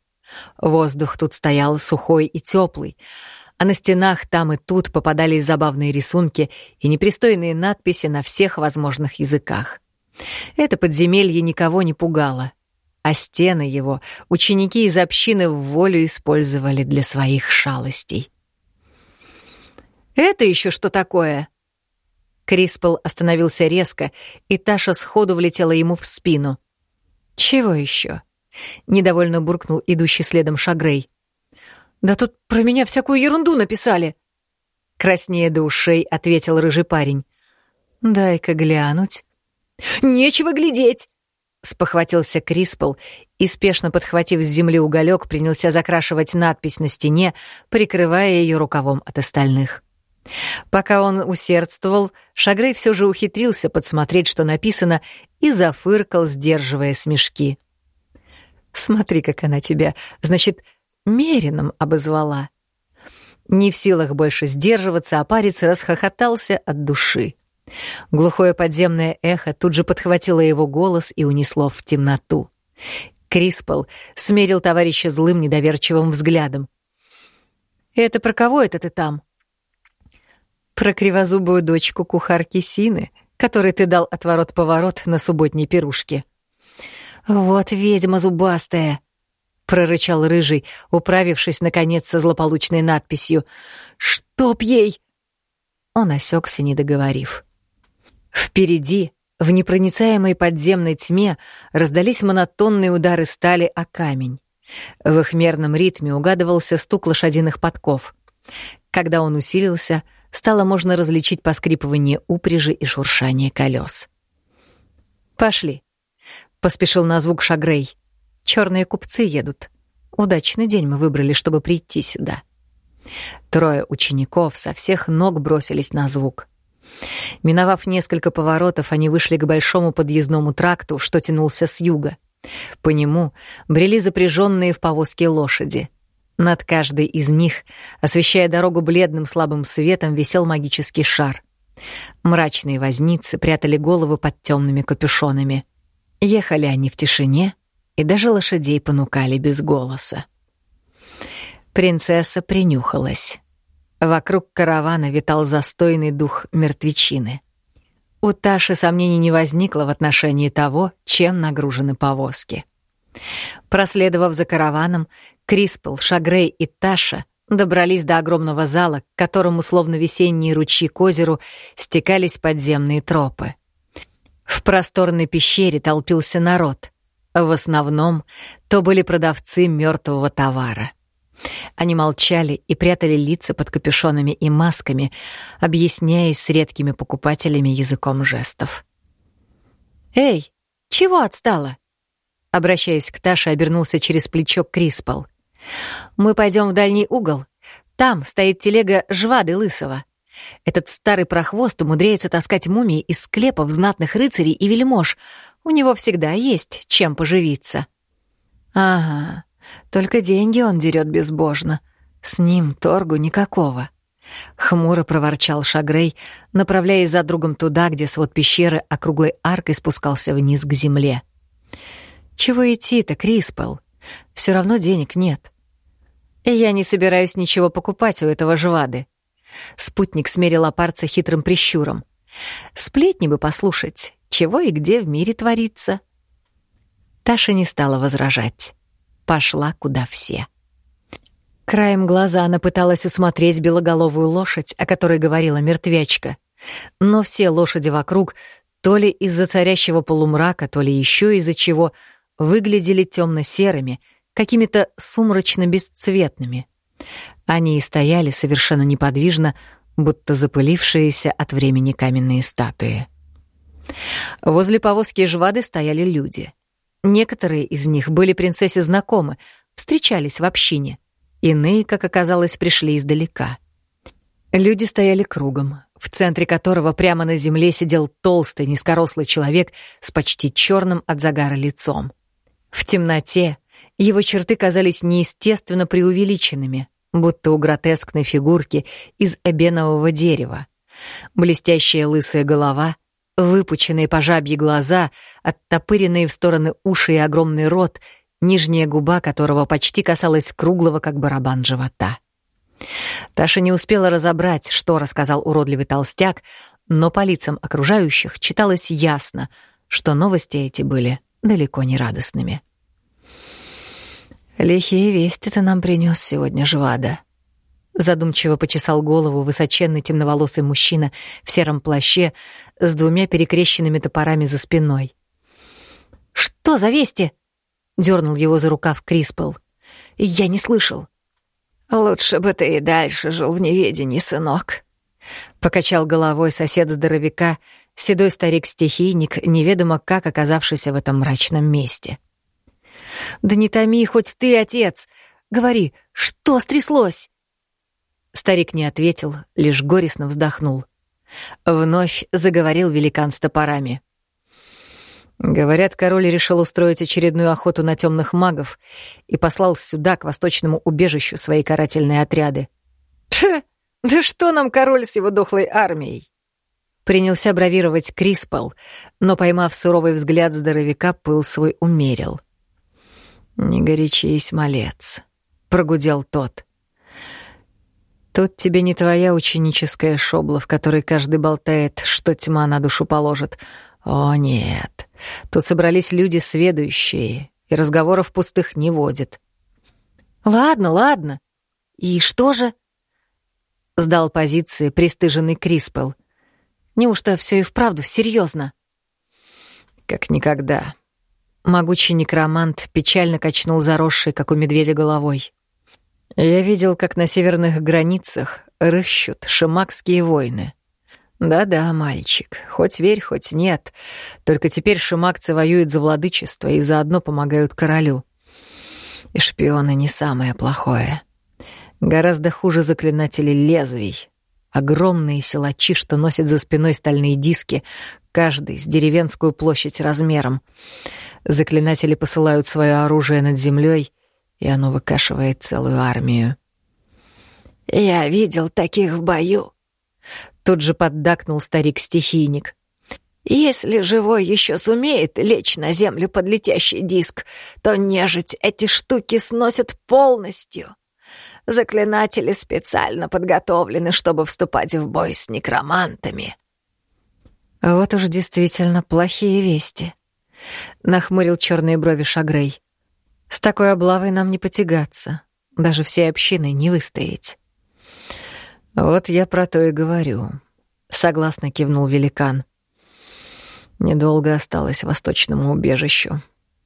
Воздух тут стоял сухой и теплый, а на стенах там и тут попадались забавные рисунки и непристойные надписи на всех возможных языках. Это подземелье никого не пугало, а стены его ученики из общины в волю использовали для своих шалостей. «Это еще что такое?» Криспел остановился резко, и Таша сходу влетела ему в спину. «Чего еще?» — недовольно буркнул идущий следом Шагрей. «Да тут про меня всякую ерунду написали!» Краснее до ушей ответил рыжий парень. «Дай-ка глянуть». «Нечего глядеть!» — спохватился Криспел и, спешно подхватив с земли уголек, принялся закрашивать надпись на стене, прикрывая ее рукавом от остальных. Пока он усердствовал, Шагрей все же ухитрился подсмотреть, что написано, и зафыркал, сдерживая смешки. «Смотри, как она тебя, значит, мерином обозвала». Не в силах больше сдерживаться, а парец расхохотался от души. Глухое подземное эхо тут же подхватило его голос и унесло в темноту. Криспел смерил товарища злым недоверчивым взглядом. «Это про кого это ты там?» Про кривозубую дочку кухарки Сины, которой ты дал отворот-поворот на субботней пирушке. «Вот ведьма зубастая!» — прорычал Рыжий, управившись, наконец, со злополучной надписью. «Чтоб ей!» Он осекся, не договорив. Впереди, в непроницаемой подземной тьме, раздались монотонные удары стали о камень. В их мерном ритме угадывался стук лошадиных подков. Когда он усилился, стало можно различить поскрипывание упряжи и шуршание колес. «Пошли», — поспешил на звук Шагрей. Черные купцы едут. Удачный день мы выбрали, чтобы прийти сюда». Трое учеников со всех ног бросились на звук. Миновав несколько поворотов, они вышли к большому подъездному тракту, что тянулся с юга. По нему брели запряженные в повозке лошади — над каждой из них, освещая дорогу бледным слабым светом, висел магический шар. Мрачные возницы прятали головы под темными капюшонами. Ехали они в тишине, и даже лошадей понукали без голоса. Принцесса принюхалась. Вокруг каравана витал застойный дух мертвечины. У Таши сомнений не возникло в отношении того, чем нагружены повозки. Проследовав за караваном, Криспл, Шагрей и Таша добрались до огромного зала, к которому, словно весенние ручьи к озеру, стекались подземные тропы. В просторной пещере толпился народ. В основном то были продавцы мертвого товара. Они молчали и прятали лица под капюшонами и масками, объясняясь с редкими покупателями языком жестов. «Эй, чего отстала?» Обращаясь к Таше, обернулся через плечо Криспол. «Мы пойдем в дальний угол. Там стоит телега Жвады Лысого. Этот старый прохвост умудряется таскать мумии из склепов знатных рыцарей и вельмож. У него всегда есть чем поживиться». «Ага, только деньги он дерет безбожно. С ним торгу никакого». Хмуро проворчал Шагрей, направляясь за другом туда, где свод пещеры округлой аркой спускался вниз к земле. «Чего идти-то, Криспел? Все равно денег нет. Я не собираюсь ничего покупать у этого жвады». Спутник смерил опарца хитрым прищуром. «Сплетни бы послушать, чего и где в мире творится». Таша не стала возражать пошла куда все. Краем глаза она пыталась усмотреть белоголовую лошадь, о которой говорила мертвячка. Но все лошади вокруг, то ли из-за царящего полумрака, то ли еще из-за чего, выглядели темно-серыми, какими-то сумрачно-бесцветными. Они и стояли совершенно неподвижно, будто запылившиеся от времени каменные статуи. Возле повозки жвады стояли люди. Некоторые из них были принцессе знакомы, встречались в общине. Иные, как оказалось, пришли издалека. Люди стояли кругом, в центре которого прямо на земле сидел толстый, низкорослый человек с почти черным от загара лицом. В темноте его черты казались неестественно преувеличенными, будто у гротескной фигурки из эбенового дерева. Блестящая лысая голова, Выпученные по жабьи глаза, оттопыренные в стороны уши и огромный рот, нижняя губа которого почти касалась круглого, как барабан живота. Таша не успела разобрать, что рассказал уродливый толстяк, но по лицам окружающих читалось ясно, что новости эти были далеко не радостными. «Лихие вести ты нам принес сегодня, Жвада», Задумчиво почесал голову высоченный темноволосый мужчина в сером плаще с двумя перекрещенными топорами за спиной. «Что за вести?» — дернул его за рукав Криспел. «Я не слышал». «Лучше бы ты и дальше жил в неведении, сынок», — покачал головой сосед здоровяка, седой старик-стихийник, неведомо как оказавшийся в этом мрачном месте. «Да не томи, хоть ты, отец! Говори, что стряслось?» Старик не ответил, лишь горестно вздохнул. Вновь заговорил великан с топорами. Говорят, король решил устроить очередную охоту на темных магов и послал сюда, к восточному убежищу, свои карательные отряды. Пф, да что нам король с его дохлой армией? Принялся бравировать Криспал, но, поймав суровый взгляд здоровяка, пыл свой умерил. «Не горячись, малец», — прогудел тот. Тут тебе не твоя ученическая шобла, в которой каждый болтает, что тьма на душу положит. О, нет. Тут собрались люди сведущие, и разговоров пустых не водит. Ладно, ладно. И что же? Сдал позиции пристыженный Криспел. Неужто все и вправду серьезно? Как никогда. Могучий некромант печально качнул заросшей, как у медведя, головой. Я видел, как на северных границах рыщут шимакские войны. Да-да, мальчик, хоть верь, хоть нет. Только теперь шимакцы воюют за владычество и заодно помогают королю. И шпионы не самое плохое. Гораздо хуже заклинатели лезвий. Огромные силачи, что носят за спиной стальные диски, каждый с деревенскую площадь размером. Заклинатели посылают свое оружие над землей — и оно выкашивает целую армию. «Я видел таких в бою», — тут же поддакнул старик-стихийник. Если живой еще сумеет лечь на землю под летящий диск, то нежить эти штуки сносят полностью. Заклинатели специально подготовлены, чтобы вступать в бой с некромантами. Вот уж действительно плохие вести. Нахмурил черные брови Шагрей. С такой облавой нам не потягаться, даже всей общиной не выстоять. Вот я про то и говорю. Согласно кивнул великан. Недолго осталось восточному убежищу.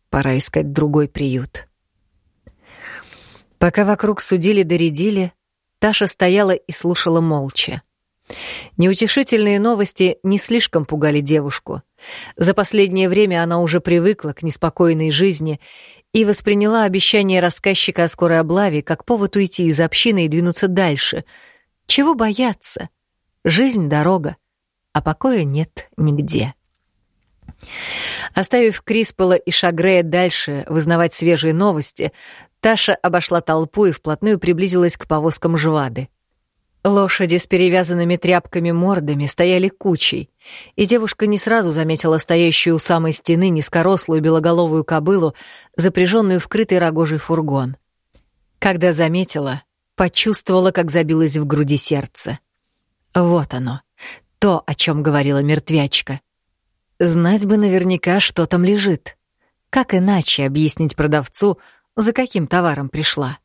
Пора искать другой приют. Пока вокруг судили-доредили, Таша стояла и слушала молча. Неутешительные новости не слишком пугали девушку. За последнее время она уже привыкла к неспокойной жизни и восприняла обещание рассказчика о скорой облаве как повод уйти из общины и двинуться дальше. Чего бояться? Жизнь — дорога, а покоя нет нигде. Оставив Криспола и Шагрея дальше вызнавать свежие новости, Таша обошла толпу и вплотную приблизилась к повозкам жвады. Лошади с перевязанными тряпками мордами стояли кучей, и девушка не сразу заметила стоящую у самой стены низкорослую белоголовую кобылу, запряженную в крытый рогожий фургон. Когда заметила, почувствовала, как забилось в груди сердце. Вот оно, то, о чем говорила мертвячка. Знать бы наверняка, что там лежит. Как иначе объяснить продавцу, за каким товаром пришла?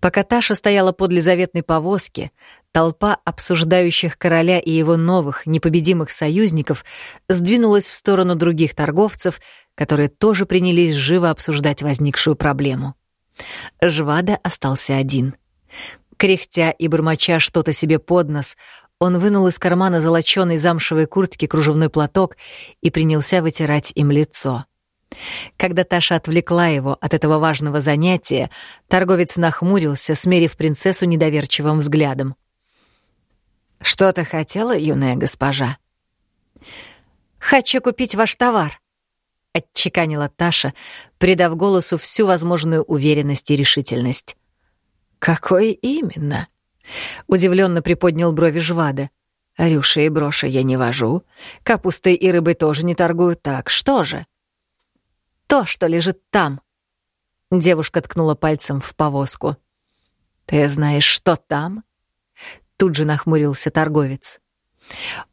Пока Таша стояла подле заветной повозки, толпа обсуждающих короля и его новых, непобедимых союзников сдвинулась в сторону других торговцев, которые тоже принялись живо обсуждать возникшую проблему. Жвада остался один. Кряхтя и бормоча что-то себе под нос, он вынул из кармана золочёной замшевой куртки кружевной платок и принялся вытирать им лицо. Когда Таша отвлекла его от этого важного занятия, торговец нахмурился, смерив принцессу недоверчивым взглядом. «Что ты хотела, юная госпожа?» «Хочу купить ваш товар», — отчеканила Таша, придав голосу всю возможную уверенность и решительность. «Какой именно?» — удивленно приподнял брови Жвада. «Рюши и броши я не вожу, капустой и рыбой тоже не торгую, так что же?» То, что лежит там». Девушка ткнула пальцем в повозку. «Ты знаешь, что там?» Тут же нахмурился торговец.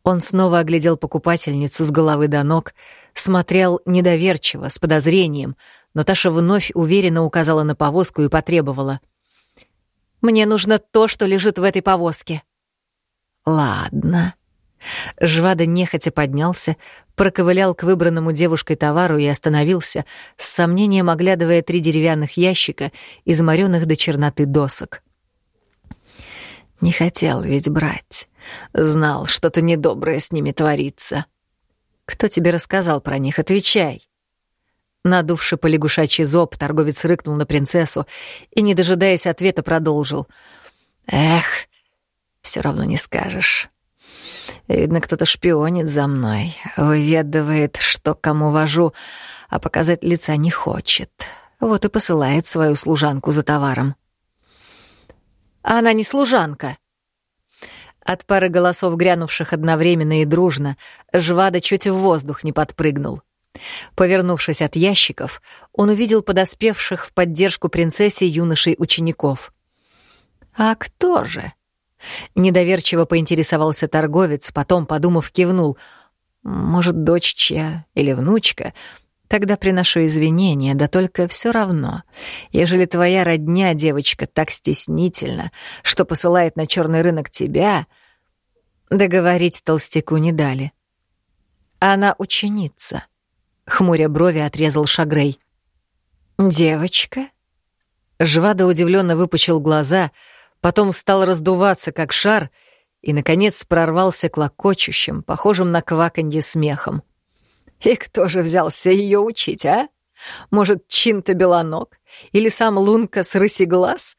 Он снова оглядел покупательницу с головы до ног, смотрел недоверчиво, с подозрением, но Таша вновь уверенно указала на повозку и потребовала. «Мне нужно то, что лежит в этой повозке». «Ладно», Жвада нехотя поднялся, проковылял к выбранному девушкой товару и остановился, с сомнением оглядывая три деревянных ящика, изморенных до черноты досок. «Не хотел ведь брать. Знал, что-то недоброе с ними творится. Кто тебе рассказал про них? Отвечай!» Надувши полягушачий зоб, торговец рыкнул на принцессу и, не дожидаясь ответа, продолжил. «Эх, все равно не скажешь. Видно, кто-то шпионит за мной, выведывает, что кому вожу, а показать лица не хочет. Вот и посылает свою служанку за товаром. Она не служанка. От пары голосов, грянувших одновременно и дружно, Жвада чуть в воздух не подпрыгнул. Повернувшись от ящиков, он увидел подоспевших в поддержку принцессе юношей-учеников. «А кто же?» Недоверчиво поинтересовался торговец, потом, подумав, кивнул. «Может, дочь чья или внучка?» Тогда приношу извинения, да только все равно. Ежели твоя родня, девочка, так стеснительна, что посылает на черный рынок тебя, договорить толстяку не дали. Она ученица. Хмуря брови отрезал Шагрей. Девочка? Жвада удивленно выпучил глаза — потом стал раздуваться, как шар, и, наконец, прорвался клокочущим, похожим на кваканье смехом. И кто же взялся ее учить, а? Может, Чинта Белоног? Или сам Лунка с рыси глаз?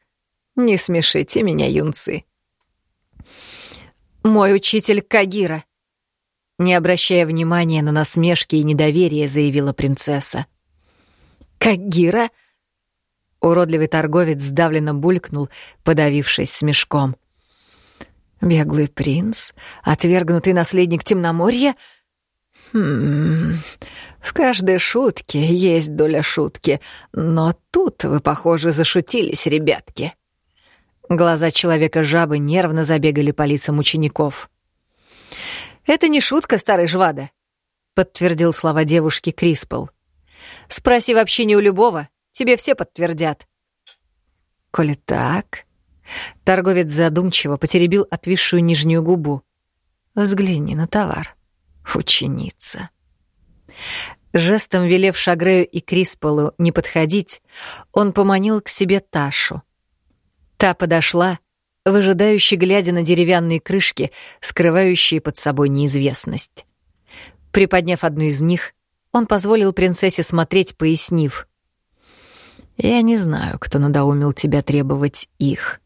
Не смешите меня, юнцы. Мой учитель Кагира. Не обращая внимания на насмешки и недоверие, заявила принцесса. Кагира? — Уродливый торговец сдавленно булькнул, подавившись смешком. «Беглый принц? Отвергнутый наследник темноморья?» Хм, в каждой шутке есть доля шутки, но тут вы, похоже, зашутились, ребятки. Глаза человека-жабы нервно забегали по лицам учеников. «Это не шутка, старый жвада», — подтвердил слова девушки Криспл. «Спроси вообще не у любого, тебе все подтвердят». «Коли так...» Торговец задумчиво потеребил отвисшую нижнюю губу. «Взгляни на товар, ученица». Жестом велев Шагрею и Крисполу не подходить, он поманил к себе Ташу. Та подошла, выжидающе глядя на деревянные крышки, скрывающие под собой неизвестность. Приподняв одну из них, он позволил принцессе смотреть, пояснив. «Я не знаю, кто надоумил тебя требовать их.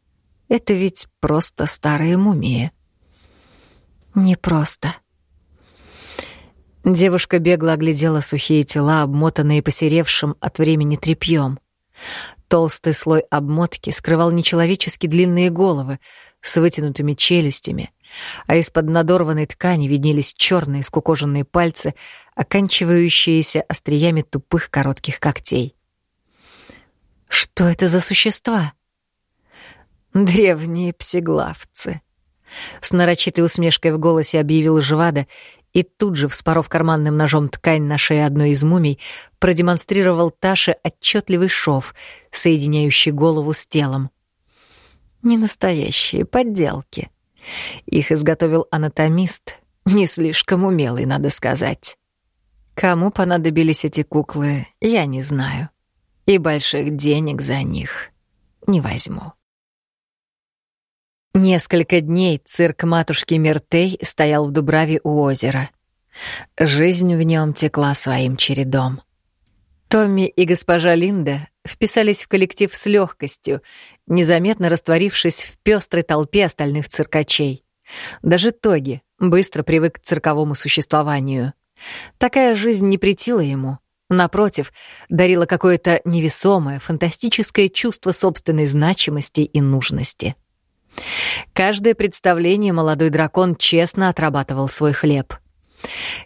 Это ведь просто старые мумии». «Не просто». Девушка бегло оглядела сухие тела, обмотанные посеревшим от времени тряпьем. Толстый слой обмотки скрывал нечеловечески длинные головы с вытянутыми челюстями, а из-под надорванной ткани виднелись черные скукоженные пальцы, оканчивающиеся остриями тупых коротких когтей. «Что это за существа?» «Древние псиглавцы», — с нарочитой усмешкой в голосе объявил Жвада и тут же, вспоров карманным ножом ткань на шее одной из мумий, продемонстрировал Таше отчетливый шов, соединяющий голову с телом. Не настоящие подделки. Их изготовил анатомист, не слишком умелый, надо сказать. Кому понадобились эти куклы, я не знаю. И больших денег за них не возьму. Несколько дней цирк матушки Мертей стоял в Дубраве у озера. Жизнь в нем текла своим чередом. Томми и госпожа Линда вписались в коллектив с легкостью, незаметно растворившись в пестрой толпе остальных циркачей. Даже Тоги быстро привык к цирковому существованию. Такая жизнь не претила ему. Напротив, дарила какое-то невесомое, фантастическое чувство собственной значимости и нужности. Каждое представление молодой дракон честно отрабатывал свой хлеб.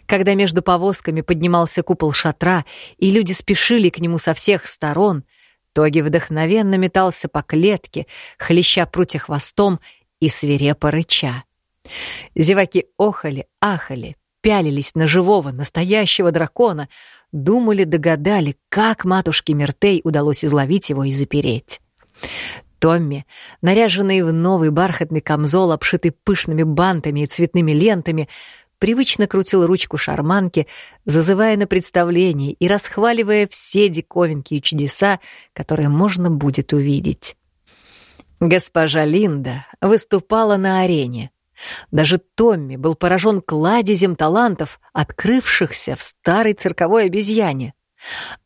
Когда между повозками поднимался купол шатра, и люди спешили к нему со всех сторон, Тоги вдохновенно метался по клетке, хлеща прутья хвостом и свирепо рыча. Зеваки охали, ахали, пялились на живого, настоящего дракона, думали, догадали, как матушке Мертей удалось изловить его и запереть. Томми, наряженный в новый бархатный камзол, обшитый пышными бантами и цветными лентами, привычно крутил ручку шарманки, зазывая на представление и расхваливая все диковинки и чудеса, которые можно будет увидеть. Госпожа Линда выступала на арене. Даже Томми был поражен кладезем талантов, открывшихся в старой цирковой обезьяне.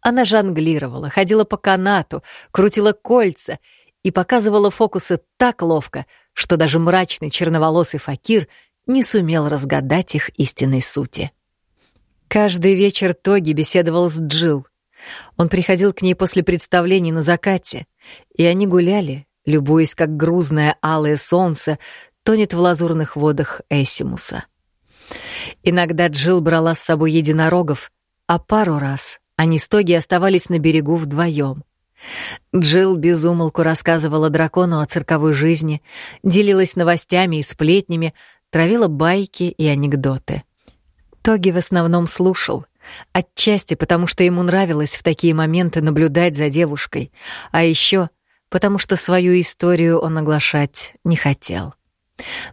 Она жонглировала, ходила по канату, крутила кольца — и показывала фокусы так ловко, что даже мрачный черноволосый факир не сумел разгадать их истинной сути. Каждый вечер Тоги беседовал с Джил. Он приходил к ней после представлений на закате, и они гуляли, любуясь, как грузное алое солнце тонет в лазурных водах Эсимуса. Иногда Джил брала с собой единорогов, а пару раз они с Тоги оставались на берегу вдвоем. Джилл безумолку рассказывала дракону о цирковой жизни, делилась новостями и сплетнями, травила байки и анекдоты. Тоги в основном слушал, отчасти потому, что ему нравилось в такие моменты наблюдать за девушкой, а еще потому что свою историю он оглашать не хотел.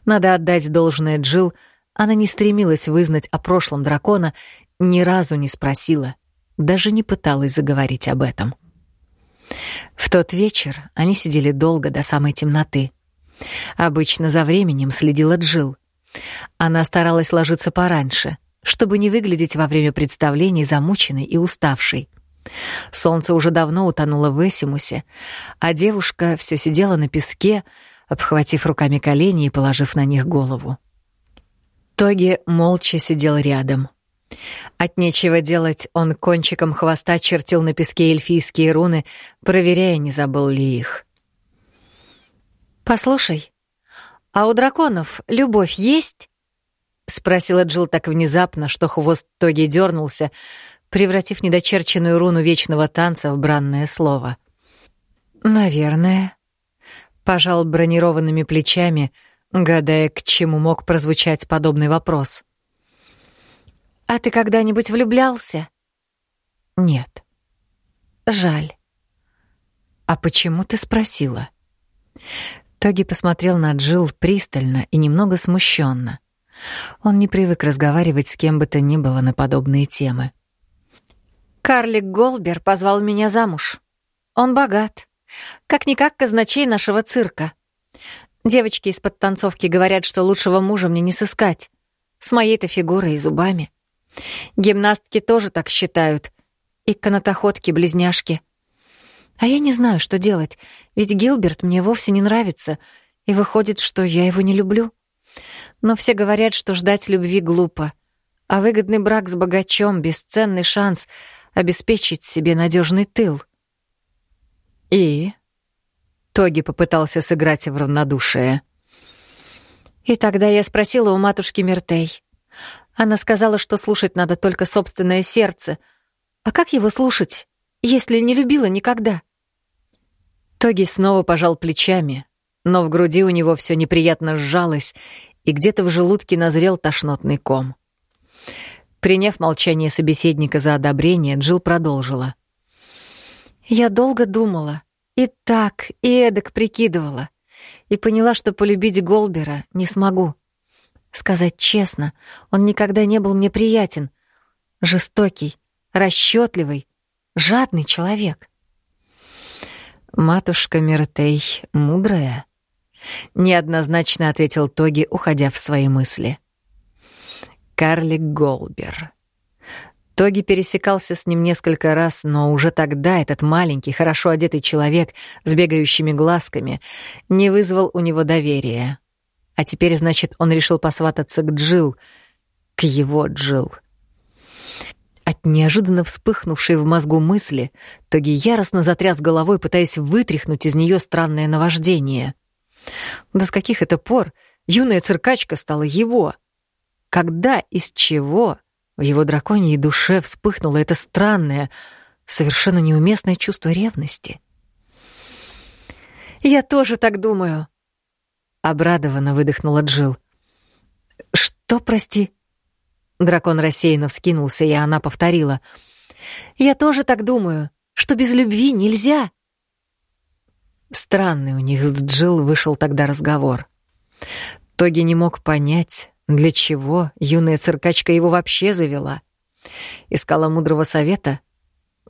Надо отдать должное Джилл, она не стремилась вызнать о прошлом дракона, ни разу не спросила, даже не пыталась заговорить об этом. В тот вечер они сидели долго, до самой темноты. Обычно за временем следила Джил. Она старалась ложиться пораньше, чтобы не выглядеть во время представлений замученной и уставшей. Солнце уже давно утонуло в Эсимусе, а девушка все сидела на песке, обхватив руками колени и положив на них голову. Тоги молча сидел рядом. От нечего делать он кончиком хвоста чертил на песке эльфийские руны, проверяя, не забыл ли их. «Послушай, а у драконов любовь есть?» — спросила Джилл так внезапно, что хвост Тоги дернулся, превратив недочерченную руну вечного танца в бранное слово. «Наверное», — пожал бронированными плечами, гадая, к чему мог прозвучать подобный вопрос. «А ты когда-нибудь влюблялся?» «Нет». «Жаль». «А почему ты спросила?» Тоги посмотрел на Джилл пристально и немного смущенно. Он не привык разговаривать с кем бы то ни было на подобные темы. «Карлик Голбер позвал меня замуж. Он богат. Как-никак казначей нашего цирка. Девочки из подтанцовки говорят, что лучшего мужа мне не сыскать. С моей-то фигурой и зубами. Гимнастки тоже так считают. И канатоходки-близняшки. А я не знаю, что делать, ведь Гилберт мне вовсе не нравится, и выходит, что я его не люблю. Но все говорят, что ждать любви глупо, а выгодный брак с богачом — бесценный шанс обеспечить себе надежный тыл. И... Тоги попытался сыграть в равнодушие. И тогда я спросила у матушки Мертей. Она сказала, что слушать надо только собственное сердце. А как его слушать, если не любила никогда? Тоги снова пожал плечами, но в груди у него все неприятно сжалось, и где-то в желудке назрел тошнотный ком. Приняв молчание собеседника за одобрение, Джилл продолжила. «Я долго думала, и так, и эдак прикидывала, и поняла, что полюбить Голбера не смогу. Сказать честно, он никогда не был мне приятен. Жестокий, расчетливый, жадный человек». «Матушка Миртей мудрая», неоднозначно ответил Тоги, уходя в свои мысли. Карлик Голбер. Тоги пересекался с ним несколько раз, но уже тогда этот маленький, хорошо одетый человек с бегающими глазками не вызвал у него доверия. А теперь, значит, он решил посвататься к Джил, к его Джил. От неожиданно вспыхнувшей в мозгу мысли Тоги яростно затряс головой, пытаясь вытряхнуть из нее странное наваждение — да с каких это пор юная циркачка стала его? Когда, из чего в его драконьей душе вспыхнуло это странное, совершенно неуместное чувство ревности? «Я тоже так думаю», — обрадованно выдохнула Джил. «Что, прости?» Дракон рассеянно вскинулся, и она повторила. «Я тоже так думаю, что без любви нельзя». Странный у них с Джилл вышел тогда разговор. Тоги не мог понять, для чего юная циркачка его вообще завела. Искала мудрого совета?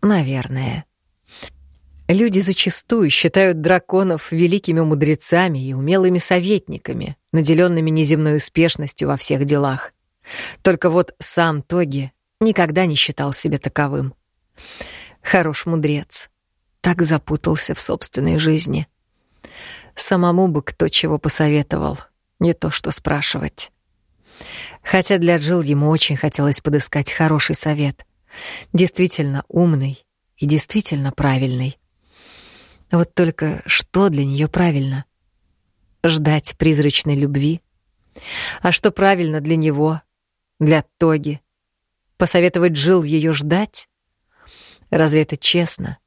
Наверное. Люди зачастую считают драконов великими мудрецами и умелыми советниками, наделенными неземной успешностью во всех делах. Только вот сам Тоги никогда не считал себя таковым. Хорош мудрец так запутался в собственной жизни. Самому бы кто чего посоветовал, не то что спрашивать. Хотя для Джил ему очень хотелось подыскать хороший совет. Действительно умный и действительно правильный. Вот только что для нее правильно? Ждать призрачной любви? А что правильно для него, для Тоги? Посоветовать Джил ее ждать? Разве это честно?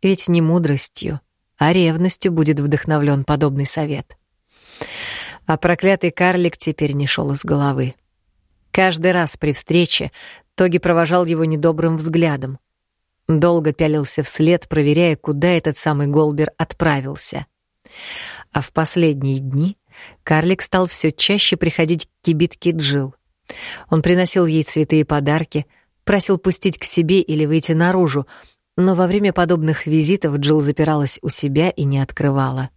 Ведь не мудростью, а ревностью будет вдохновлен подобный совет. А проклятый карлик теперь не шел из головы. Каждый раз при встрече Тоги провожал его недобрым взглядом. Долго пялился вслед, проверяя, куда этот самый Голбер отправился. А в последние дни карлик стал все чаще приходить к кибитке Джил. Он приносил ей цветы и подарки, просил пустить к себе или выйти наружу, но во время подобных визитов Джилл запиралась у себя и не открывала.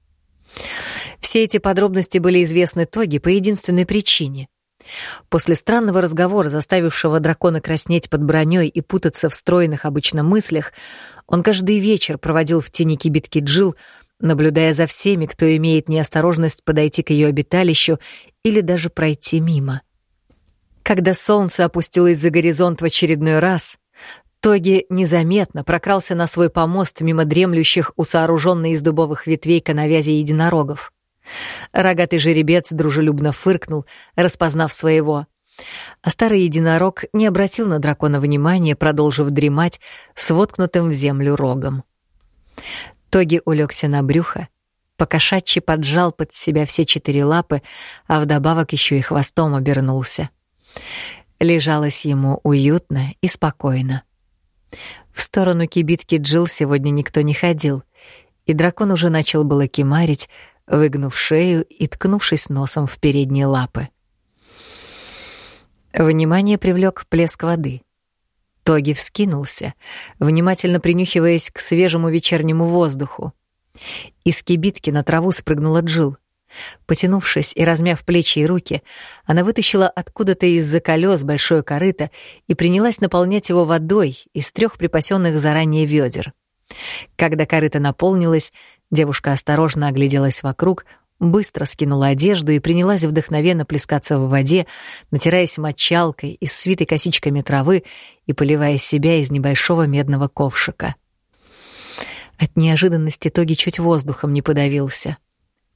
Все эти подробности были известны Тоги по единственной причине. После странного разговора, заставившего дракона краснеть под броней и путаться в стройных обычно мыслях, он каждый вечер проводил в тени кибитки Джил, наблюдая за всеми, кто имеет неосторожность подойти к ее обиталищу или даже пройти мимо. Когда солнце опустилось за горизонт в очередной раз, Тоги незаметно прокрался на свой помост мимо дремлющих у сооруженной из дубовых ветвей коновязи единорогов. Рогатый жеребец дружелюбно фыркнул, распознав своего, А старый единорог не обратил на дракона внимания, продолжив дремать с воткнутым в землю рогом. Тоги улегся на брюхо, покошачьи поджал под себя все четыре лапы, а вдобавок еще и хвостом обернулся. Лежалось ему уютно и спокойно. В сторону кибитки Джил сегодня никто не ходил, и дракон уже начал было кимарить, выгнув шею и ткнувшись носом в передние лапы. Внимание привлек плеск воды. Тоги вскинулся, внимательно принюхиваясь к свежему вечернему воздуху. Из кибитки на траву спрыгнула Джил. Потянувшись и размяв плечи и руки, она вытащила откуда-то из-за колес большое корыто и принялась наполнять его водой из трех припасенных заранее ведер. Когда корыто наполнилось, девушка осторожно огляделась вокруг, быстро скинула одежду и принялась вдохновенно плескаться в воде, натираясь мочалкой и свитой косичками травы и поливая себя из небольшого медного ковшика. От неожиданности Тоги чуть воздухом не подавился —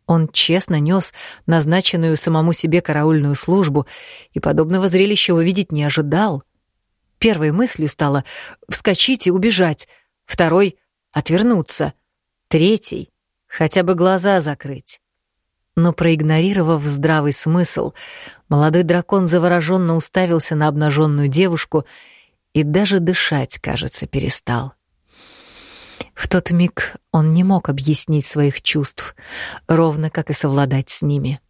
он честно нес назначенную самому себе караульную службу и подобного зрелища увидеть не ожидал. Первой мыслью стало вскочить и убежать, второй — отвернуться, третий — хотя бы глаза закрыть. Но проигнорировав здравый смысл, молодой дракон завороженно уставился на обнаженную девушку и даже дышать, кажется, перестал. В тот миг он не мог объяснить своих чувств, ровно как и совладать с ними.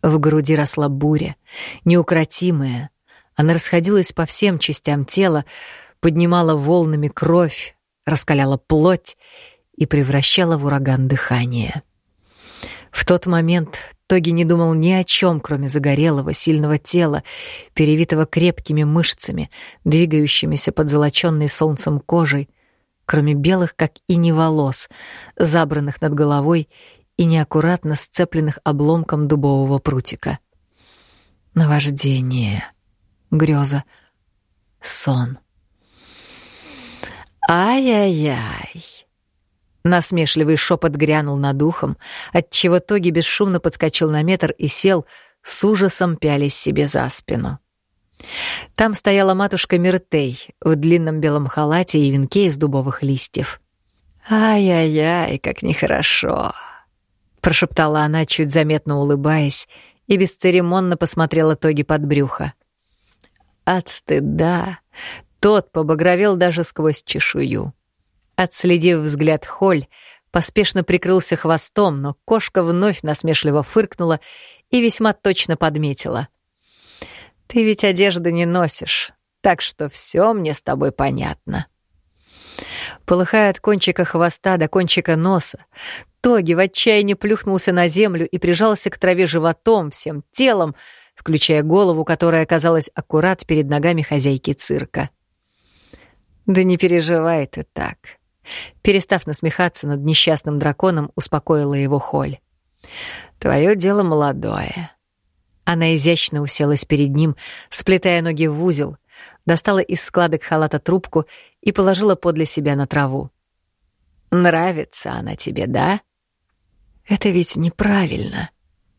В груди росла буря, неукротимая. Она расходилась по всем частям тела, поднимала волнами кровь, раскаляла плоть и превращала в ураган дыхания. В тот момент Тоги не думал ни о чем, кроме загорелого, сильного тела, перевитого крепкими мышцами, двигающимися под золоченной солнцем кожей, кроме белых, как и не волос, забранных над головой и неаккуратно сцепленных обломком дубового прутика. Наваждение, греза, сон. «Ай-яй-яй!» Насмешливый шепот грянул над ухом, отчего Тоги бесшумно подскочил на метр и сел, с ужасом пялись себе за спину. Там стояла матушка Миртей в длинном белом халате и венке из дубовых листьев. «Ай-яй-яй, как нехорошо!» — прошептала она, чуть заметно улыбаясь, и бесцеремонно посмотрела Тоги под брюхо. От стыда тот побагровел даже сквозь чешую. Отследив взгляд Холь, поспешно прикрылся хвостом, но кошка вновь насмешливо фыркнула и весьма точно подметила — ты ведь одежды не носишь, так что все мне с тобой понятно. Полыхая от кончика хвоста до кончика носа, Тоги в отчаянии плюхнулся на землю и прижался к траве животом, всем телом, включая голову, которая оказалась аккурат перед ногами хозяйки цирка. «Да не переживай ты так», Перестав насмехаться над несчастным драконом, успокоила его Холь. «Твое дело молодое. Она изящно уселась перед ним, сплетая ноги в узел, достала из складок халата трубку и положила подле себя на траву. «Нравится она тебе, да?» «Это ведь неправильно»,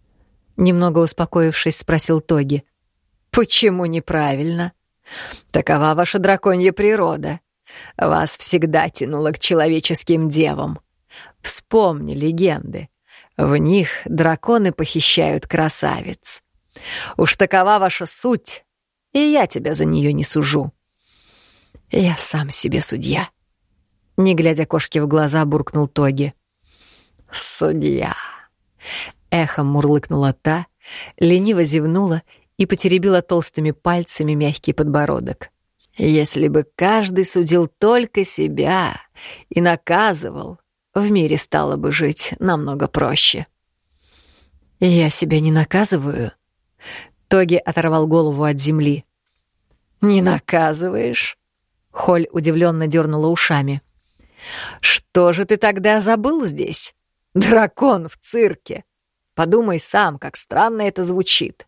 — немного успокоившись, спросил Тоги. «Почему неправильно? Такова ваша драконья природа. Вас всегда тянуло к человеческим девам. Вспомни легенды. В них драконы похищают красавиц. Уж такова ваша суть, и я тебя за нее не сужу. Я сам себе судья. Не глядя кошке в глаза, буркнул Тоги. Судья. Эхом мурлыкнула та, лениво зевнула и потеребила толстыми пальцами мягкий подбородок. Если бы каждый судил только себя и наказывал, в мире стало бы жить намного проще. Я себя не наказываю, Тоги оторвал голову от земли. «Не наказываешь?» Холь удивленно дернула ушами. «Что же ты тогда забыл здесь? Дракон в цирке. Подумай сам, как странно это звучит.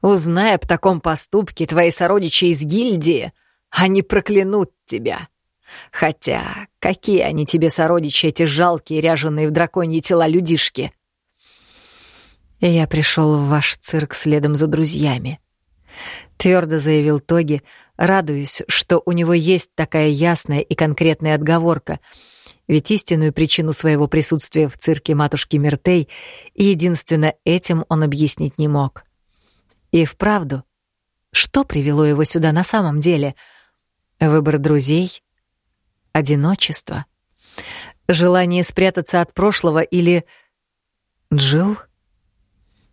Узнай об таком поступке твои сородичи из гильдии, они проклянут тебя. Хотя, какие они тебе сородичи, эти жалкие, ряженые в драконьи тела людишки?» я пришел в ваш цирк следом за друзьями. — твердо заявил Тоги, радуясь, что у него есть такая ясная и конкретная отговорка, ведь истинную причину своего присутствия в цирке матушки Мертей единственно этим он объяснить не мог. И вправду, что привело его сюда на самом деле? Выбор друзей? Одиночество? Желание спрятаться от прошлого или... Джил?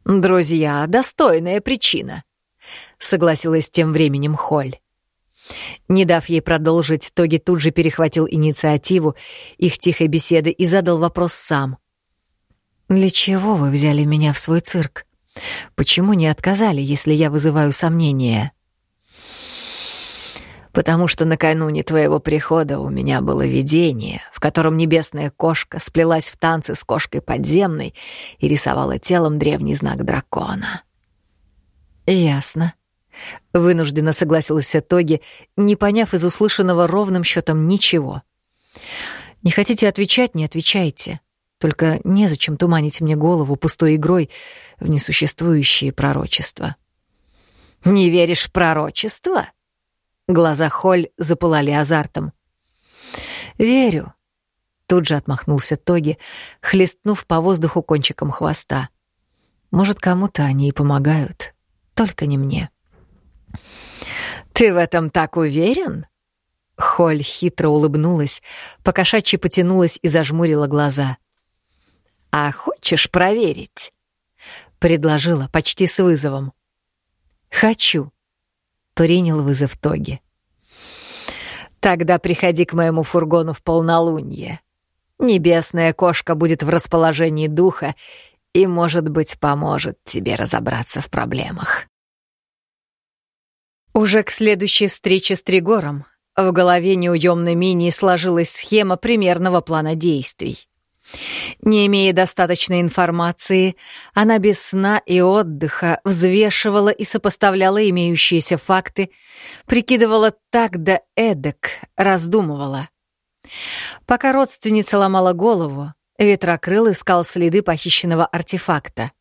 «Друзья, достойная причина», — согласилась тем временем Холь. Не дав ей продолжить, Тоги тут же перехватил инициативу их тихой беседы и задал вопрос сам. «Для чего вы взяли меня в свой цирк? Почему не отказали, если я вызываю сомнения?» Потому что накануне твоего прихода у меня было видение, в котором небесная кошка сплелась в танцы с кошкой подземной и рисовала телом древний знак дракона. Ясно. Вынужденно согласился Тоги, не поняв из услышанного ровным счетом ничего. «Не хотите отвечать — не отвечайте. Только незачем туманить мне голову пустой игрой в несуществующие пророчества». «Не веришь в пророчество?» Глаза Холь запылали азартом. «Верю», — тут же отмахнулся Тоги, хлестнув по воздуху кончиком хвоста. «Может, кому-то они и помогают, только не мне». «Ты в этом так уверен?» Холь хитро улыбнулась, покошачьи потянулась и зажмурила глаза. «А хочешь проверить?» — предложила почти с вызовом. «Хочу», — принял вызов Тоги. «Тогда приходи к моему фургону в полнолуние. Небесная кошка будет в расположении духа и, может быть, поможет тебе разобраться в проблемах». Уже к следующей встрече с Тригором в голове неуемной Мини сложилась схема примерного плана действий. Не имея достаточной информации, она без сна и отдыха взвешивала и сопоставляла имеющиеся факты, прикидывала так да эдак, раздумывала. Пока родственница ломала голову, Ветрокрыл искал следы похищенного артефакта.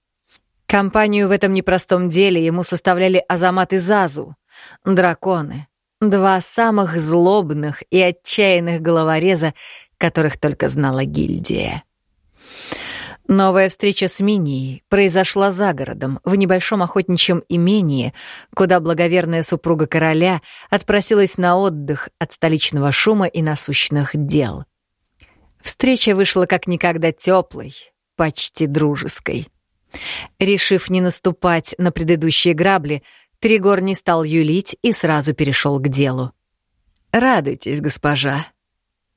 Компанию в этом непростом деле ему составляли Азамат и Зазу, Драконы. Два самых злобных и отчаянных головореза, которых только знала гильдия. Новая встреча с Минией произошла за городом, в небольшом охотничьем имении, куда благоверная супруга короля отпросилась на отдых от столичного шума и насущных дел. Встреча вышла как никогда теплой, почти дружеской. Решив не наступать на предыдущие грабли, Тригор не стал юлить и сразу перешел к делу. «Радуйтесь, госпожа», —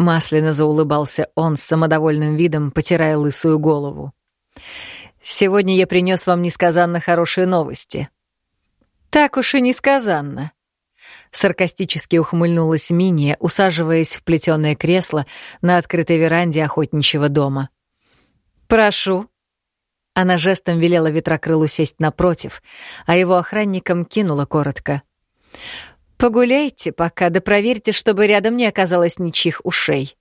масляно заулыбался он с самодовольным видом, потирая лысую голову. «Сегодня я принес вам несказанно хорошие новости». «Так уж и несказанно», — саркастически ухмыльнулась Миния, усаживаясь в плетёное кресло на открытой веранде охотничьего дома. «Прошу», она жестом велела ветрокрылу сесть напротив, а его охранникам кинула коротко. «Погуляйте пока, да проверьте, чтобы рядом не оказалось ничьих ушей».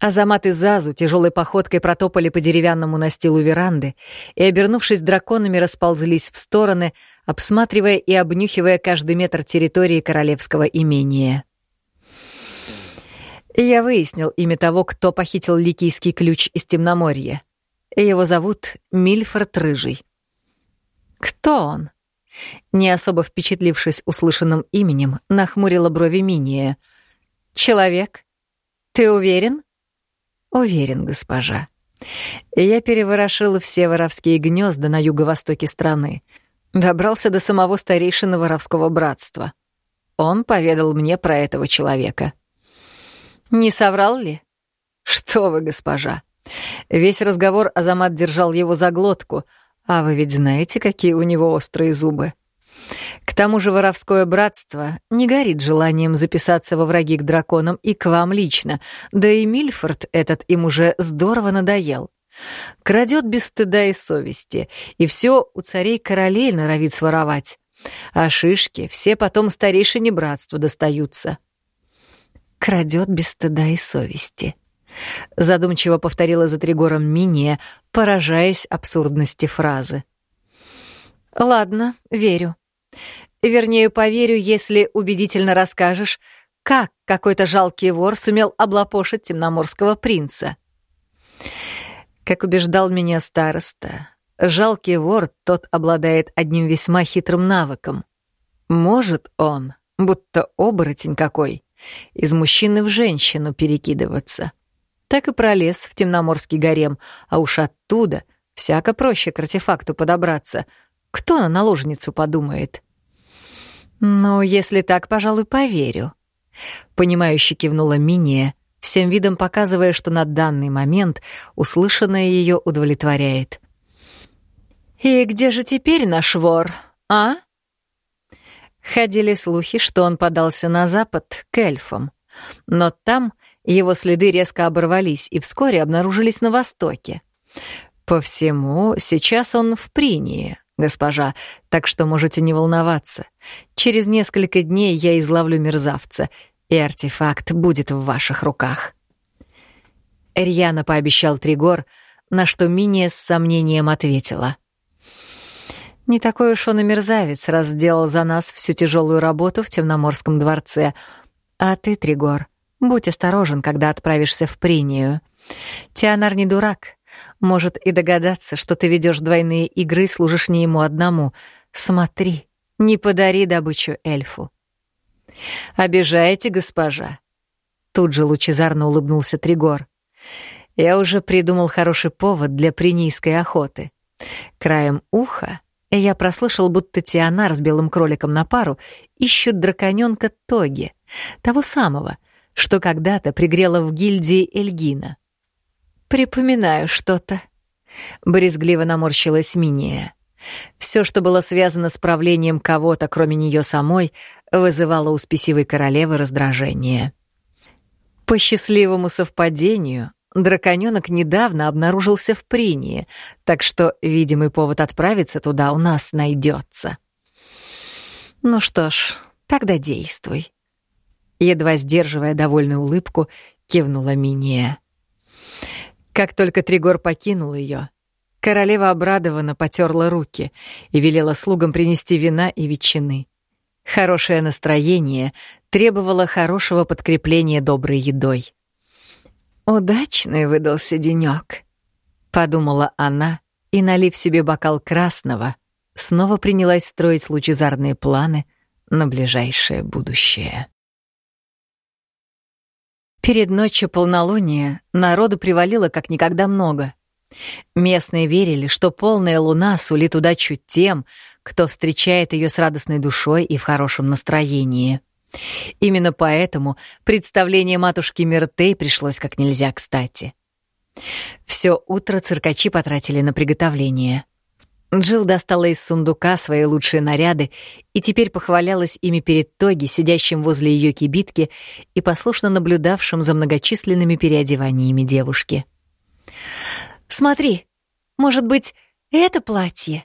Азамат и Зазу тяжелой походкой протопали по деревянному настилу веранды и, обернувшись драконами, расползлись в стороны, обсматривая и обнюхивая каждый метр территории королевского имения. Я выяснил имя того, кто похитил ликийский ключ из Темноморья. Его зовут Мильфорд Рыжий. Кто он? Не особо впечатлившись услышанным именем, нахмурила брови Миния. Человек? Ты уверен? Уверен, госпожа. Я переворошил все воровские гнезда на юго-востоке страны. Добрался до самого старейшины воровского братства. Он поведал мне про этого человека. Не соврал ли? Что вы, госпожа? Весь разговор Азамат держал его за глотку, а вы ведь знаете, какие у него острые зубы. К тому же воровское братство не горит желанием записаться во враги к драконам и к вам лично, да и Мильфорд этот им уже здорово надоел. Крадет без стыда и совести, и все у царей-королей норовит своровать. А шишки все потом старейшине братства достаются. Крадет без стыда и совести. Задумчиво повторила за Тригором Миния, поражаясь абсурдности фразы. «Ладно, верю. Вернее, поверю, если убедительно расскажешь, как какой-то жалкий вор сумел облапошить темноморского принца. Как убеждал меня староста, жалкий вор тот обладает одним весьма хитрым навыком. Может он, будто оборотень какой, из мужчины в женщину перекидываться. Так и пролез в темноморский гарем, а уж оттуда всяко проще к артефакту подобраться. Кто на наложницу подумает? Ну, если так, пожалуй, поверю. Понимающе кивнула Миния, всем видом показывая, что на данный момент услышанное ее удовлетворяет. «И где же теперь наш вор, а?» Ходили слухи, что он подался на запад к эльфам, но там его следы резко оборвались и вскоре обнаружились на востоке. По всему, сейчас он в Принии, госпожа, так что можете не волноваться. Через несколько дней я изловлю мерзавца, и артефакт будет в ваших руках. Рьяно пообещал Тригор, на что Миния с сомнением ответила — не такой уж он и мерзавец, раз сделал за нас всю тяжелую работу в Темноморском дворце. А ты, Тригор, будь осторожен, когда отправишься в Принию. Тианар не дурак. Может и догадаться, что ты ведешь двойные игры и служишь не ему одному. Смотри, не подари добычу эльфу. «Обижаете, госпожа?» Тут же лучезарно улыбнулся Тригор. «Я уже придумал хороший повод для принийской охоты. Краем уха я прослышал, будто Тианар с белым кроликом на пару ищут драконёнка Тоги, того самого, что когда-то пригрела в гильдии Эльгина. «Припоминаю что-то», — брезгливо наморщилась Миния. Все, что было связано с правлением кого-то, кроме нее самой, вызывало у спесивой королевы раздражение. По счастливому совпадению, Драконёнок недавно обнаружился в Принии, так что видимый повод отправиться туда у нас найдется. Ну что ж, тогда действуй. Едва сдерживая довольную улыбку, кивнула Миния. Как только Тригор покинул ее, королева обрадованно потерла руки и велела слугам принести вина и ветчины. Хорошее настроение требовало хорошего подкрепления доброй едой. «Удачный выдался денёк», — подумала она, и, налив себе бокал красного, снова принялась строить лучезарные планы на ближайшее будущее. Перед ночью полнолуния народу привалило как никогда много. Местные верили, что полная луна сулит удачу тем, кто встречает ее с радостной душой и в хорошем настроении. Именно поэтому представление матушки Миртей пришлось как нельзя кстати. Все утро циркачи потратили на приготовление. Джилл достала из сундука свои лучшие наряды и теперь похвалялась ими перед Тоги, сидящим возле ее кибитки и послушно наблюдавшим за многочисленными переодеваниями девушки. «Смотри, может быть, это платье?»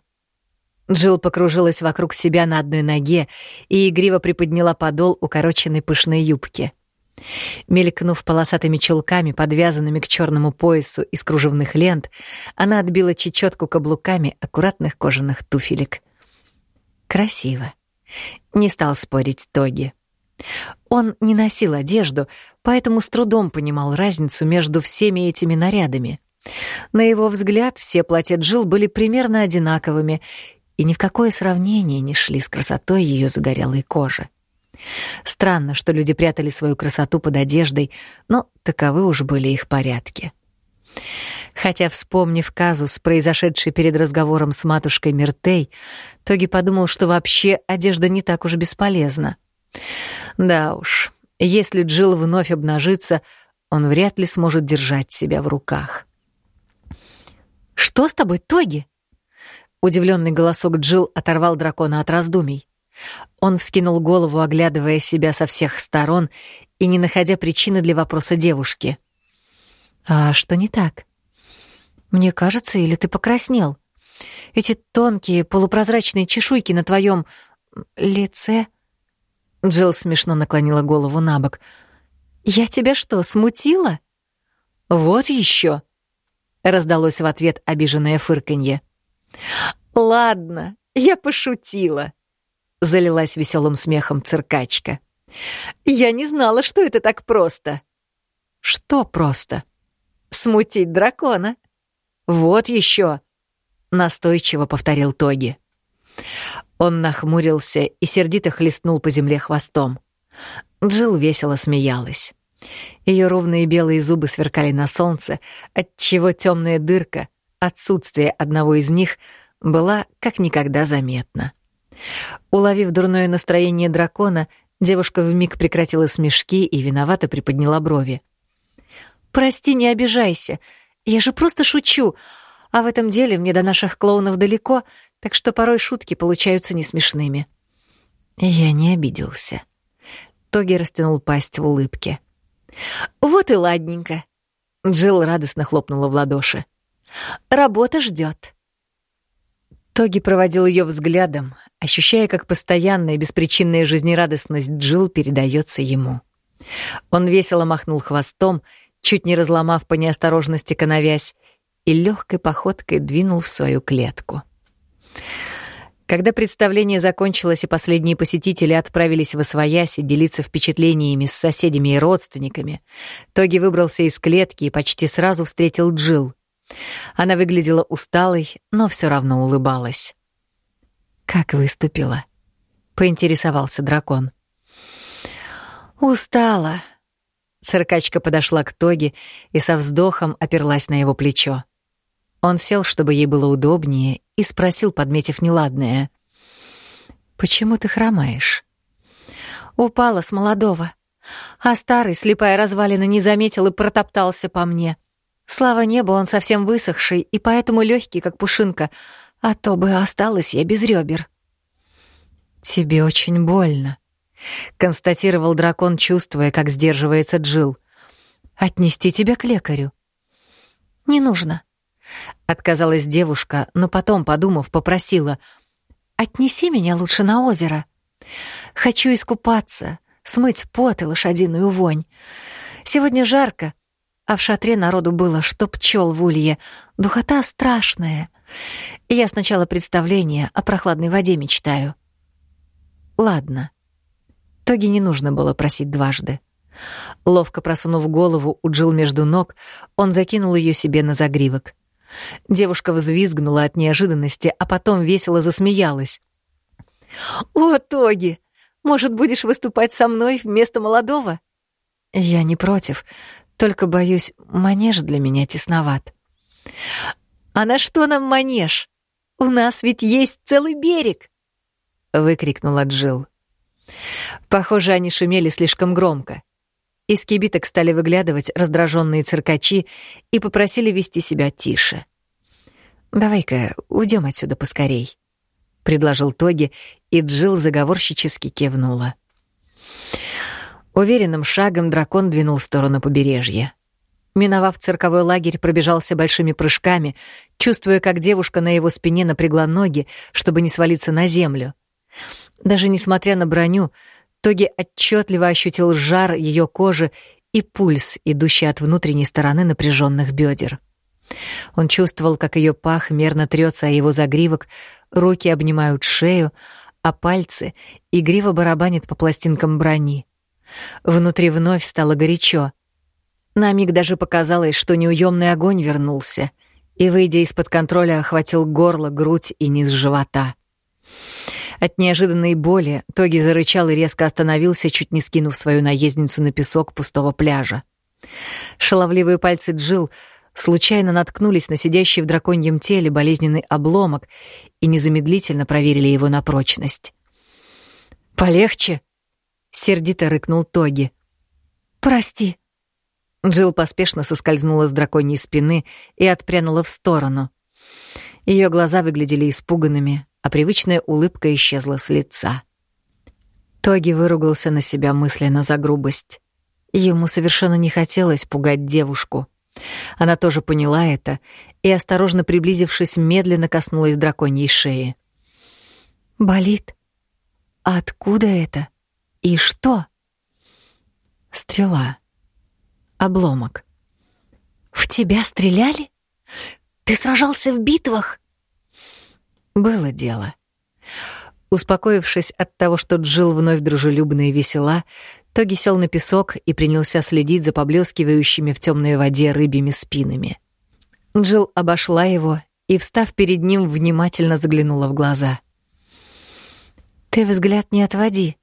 Джилл покружилась вокруг себя на одной ноге и игриво приподняла подол укороченной пышной юбки. Мелькнув полосатыми чулками, подвязанными к черному поясу из кружевных лент, она отбила чечетку каблуками аккуратных кожаных туфелек. Красиво. Не стал спорить Тоги. Он не носил одежду, поэтому с трудом понимал разницу между всеми этими нарядами. На его взгляд, все платья Джил были примерно одинаковыми, и ни в какое сравнение не шли с красотой ее загорелой кожи. Странно, что люди прятали свою красоту под одеждой, но таковы уж были их порядки. Хотя, вспомнив казус, произошедший перед разговором с матушкой Миртей, Тоги подумал, что вообще одежда не так уж бесполезна. Да уж, если Джил вновь обнажится, он вряд ли сможет держать себя в руках. «Что с тобой, Тоги?» Удивленный голосок Джил оторвал дракона от раздумий. Он вскинул голову, оглядывая себя со всех сторон и не находя причины для вопроса девушки. «А что не так? Мне кажется, или ты покраснел? Эти тонкие полупрозрачные чешуйки на твоем лице...» Джилл смешно наклонила голову на бок. «Я тебя что, смутила?» «Вот еще!» — раздалось в ответ обиженное фырканье. «Ладно, я пошутила», — залилась веселым смехом циркачка. «Я не знала, что это так просто». «Что просто?» «Смутить дракона». «Вот еще», — настойчиво повторил Тоги. Он нахмурился и сердито хлестнул по земле хвостом. Джилл весело смеялась. Ее ровные белые зубы сверкали на солнце, отчего темная дырка, отсутствие одного из них, была как никогда заметна. Уловив дурное настроение дракона, девушка вмиг прекратила смешки и виновато приподняла брови. «Прости, не обижайся. Я же просто шучу. А в этом деле мне до наших клоунов далеко, так что порой шутки получаются несмешными». Я не обиделся. Тоги растянул пасть в улыбке. «Вот и ладненько!» Джилл радостно хлопнула в ладоши. «Работа ждет. Тоги проводил ее взглядом, ощущая, как постоянная беспричинная жизнерадостность Джилл передается ему. Он весело махнул хвостом, чуть не разломав по неосторожности коновязь, и легкой походкой двинул в свою клетку. Когда представление закончилось и последние посетители отправились в Освоясь делиться впечатлениями с соседями и родственниками, Тоги выбрался из клетки и почти сразу встретил Джил. Она выглядела усталой, но все равно улыбалась. «Как выступила?» — поинтересовался дракон. «Устала». Циркачка подошла к Тоги и со вздохом оперлась на его плечо. Он сел, чтобы ей было удобнее, и спросил, подметив неладное. «Почему ты хромаешь?» «Упала с молодого, а старый, слепая развалина, не заметил и протоптался по мне. Слава небу, он совсем высохший и поэтому легкий, как пушинка, а то бы осталась я без ребер». «Тебе очень больно», — констатировал дракон, чувствуя, как сдерживается Джил. «Отнести тебя к лекарю». «Не нужно», Отказалась девушка, но потом, подумав, попросила. «Отнеси меня лучше на озеро. Хочу искупаться, смыть пот и лошадиную вонь. Сегодня жарко, а в шатре народу было, что пчел в улье. Духота страшная. Я сначала представление о прохладной воде мечтаю». «Ладно». Тоги не нужно было просить дважды. Ловко просунув голову у Джил между ног, он закинул ее себе на загривок. Девушка взвизгнула от неожиданности, а потом весело засмеялась. «О, Тоги, может, будешь выступать со мной вместо молодого?» «Я не против, только, боюсь, манеж для меня тесноват». «А на что нам манеж? У нас ведь есть целый берег!» — выкрикнула Джил. Похоже, они шумели слишком громко. Из кибиток стали выглядывать раздраженные циркачи и попросили вести себя тише. «Давай-ка уйдем отсюда поскорей», — предложил Тоги, и Джил заговорщически кивнула. Уверенным шагом дракон двинул в сторону побережья. Миновав цирковой лагерь, пробежался большими прыжками, чувствуя, как девушка на его спине напрягла ноги, чтобы не свалиться на землю. Даже несмотря на броню, Тоги отчетливо ощутил жар ее кожи и пульс, идущий от внутренней стороны напряженных бедер. Он чувствовал, как ее пах мерно трется о его загривок, руки обнимают шею, а пальцы игриво барабанят по пластинкам брони. Внутри вновь стало горячо. На миг даже показалось, что неуемный огонь вернулся и, выйдя из-под контроля, охватил горло, грудь и низ живота. От неожиданной боли Тоги зарычал и резко остановился, чуть не скинув свою наездницу на песок пустого пляжа. Шаловливые пальцы Джил случайно наткнулись на сидящий в драконьем теле болезненный обломок и незамедлительно проверили его на прочность. «Полегче!» — сердито рыкнул Тоги. «Прости». Джилл поспешно соскользнула с драконьей спины и отпрянула в сторону. Ее глаза выглядели испуганными, а привычная улыбка исчезла с лица. Тоги выругался на себя мысленно за грубость. Ему совершенно не хотелось пугать девушку. Она тоже поняла это и, осторожно приблизившись, медленно коснулась драконьей шеи. «Болит? А откуда это? И что?» «Стрела. Обломок». «В тебя стреляли? Ты сражался в битвах?» Было дело. Успокоившись от того, что Джил вновь дружелюбна и весела, Тоги сел на песок и принялся следить за поблескивающими в темной воде рыбьими спинами. Джил обошла его и, встав перед ним, внимательно заглянула в глаза. «Ты взгляд не отводи.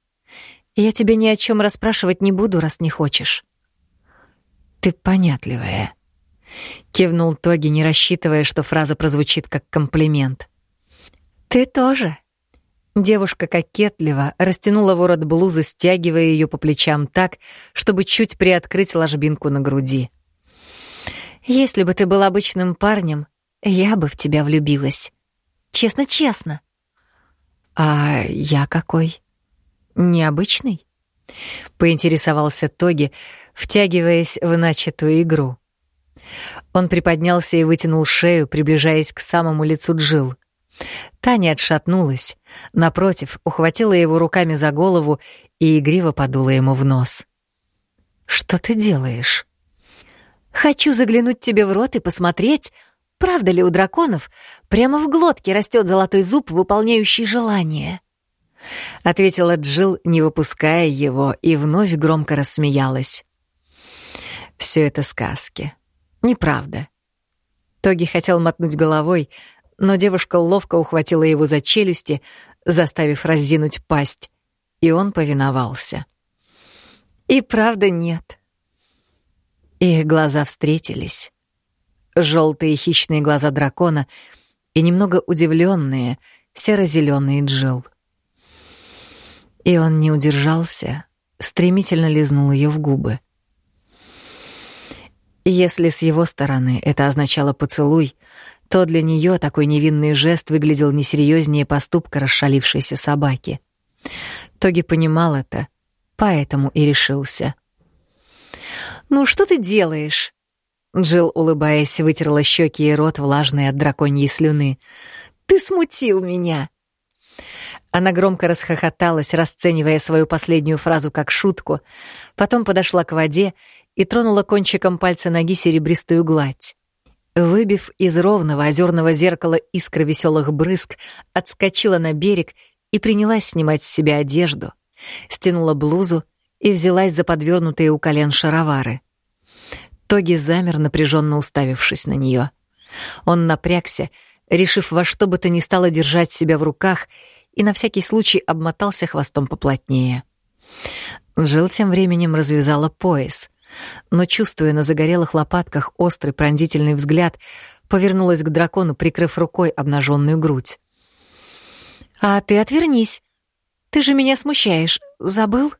Я тебя ни о чем расспрашивать не буду, раз не хочешь». «Ты понятливая», — кивнул Тоги, не рассчитывая, что фраза прозвучит как комплимент. «Ты тоже». Девушка кокетливо растянула ворот блузы, стягивая ее по плечам так, чтобы чуть приоткрыть ложбинку на груди. «Если бы ты был обычным парнем, я бы в тебя влюбилась. Честно-честно». «А я какой? Необычный?» — поинтересовался Тоги, втягиваясь в начатую игру. Он приподнялся и вытянул шею, приближаясь к самому лицу Джил. Таня отшатнулась, напротив, ухватила его руками за голову и игриво подула ему в нос. «Что ты делаешь?» «Хочу заглянуть тебе в рот и посмотреть, правда ли у драконов прямо в глотке растет золотой зуб, выполняющий желание?» Ответила Джил, не выпуская его, и вновь громко рассмеялась. «Все это сказки. Неправда». Тоги хотел мотнуть головой, но девушка ловко ухватила его за челюсти, заставив раззинуть пасть, и он повиновался. И правда нет. Их глаза встретились. Желтые хищные глаза дракона и немного удивленные серо-зеленые Джил. И он не удержался, стремительно лизнул ее в губы. Если с его стороны это означало поцелуй, то для нее такой невинный жест выглядел несерьезнее поступка расшалившейся собаки. Тоги понимал это, поэтому и решился. «Ну что ты делаешь?» Джилл, улыбаясь, вытерла щеки и рот, влажные от драконьей слюны. «Ты смутил меня!» Она громко расхохоталась, расценивая свою последнюю фразу как шутку, потом подошла к воде и тронула кончиком пальца ноги серебристую гладь. Выбив из ровного озерного зеркала искры веселых брызг, отскочила на берег и принялась снимать с себя одежду, стянула блузу и взялась за подвернутые у колен шаровары. Тоги замер, напряженно уставившись на нее. Он напрягся, решив во что бы то ни стало держать себя в руках, и на всякий случай обмотался хвостом поплотнее. Жил тем временем развязала пояс, но, чувствуя на загорелых лопатках острый пронзительный взгляд, повернулась к дракону, прикрыв рукой обнаженную грудь. «А ты отвернись. Ты же меня смущаешь. Забыл?»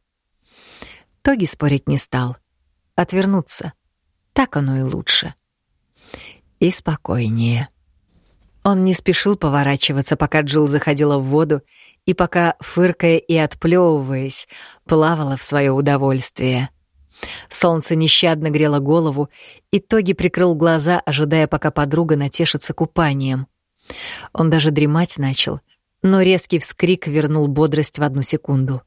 Тоги спорить не стал. Отвернуться. Так оно и лучше. И спокойнее. Он не спешил поворачиваться, пока Джилл заходила в воду, и пока, фыркая и отплевываясь, плавала в свое удовольствие — Солнце нещадно грело голову, и Тоги прикрыл глаза, ожидая, пока подруга натешится купанием. Он даже дремать начал, но резкий вскрик вернул бодрость в одну секунду.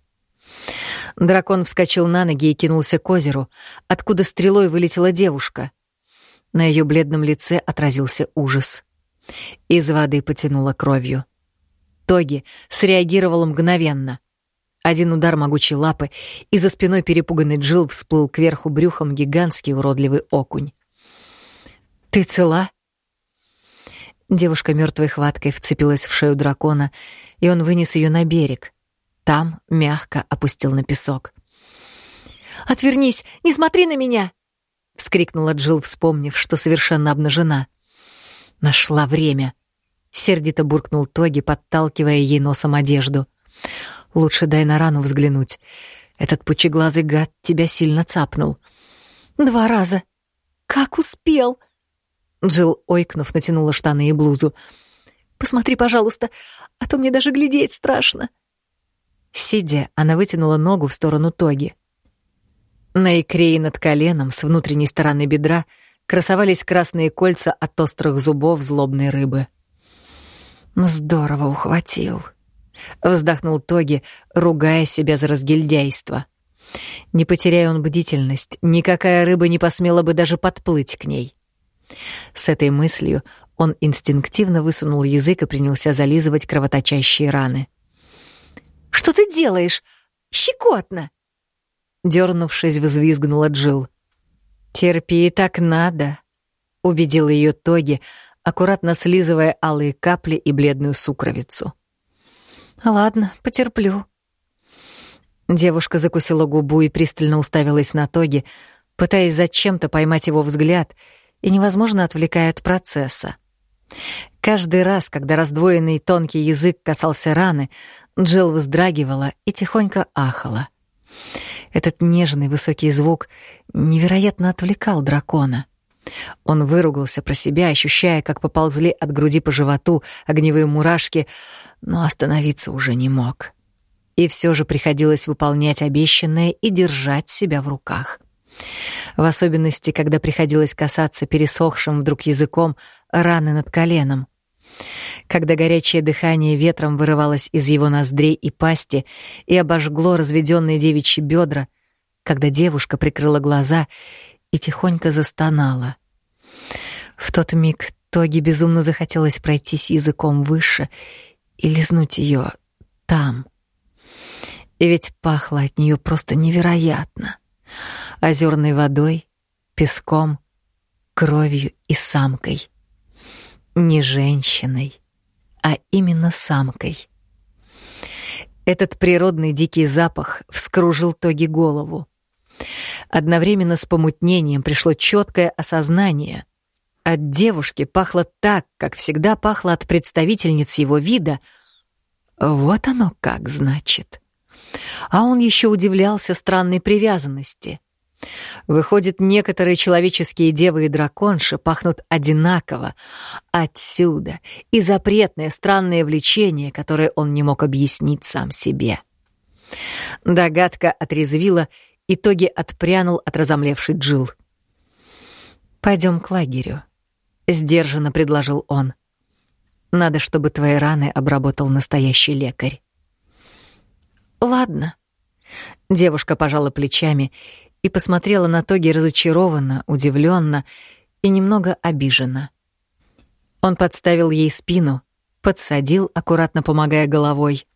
Дракон вскочил на ноги и кинулся к озеру, откуда стрелой вылетела девушка. На ее бледном лице отразился ужас. Из воды потянуло кровью. Тоги среагировал мгновенно. Один удар могучей лапы, и за спиной перепуганный Джил всплыл кверху брюхом гигантский уродливый окунь. «Ты цела?» Девушка мертвой хваткой вцепилась в шею дракона, и он вынес ее на берег. Там мягко опустил на песок. «Отвернись! Не смотри на меня!» — вскрикнула Джил, вспомнив, что совершенно обнажена. «Нашла время!» — сердито буркнул Тоги, подталкивая ей носом одежду. Лучше дай на рану взглянуть. Этот пучеглазый гад тебя сильно цапнул. Два раза. Как успел? Джилл, ойкнув, натянула штаны и блузу. Посмотри, пожалуйста, а то мне даже глядеть страшно. Сидя, она вытянула ногу в сторону Тоги. На икре и над коленом с внутренней стороны бедра красовались красные кольца от острых зубов злобной рыбы. Здорово ухватил. Вздохнул Тоги, ругая себя за разгильдяйство. Не потеряя он бдительность, никакая рыба не посмела бы даже подплыть к ней. С этой мыслью он инстинктивно высунул язык и принялся зализывать кровоточащие раны. Что ты делаешь? Щекотно!» Дернувшись, взвизгнула Джил. «Терпи, так надо», — убедила ее Тоги, аккуратно слизывая алые капли и бледную сукровицу. «Ладно, потерплю». Девушка закусила губу и пристально уставилась на Тоги, пытаясь зачем-то поймать его взгляд и невозможно отвлекая от процесса. Каждый раз, когда раздвоенный тонкий язык касался раны, Джилл вздрагивала и тихонько ахала. Этот нежный высокий звук невероятно отвлекал дракона. Он выругался про себя, ощущая, как поползли от груди по животу огневые мурашки, но остановиться уже не мог. И все же приходилось выполнять обещанное и держать себя в руках. В особенности, когда приходилось касаться пересохшим вдруг языком раны над коленом. Когда горячее дыхание ветром вырывалось из его ноздрей и пасти и обожгло разведенные девичьи бедра, когда девушка прикрыла глаза и тихонько застонала. В тот миг Тоги безумно захотелось пройтись языком выше и лизнуть ее там. И ведь пахло от нее просто невероятно. Озерной водой, песком, кровью и самкой. Не женщиной, а именно самкой. Этот природный дикий запах вскружил Тоги голову. Одновременно с помутнением пришло четкое осознание. От девушки пахло так, как всегда пахло от представительниц его вида. Вот оно как значит. А он еще удивлялся странной привязанности. Выходит, некоторые человеческие девы и драконши пахнут одинаково. Отсюда и запретное странное влечение, которое он не мог объяснить сам себе. Догадка отрезвила, итоги отпрянул от разомлевшей Джил. «Пойдем к лагерю», — сдержанно предложил он. «Надо, чтобы твои раны обработал настоящий лекарь». «Ладно». Девушка пожала плечами и посмотрела на Тоги разочарованно, удивленно и немного обиженно. Он подставил ей спину, подсадил, аккуратно помогая головой,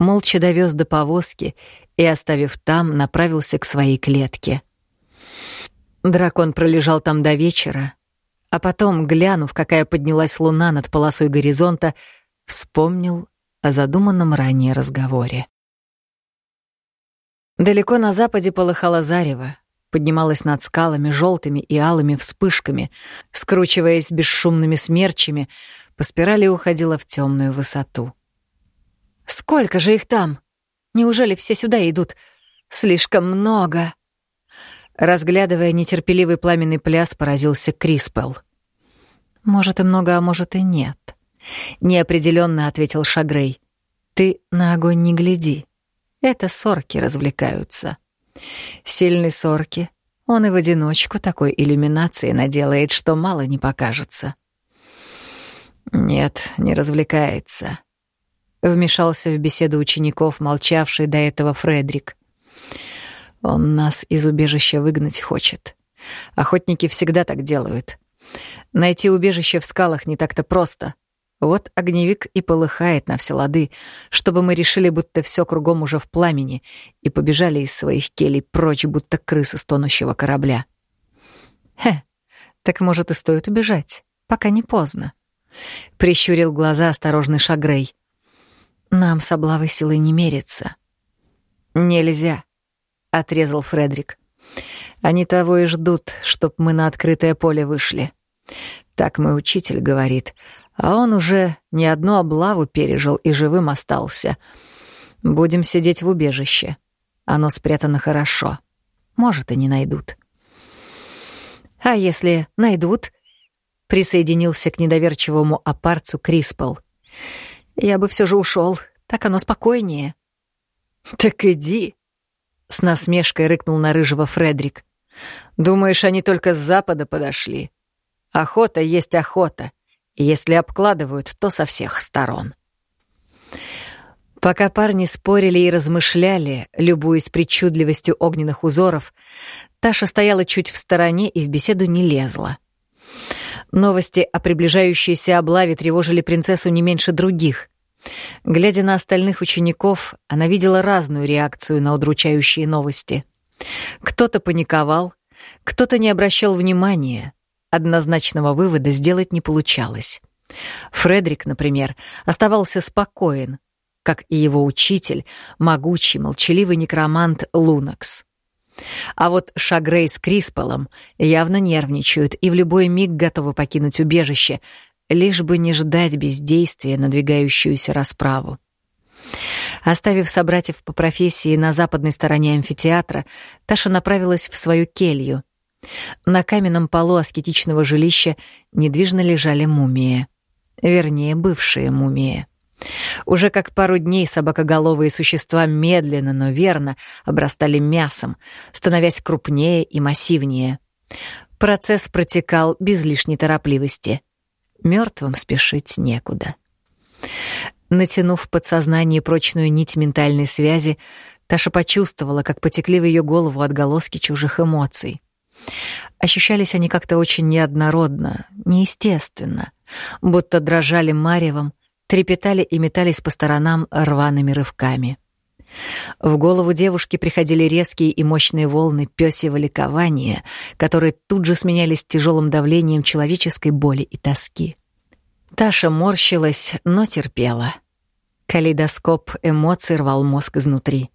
молча довез до повозки и, оставив там, направился к своей клетке. Дракон пролежал там до вечера, а потом, глянув, какая поднялась луна над полосой горизонта, вспомнил о задуманном ранее разговоре. Далеко на западе полыхало зарево, поднималось над скалами желтыми и алыми вспышками, скручиваясь бесшумными смерчами, по спирали уходило в темную высоту. «Сколько же их там? Неужели все сюда идут? Слишком много!» Разглядывая нетерпеливый пламенный пляс, поразился Криспел. «Может, и много, а может, и нет», — неопределенно ответил Шагрей. «Ты на огонь не гляди». Это сорки развлекаются. Сильный сорки, он и в одиночку такой иллюминации наделает, что мало не покажется. Нет, не развлекается. Вмешался в беседу учеников, молчавший до этого Фредрик. Он нас из убежища выгнать хочет. Охотники всегда так делают. Найти убежище в скалах не так-то просто — вот огневик и полыхает на все лады, чтобы мы решили, будто все кругом уже в пламени, и побежали из своих келей прочь, будто крысы с тонущего корабля. Хе, так может и стоит убежать, пока не поздно. Прищурил глаза осторожный Шагрей. Нам с облавой силой не мерится. Нельзя, отрезал Фредрик. Они того и ждут, чтоб мы на открытое поле вышли. Так мой учитель говорит, а он уже не одну облаву пережил и живым остался. Будем сидеть в убежище. Оно спрятано хорошо. Может, и не найдут. А если найдут? Присоединился к недоверчивому опарцу Криспел. Я бы все же ушел, так оно спокойнее. Так иди, с насмешкой рыкнул на рыжего Фредрик. Думаешь, они только с запада подошли? Охота есть охота. Если обкладывают, то со всех сторон. Пока парни спорили и размышляли, любуясь причудливостью огненных узоров, Таша стояла чуть в стороне и в беседу не лезла. Новости о приближающейся облаве тревожили принцессу не меньше других. Глядя на остальных учеников, она видела разную реакцию на удручающие новости. Кто-то паниковал, кто-то не обращал внимания. Однозначного вывода сделать не получалось. Фредерик, например, оставался спокоен, как и его учитель, могучий, молчаливый некромант Лунакс. А вот Шагрей с Крисполом явно нервничают и в любой миг готовы покинуть убежище, лишь бы не ждать бездействия надвигающуюся расправу. Оставив собратьев по профессии на западной стороне амфитеатра, Таша направилась в свою келью. На каменном полу аскетичного жилища недвижно лежали мумии. Вернее, бывшие мумии. Уже как пару дней собакоголовые существа медленно, но верно обрастали мясом, становясь крупнее и массивнее. Процесс протекал без лишней торопливости. Мертвым спешить некуда. Натянув в подсознание прочную нить ментальной связи, Таша почувствовала, как потекли в ее голову отголоски чужих эмоций. Ощущались они как-то очень неоднородно, неестественно, будто дрожали маревом, трепетали и метались по сторонам рваными рывками. В голову девушки приходили резкие и мощные волны пёсьего ликования, которые тут же сменялись тяжелым давлением человеческой боли и тоски. Таша морщилась, но терпела. Калейдоскоп эмоций рвал мозг изнутри.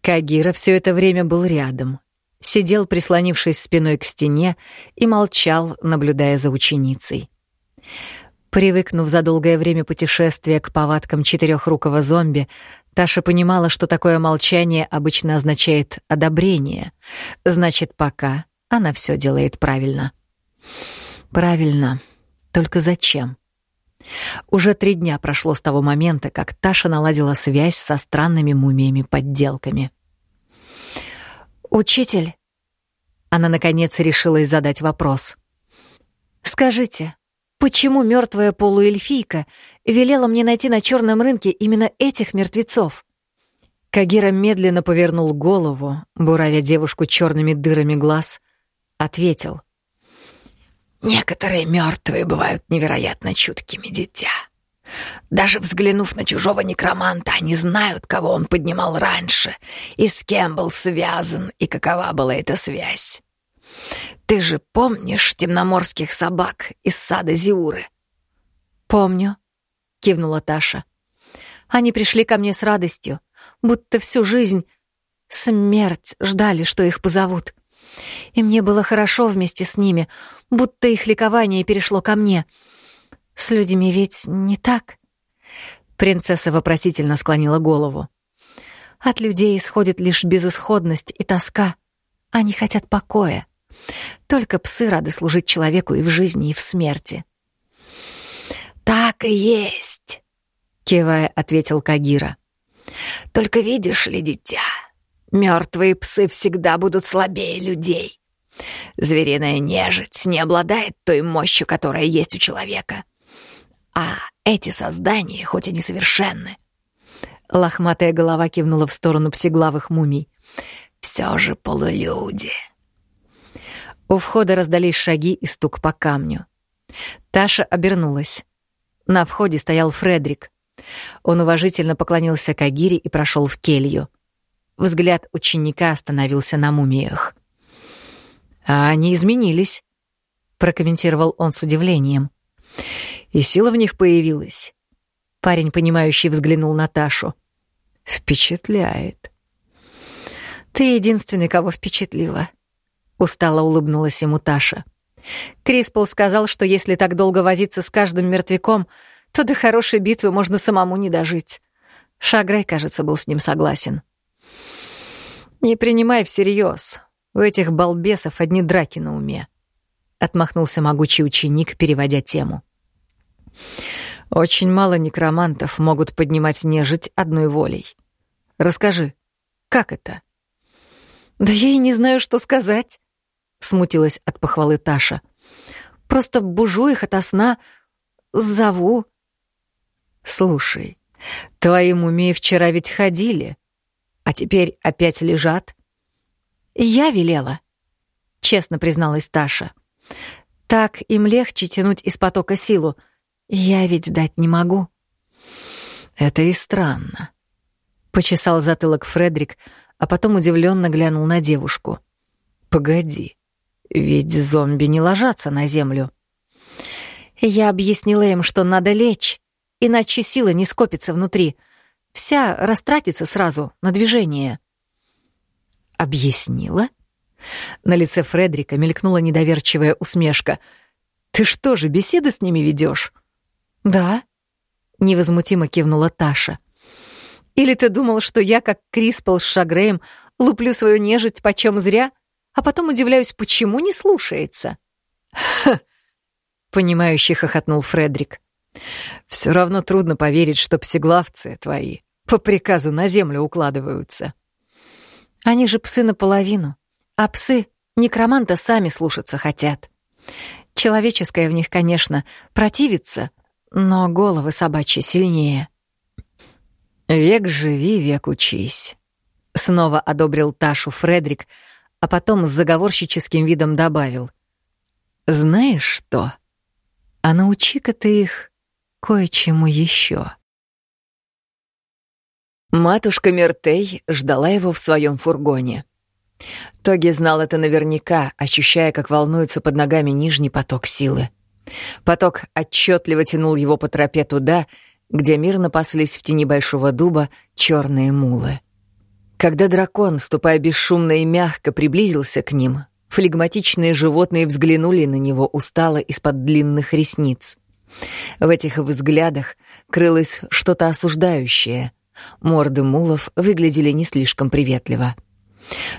Кагира все это время был рядом, сидел, прислонившись спиной к стене, и молчал, наблюдая за ученицей. Привыкнув за долгое время путешествия к повадкам четырехрукого зомби, Таша понимала, что такое молчание обычно означает одобрение. Значит, пока она все делает правильно. Правильно. Только зачем? Уже три дня прошло с того момента, как Таша наладила связь со странными мумиями-подделками. «Учитель?» Она, наконец, решилась задать вопрос. «Скажите, Почему мертвая полуэльфийка велела мне найти на черном рынке именно этих мертвецов? Кагира медленно повернул голову, буравя девушку черными дырами глаз, ответил. «Некоторые мертвые бывают невероятно чуткими, дитя. Даже взглянув на чужого некроманта, они знают, кого он поднимал раньше, и с кем был связан, и какова была эта связь. Ты же помнишь темноморских собак из сада Зиуры? Помню, кивнула Таша. Они пришли ко мне с радостью, будто всю жизнь смерть ждали, что их позовут. И мне было хорошо вместе с ними, будто их ликование перешло ко мне. С людьми ведь не так? Принцесса вопросительно склонила голову. От людей исходит лишь безысходность и тоска. Они хотят покоя. Только псы рады служить человеку и в жизни, и в смерти. «Так и есть», — кивая, ответил Кагира. «Только видишь ли, дитя, мертвые псы всегда будут слабее людей. Звериная нежить не обладает той мощью, которая есть у человека. А эти создания, хоть и несовершенны, Лохматая голова кивнула в сторону псиглавых мумий. «Все же полулюди». У входа раздались шаги и стук по камню. Таша обернулась. На входе стоял Фредрик. Он уважительно поклонился Кагире и прошел в келью. Взгляд ученика остановился на мумиях. «А они изменились», — прокомментировал он с удивлением. «И сила в них появилась». Парень, понимающий, взглянул на Ташу. «Впечатляет». «Ты единственный, кого впечатлила», Устало улыбнулась ему Таша. Криспол сказал, что если так долго возиться с каждым мертвяком, то до хорошей битвы можно самому не дожить. Шаграй, кажется, был с ним согласен. «Не принимай всерьез. У этих балбесов одни драки на уме», — отмахнулся могучий ученик, переводя тему. «Очень мало некромантов могут поднимать нежить одной волей. Расскажи, как это?» «Да я и не знаю, что сказать», смутилась от похвалы Таша. Просто бужу их ото сна, зову. Слушай, твои мумии вчера ведь ходили, а теперь опять лежат. Я велела, честно призналась Таша. Так им легче тянуть из потока силу. Я ведь дать не могу. Это и странно. Почесал затылок Фредрик, а потом удивленно глянул на девушку. Погоди, ведь зомби не ложатся на землю. Я объяснила им, что надо лечь, иначе сила не скопится внутри. Вся растратится сразу на движение. Объяснила? На лице Фредрика мелькнула недоверчивая усмешка. Ты что же, беседы с ними ведешь? Да, невозмутимо кивнула Таша. Или ты думал, что я, как Криспел с Шагреем, луплю свою нежить почем зря, а потом удивляюсь, почему не слушается? Ха! Понимающе хохотнул Фредрик. Все равно трудно поверить, что псиглавцы твои по приказу на землю укладываются. Они же псы наполовину, а псы некроманта сами слушаться хотят. Человеческое в них, конечно, противится, но головы собачьи сильнее. «Век живи, век учись», — снова одобрил Ташу Фредрик, а потом с заговорщическим видом добавил. «Знаешь что? А научи-ка ты их кое-чему еще». Матушка Мертей ждала его в своем фургоне. Тоги знал это наверняка, ощущая, как волнуется под ногами нижний поток силы. Поток отчетливо тянул его по тропе туда, где мирно паслись в тени большого дуба черные мулы. Когда дракон, ступая бесшумно и мягко, приблизился к ним, флегматичные животные взглянули на него устало из-под длинных ресниц. В этих взглядах крылось что-то осуждающее. Морды мулов выглядели не слишком приветливо.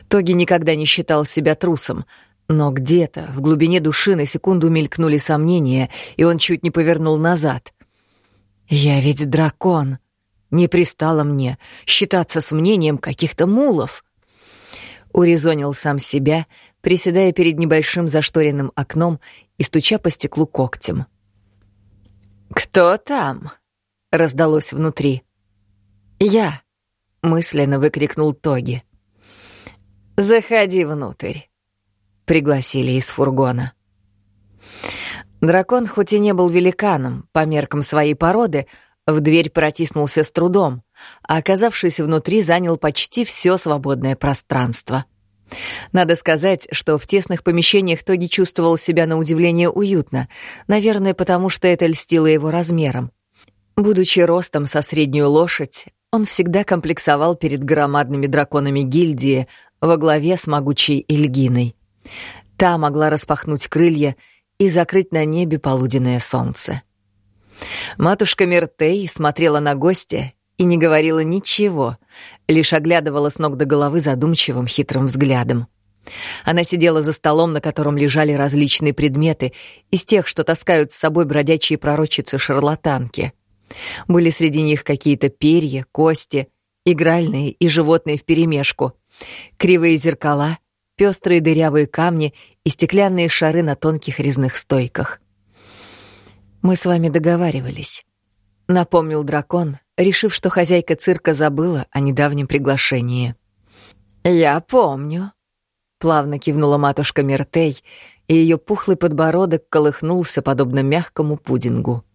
Тоги никогда не считал себя трусом, но где-то в глубине души на секунду мелькнули сомнения, и он чуть не повернул назад. «Я ведь дракон. Не пристало мне считаться с мнением каких-то мулов». Урезонил сам себя, приседая перед небольшим зашторенным окном и стуча по стеклу когтем. «Кто там?» — раздалось внутри. «Я», — мысленно выкрикнул Тоги. «Заходи внутрь», — пригласили из фургона. Дракон хоть и не был великаном по меркам своей породы, в дверь протиснулся с трудом, а, оказавшись внутри, занял почти все свободное пространство. Надо сказать, что в тесных помещениях Тоги чувствовал себя на удивление уютно, наверное, потому что это льстило его размером. Будучи ростом со среднюю лошадь, он всегда комплексовал перед громадными драконами гильдии, во главе с могучей Эльгиной. Та могла распахнуть крылья и закрыть на небе полуденное солнце. Матушка Мертей смотрела на гостя и не говорила ничего, лишь оглядывала с ног до головы задумчивым хитрым взглядом. Она сидела за столом, на котором лежали различные предметы, из тех, что таскают с собой бродячие пророчицы-шарлатанки. Были среди них какие-то перья, кости, игральные и животные вперемешку — Кривые зеркала, пестрые дырявые камни и стеклянные шары на тонких резных стойках. «Мы с вами договаривались», — напомнил дракон, решив, что хозяйка цирка забыла о недавнем приглашении. «Я помню», — плавно кивнула матушка Мертей, и ее пухлый подбородок колыхнулся, подобно мягкому пудингу.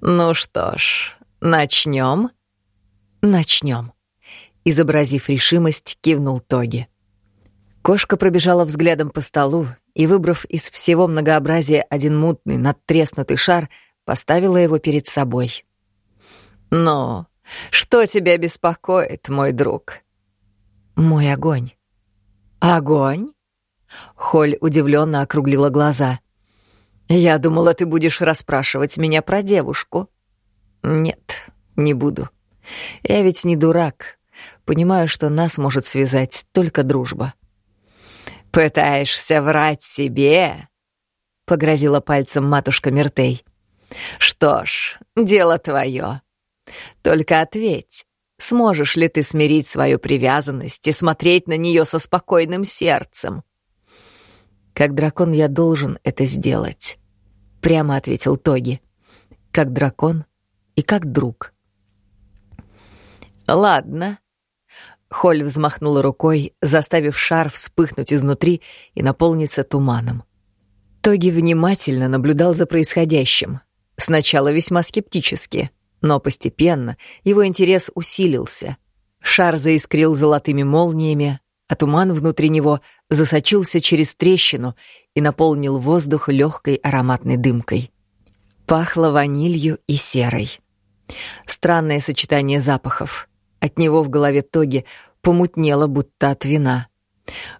«Ну что ж, начнем?» «Начнем», Изобразив решимость, кивнул Тоги. Кошка пробежала взглядом по столу и, выбрав из всего многообразия один мутный, надтреснутый шар, поставила его перед собой. «Но что тебя беспокоит, мой друг?» «Мой огонь». «Огонь?» Холь удивленно округлила глаза. «Я думала, ты будешь расспрашивать меня про девушку». «Нет, не буду. Я ведь не дурак. Понимаю, что нас может связать только дружба. «Пытаешься врать себе?» — погрозила пальцем матушка Мертей. «Что ж, дело твое. Только ответь, сможешь ли ты смирить свою привязанность и смотреть на нее со спокойным сердцем?» «Как дракон я должен это сделать», — прямо ответил Тоги. «Как дракон и как друг». «Ладно», Холь взмахнула рукой, заставив шар вспыхнуть изнутри и наполниться туманом. Тоги внимательно наблюдал за происходящим. Сначала весьма скептически, Но постепенно его интерес усилился. Шар заискрил золотыми молниями, а туман внутри него засочился через трещину и наполнил воздух легкой ароматной дымкой. Пахло ванилью и серой. Странное сочетание запахов. От него в голове Тоги помутнело, будто от вина.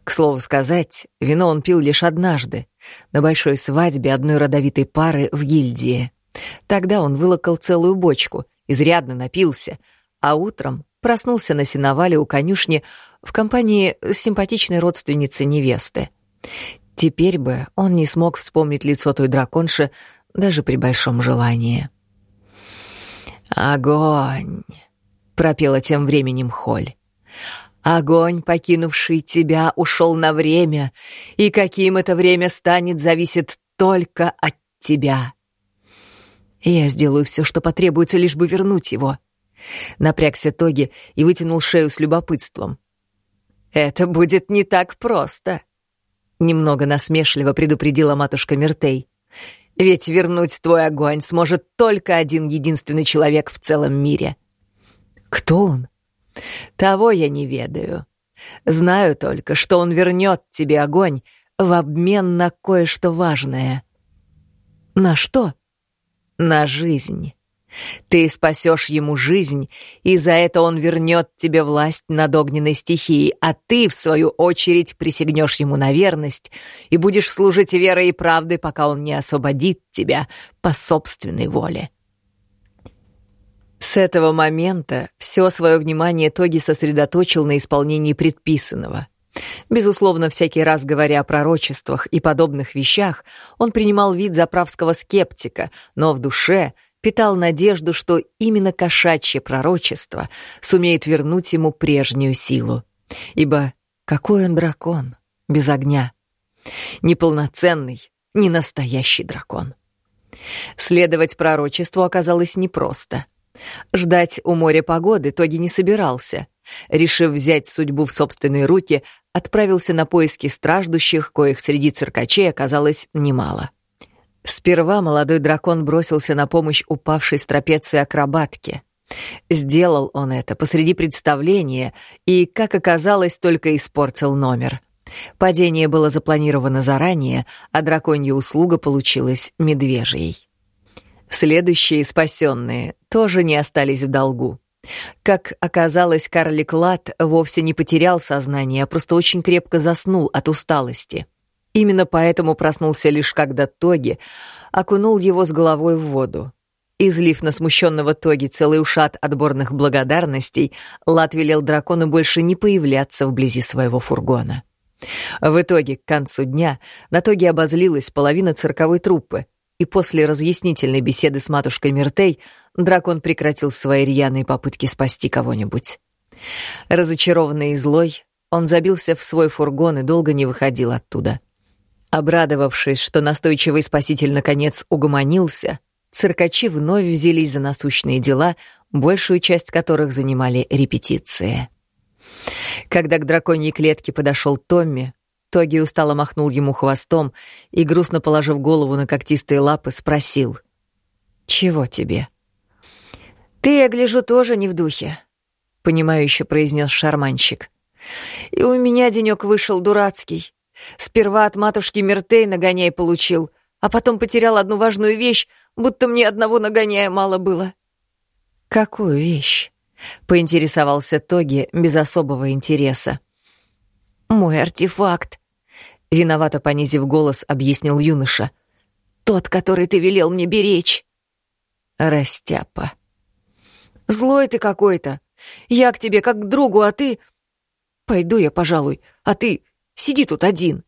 К слову сказать, вино он пил лишь однажды, на большой свадьбе одной родовитой пары в гильдии. Тогда он вылокал целую бочку, изрядно напился, а утром проснулся на сеновале у конюшни в компании симпатичной родственницы невесты. Теперь бы он не смог вспомнить лицо той драконши даже при большом желании. «Огонь!» — пропела тем временем Холь. «Огонь, покинувший тебя, ушел на время, и каким это время станет, зависит только от тебя. Я сделаю все, что потребуется, лишь бы вернуть его». Напрягся Тоги и вытянул шею с любопытством. «Это будет не так просто», — немного насмешливо предупредила матушка Мертей. Ведь вернуть твой огонь сможет только один единственный человек в целом мире. Кто он? Того я не ведаю. Знаю только, что он вернет тебе огонь в обмен на кое-что важное. На что? На жизнь. Ты спасешь ему жизнь, и за это он вернет тебе власть над огненной стихией, а ты, в свою очередь, присягнешь ему на верность и будешь служить верой и правдой, пока он не освободит тебя по собственной воле. С этого момента все свое внимание Тоги сосредоточил на исполнении предписанного. Безусловно, всякий раз говоря о пророчествах и подобных вещах, он принимал вид заправского скептика, но в душе — питал надежду, что именно кошачье пророчество сумеет вернуть ему прежнюю силу. Ибо какой он дракон без огня? Неполноценный, не настоящий дракон. Следовать пророчеству оказалось непросто. Ждать у моря погоды Тоги не собирался. Решив взять судьбу в собственные руки, отправился на поиски страждущих, коих среди циркачей оказалось немало. Сперва молодой дракон бросился на помощь упавшей с трапеции акробатке. Сделал он это посреди представления и, как оказалось, только испортил номер. Падение было запланировано заранее, а драконья услуга получилась медвежьей. Следующие спасенные тоже не остались в долгу. Как оказалось, карлик Лат вовсе не потерял сознание, а просто очень крепко заснул от усталости. Именно поэтому проснулся лишь когда Тоги окунул его с головой в воду. Излив на смущенного Тоги целый ушат отборных благодарностей, Лат велел дракону больше не появляться вблизи своего фургона. В итоге, к концу дня, на Тоги обозлилась половина цирковой труппы, и после разъяснительной беседы с матушкой Миртей дракон прекратил свои рьяные попытки спасти кого-нибудь. Разочарованный и злой, он забился в свой фургон и долго не выходил оттуда — Обрадовавшись, что настойчивый спаситель наконец угомонился, циркачи вновь взялись за насущные дела, большую часть которых занимали репетиции. Когда к драконьей клетке подошел Томми, Тоги устало махнул ему хвостом и, грустно положив голову на когтистые лапы, спросил. «Чего тебе?» «Ты, я гляжу, тоже не в духе», — понимающе произнес шарманщик. «И у меня денек вышел дурацкий. Сперва от матушки Мертей нагоняй получил, а потом потерял одну важную вещь, будто мне одного нагоняя мало было». «Какую вещь?» — поинтересовался Тоги без особого интереса. «Мой артефакт», — виновато понизив голос, объяснил юноша. «Тот, который ты велел мне беречь». «Растяпа». «Злой ты какой-то. Я к тебе как к другу, а ты...» «Пойду я, пожалуй, а ты Сиди тут один!»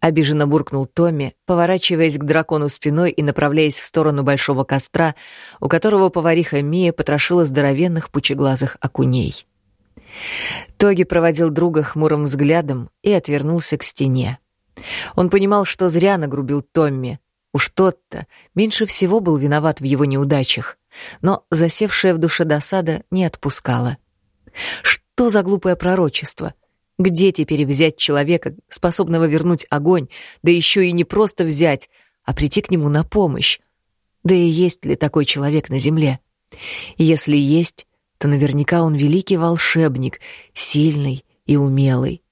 Обиженно буркнул Томми, поворачиваясь к дракону спиной и направляясь в сторону большого костра, у которого повариха Мия потрошила здоровенных пучеглазых окуней. Тоги проводил друга хмурым взглядом и отвернулся к стене. Он понимал, что зря нагрубил Томми. Уж тот-то меньше всего был виноват в его неудачах, но засевшая в душе досада не отпускала. Что за глупое пророчество? Где теперь взять человека, способного вернуть огонь, да еще и не просто взять, а прийти к нему на помощь? Да и есть ли такой человек на земле? Если есть, то наверняка он великий волшебник, сильный и умелый.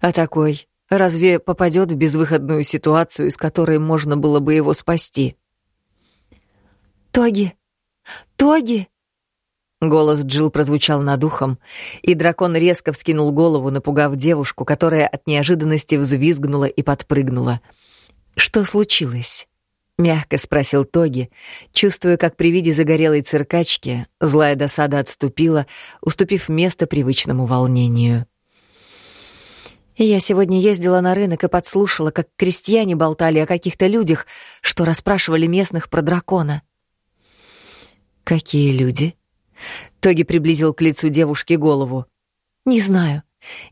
А такой разве попадет в безвыходную ситуацию, из которой можно было бы его спасти? «Тоги! Тоги!» Голос Джил прозвучал над ухом, и дракон резко вскинул голову, напугав девушку, которая от неожиданности взвизгнула и подпрыгнула. «Что случилось?» — мягко спросил Тоги, чувствуя, как при виде загорелой циркачки злая досада отступила, уступив место привычному волнению. Я сегодня ездила на рынок и подслушала, как крестьяне болтали о каких-то людях, что расспрашивали местных про дракона. «Какие люди?» Тоги приблизил к лицу девушки голову. «Не знаю.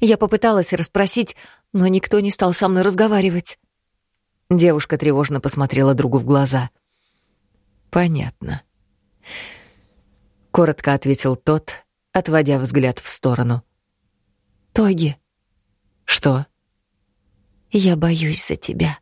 Я попыталась расспросить, но никто не стал со мной разговаривать». Девушка тревожно посмотрела другу в глаза. «Понятно». Коротко ответил тот, отводя взгляд в сторону. «Тоги». «Что?» «Я боюсь за тебя».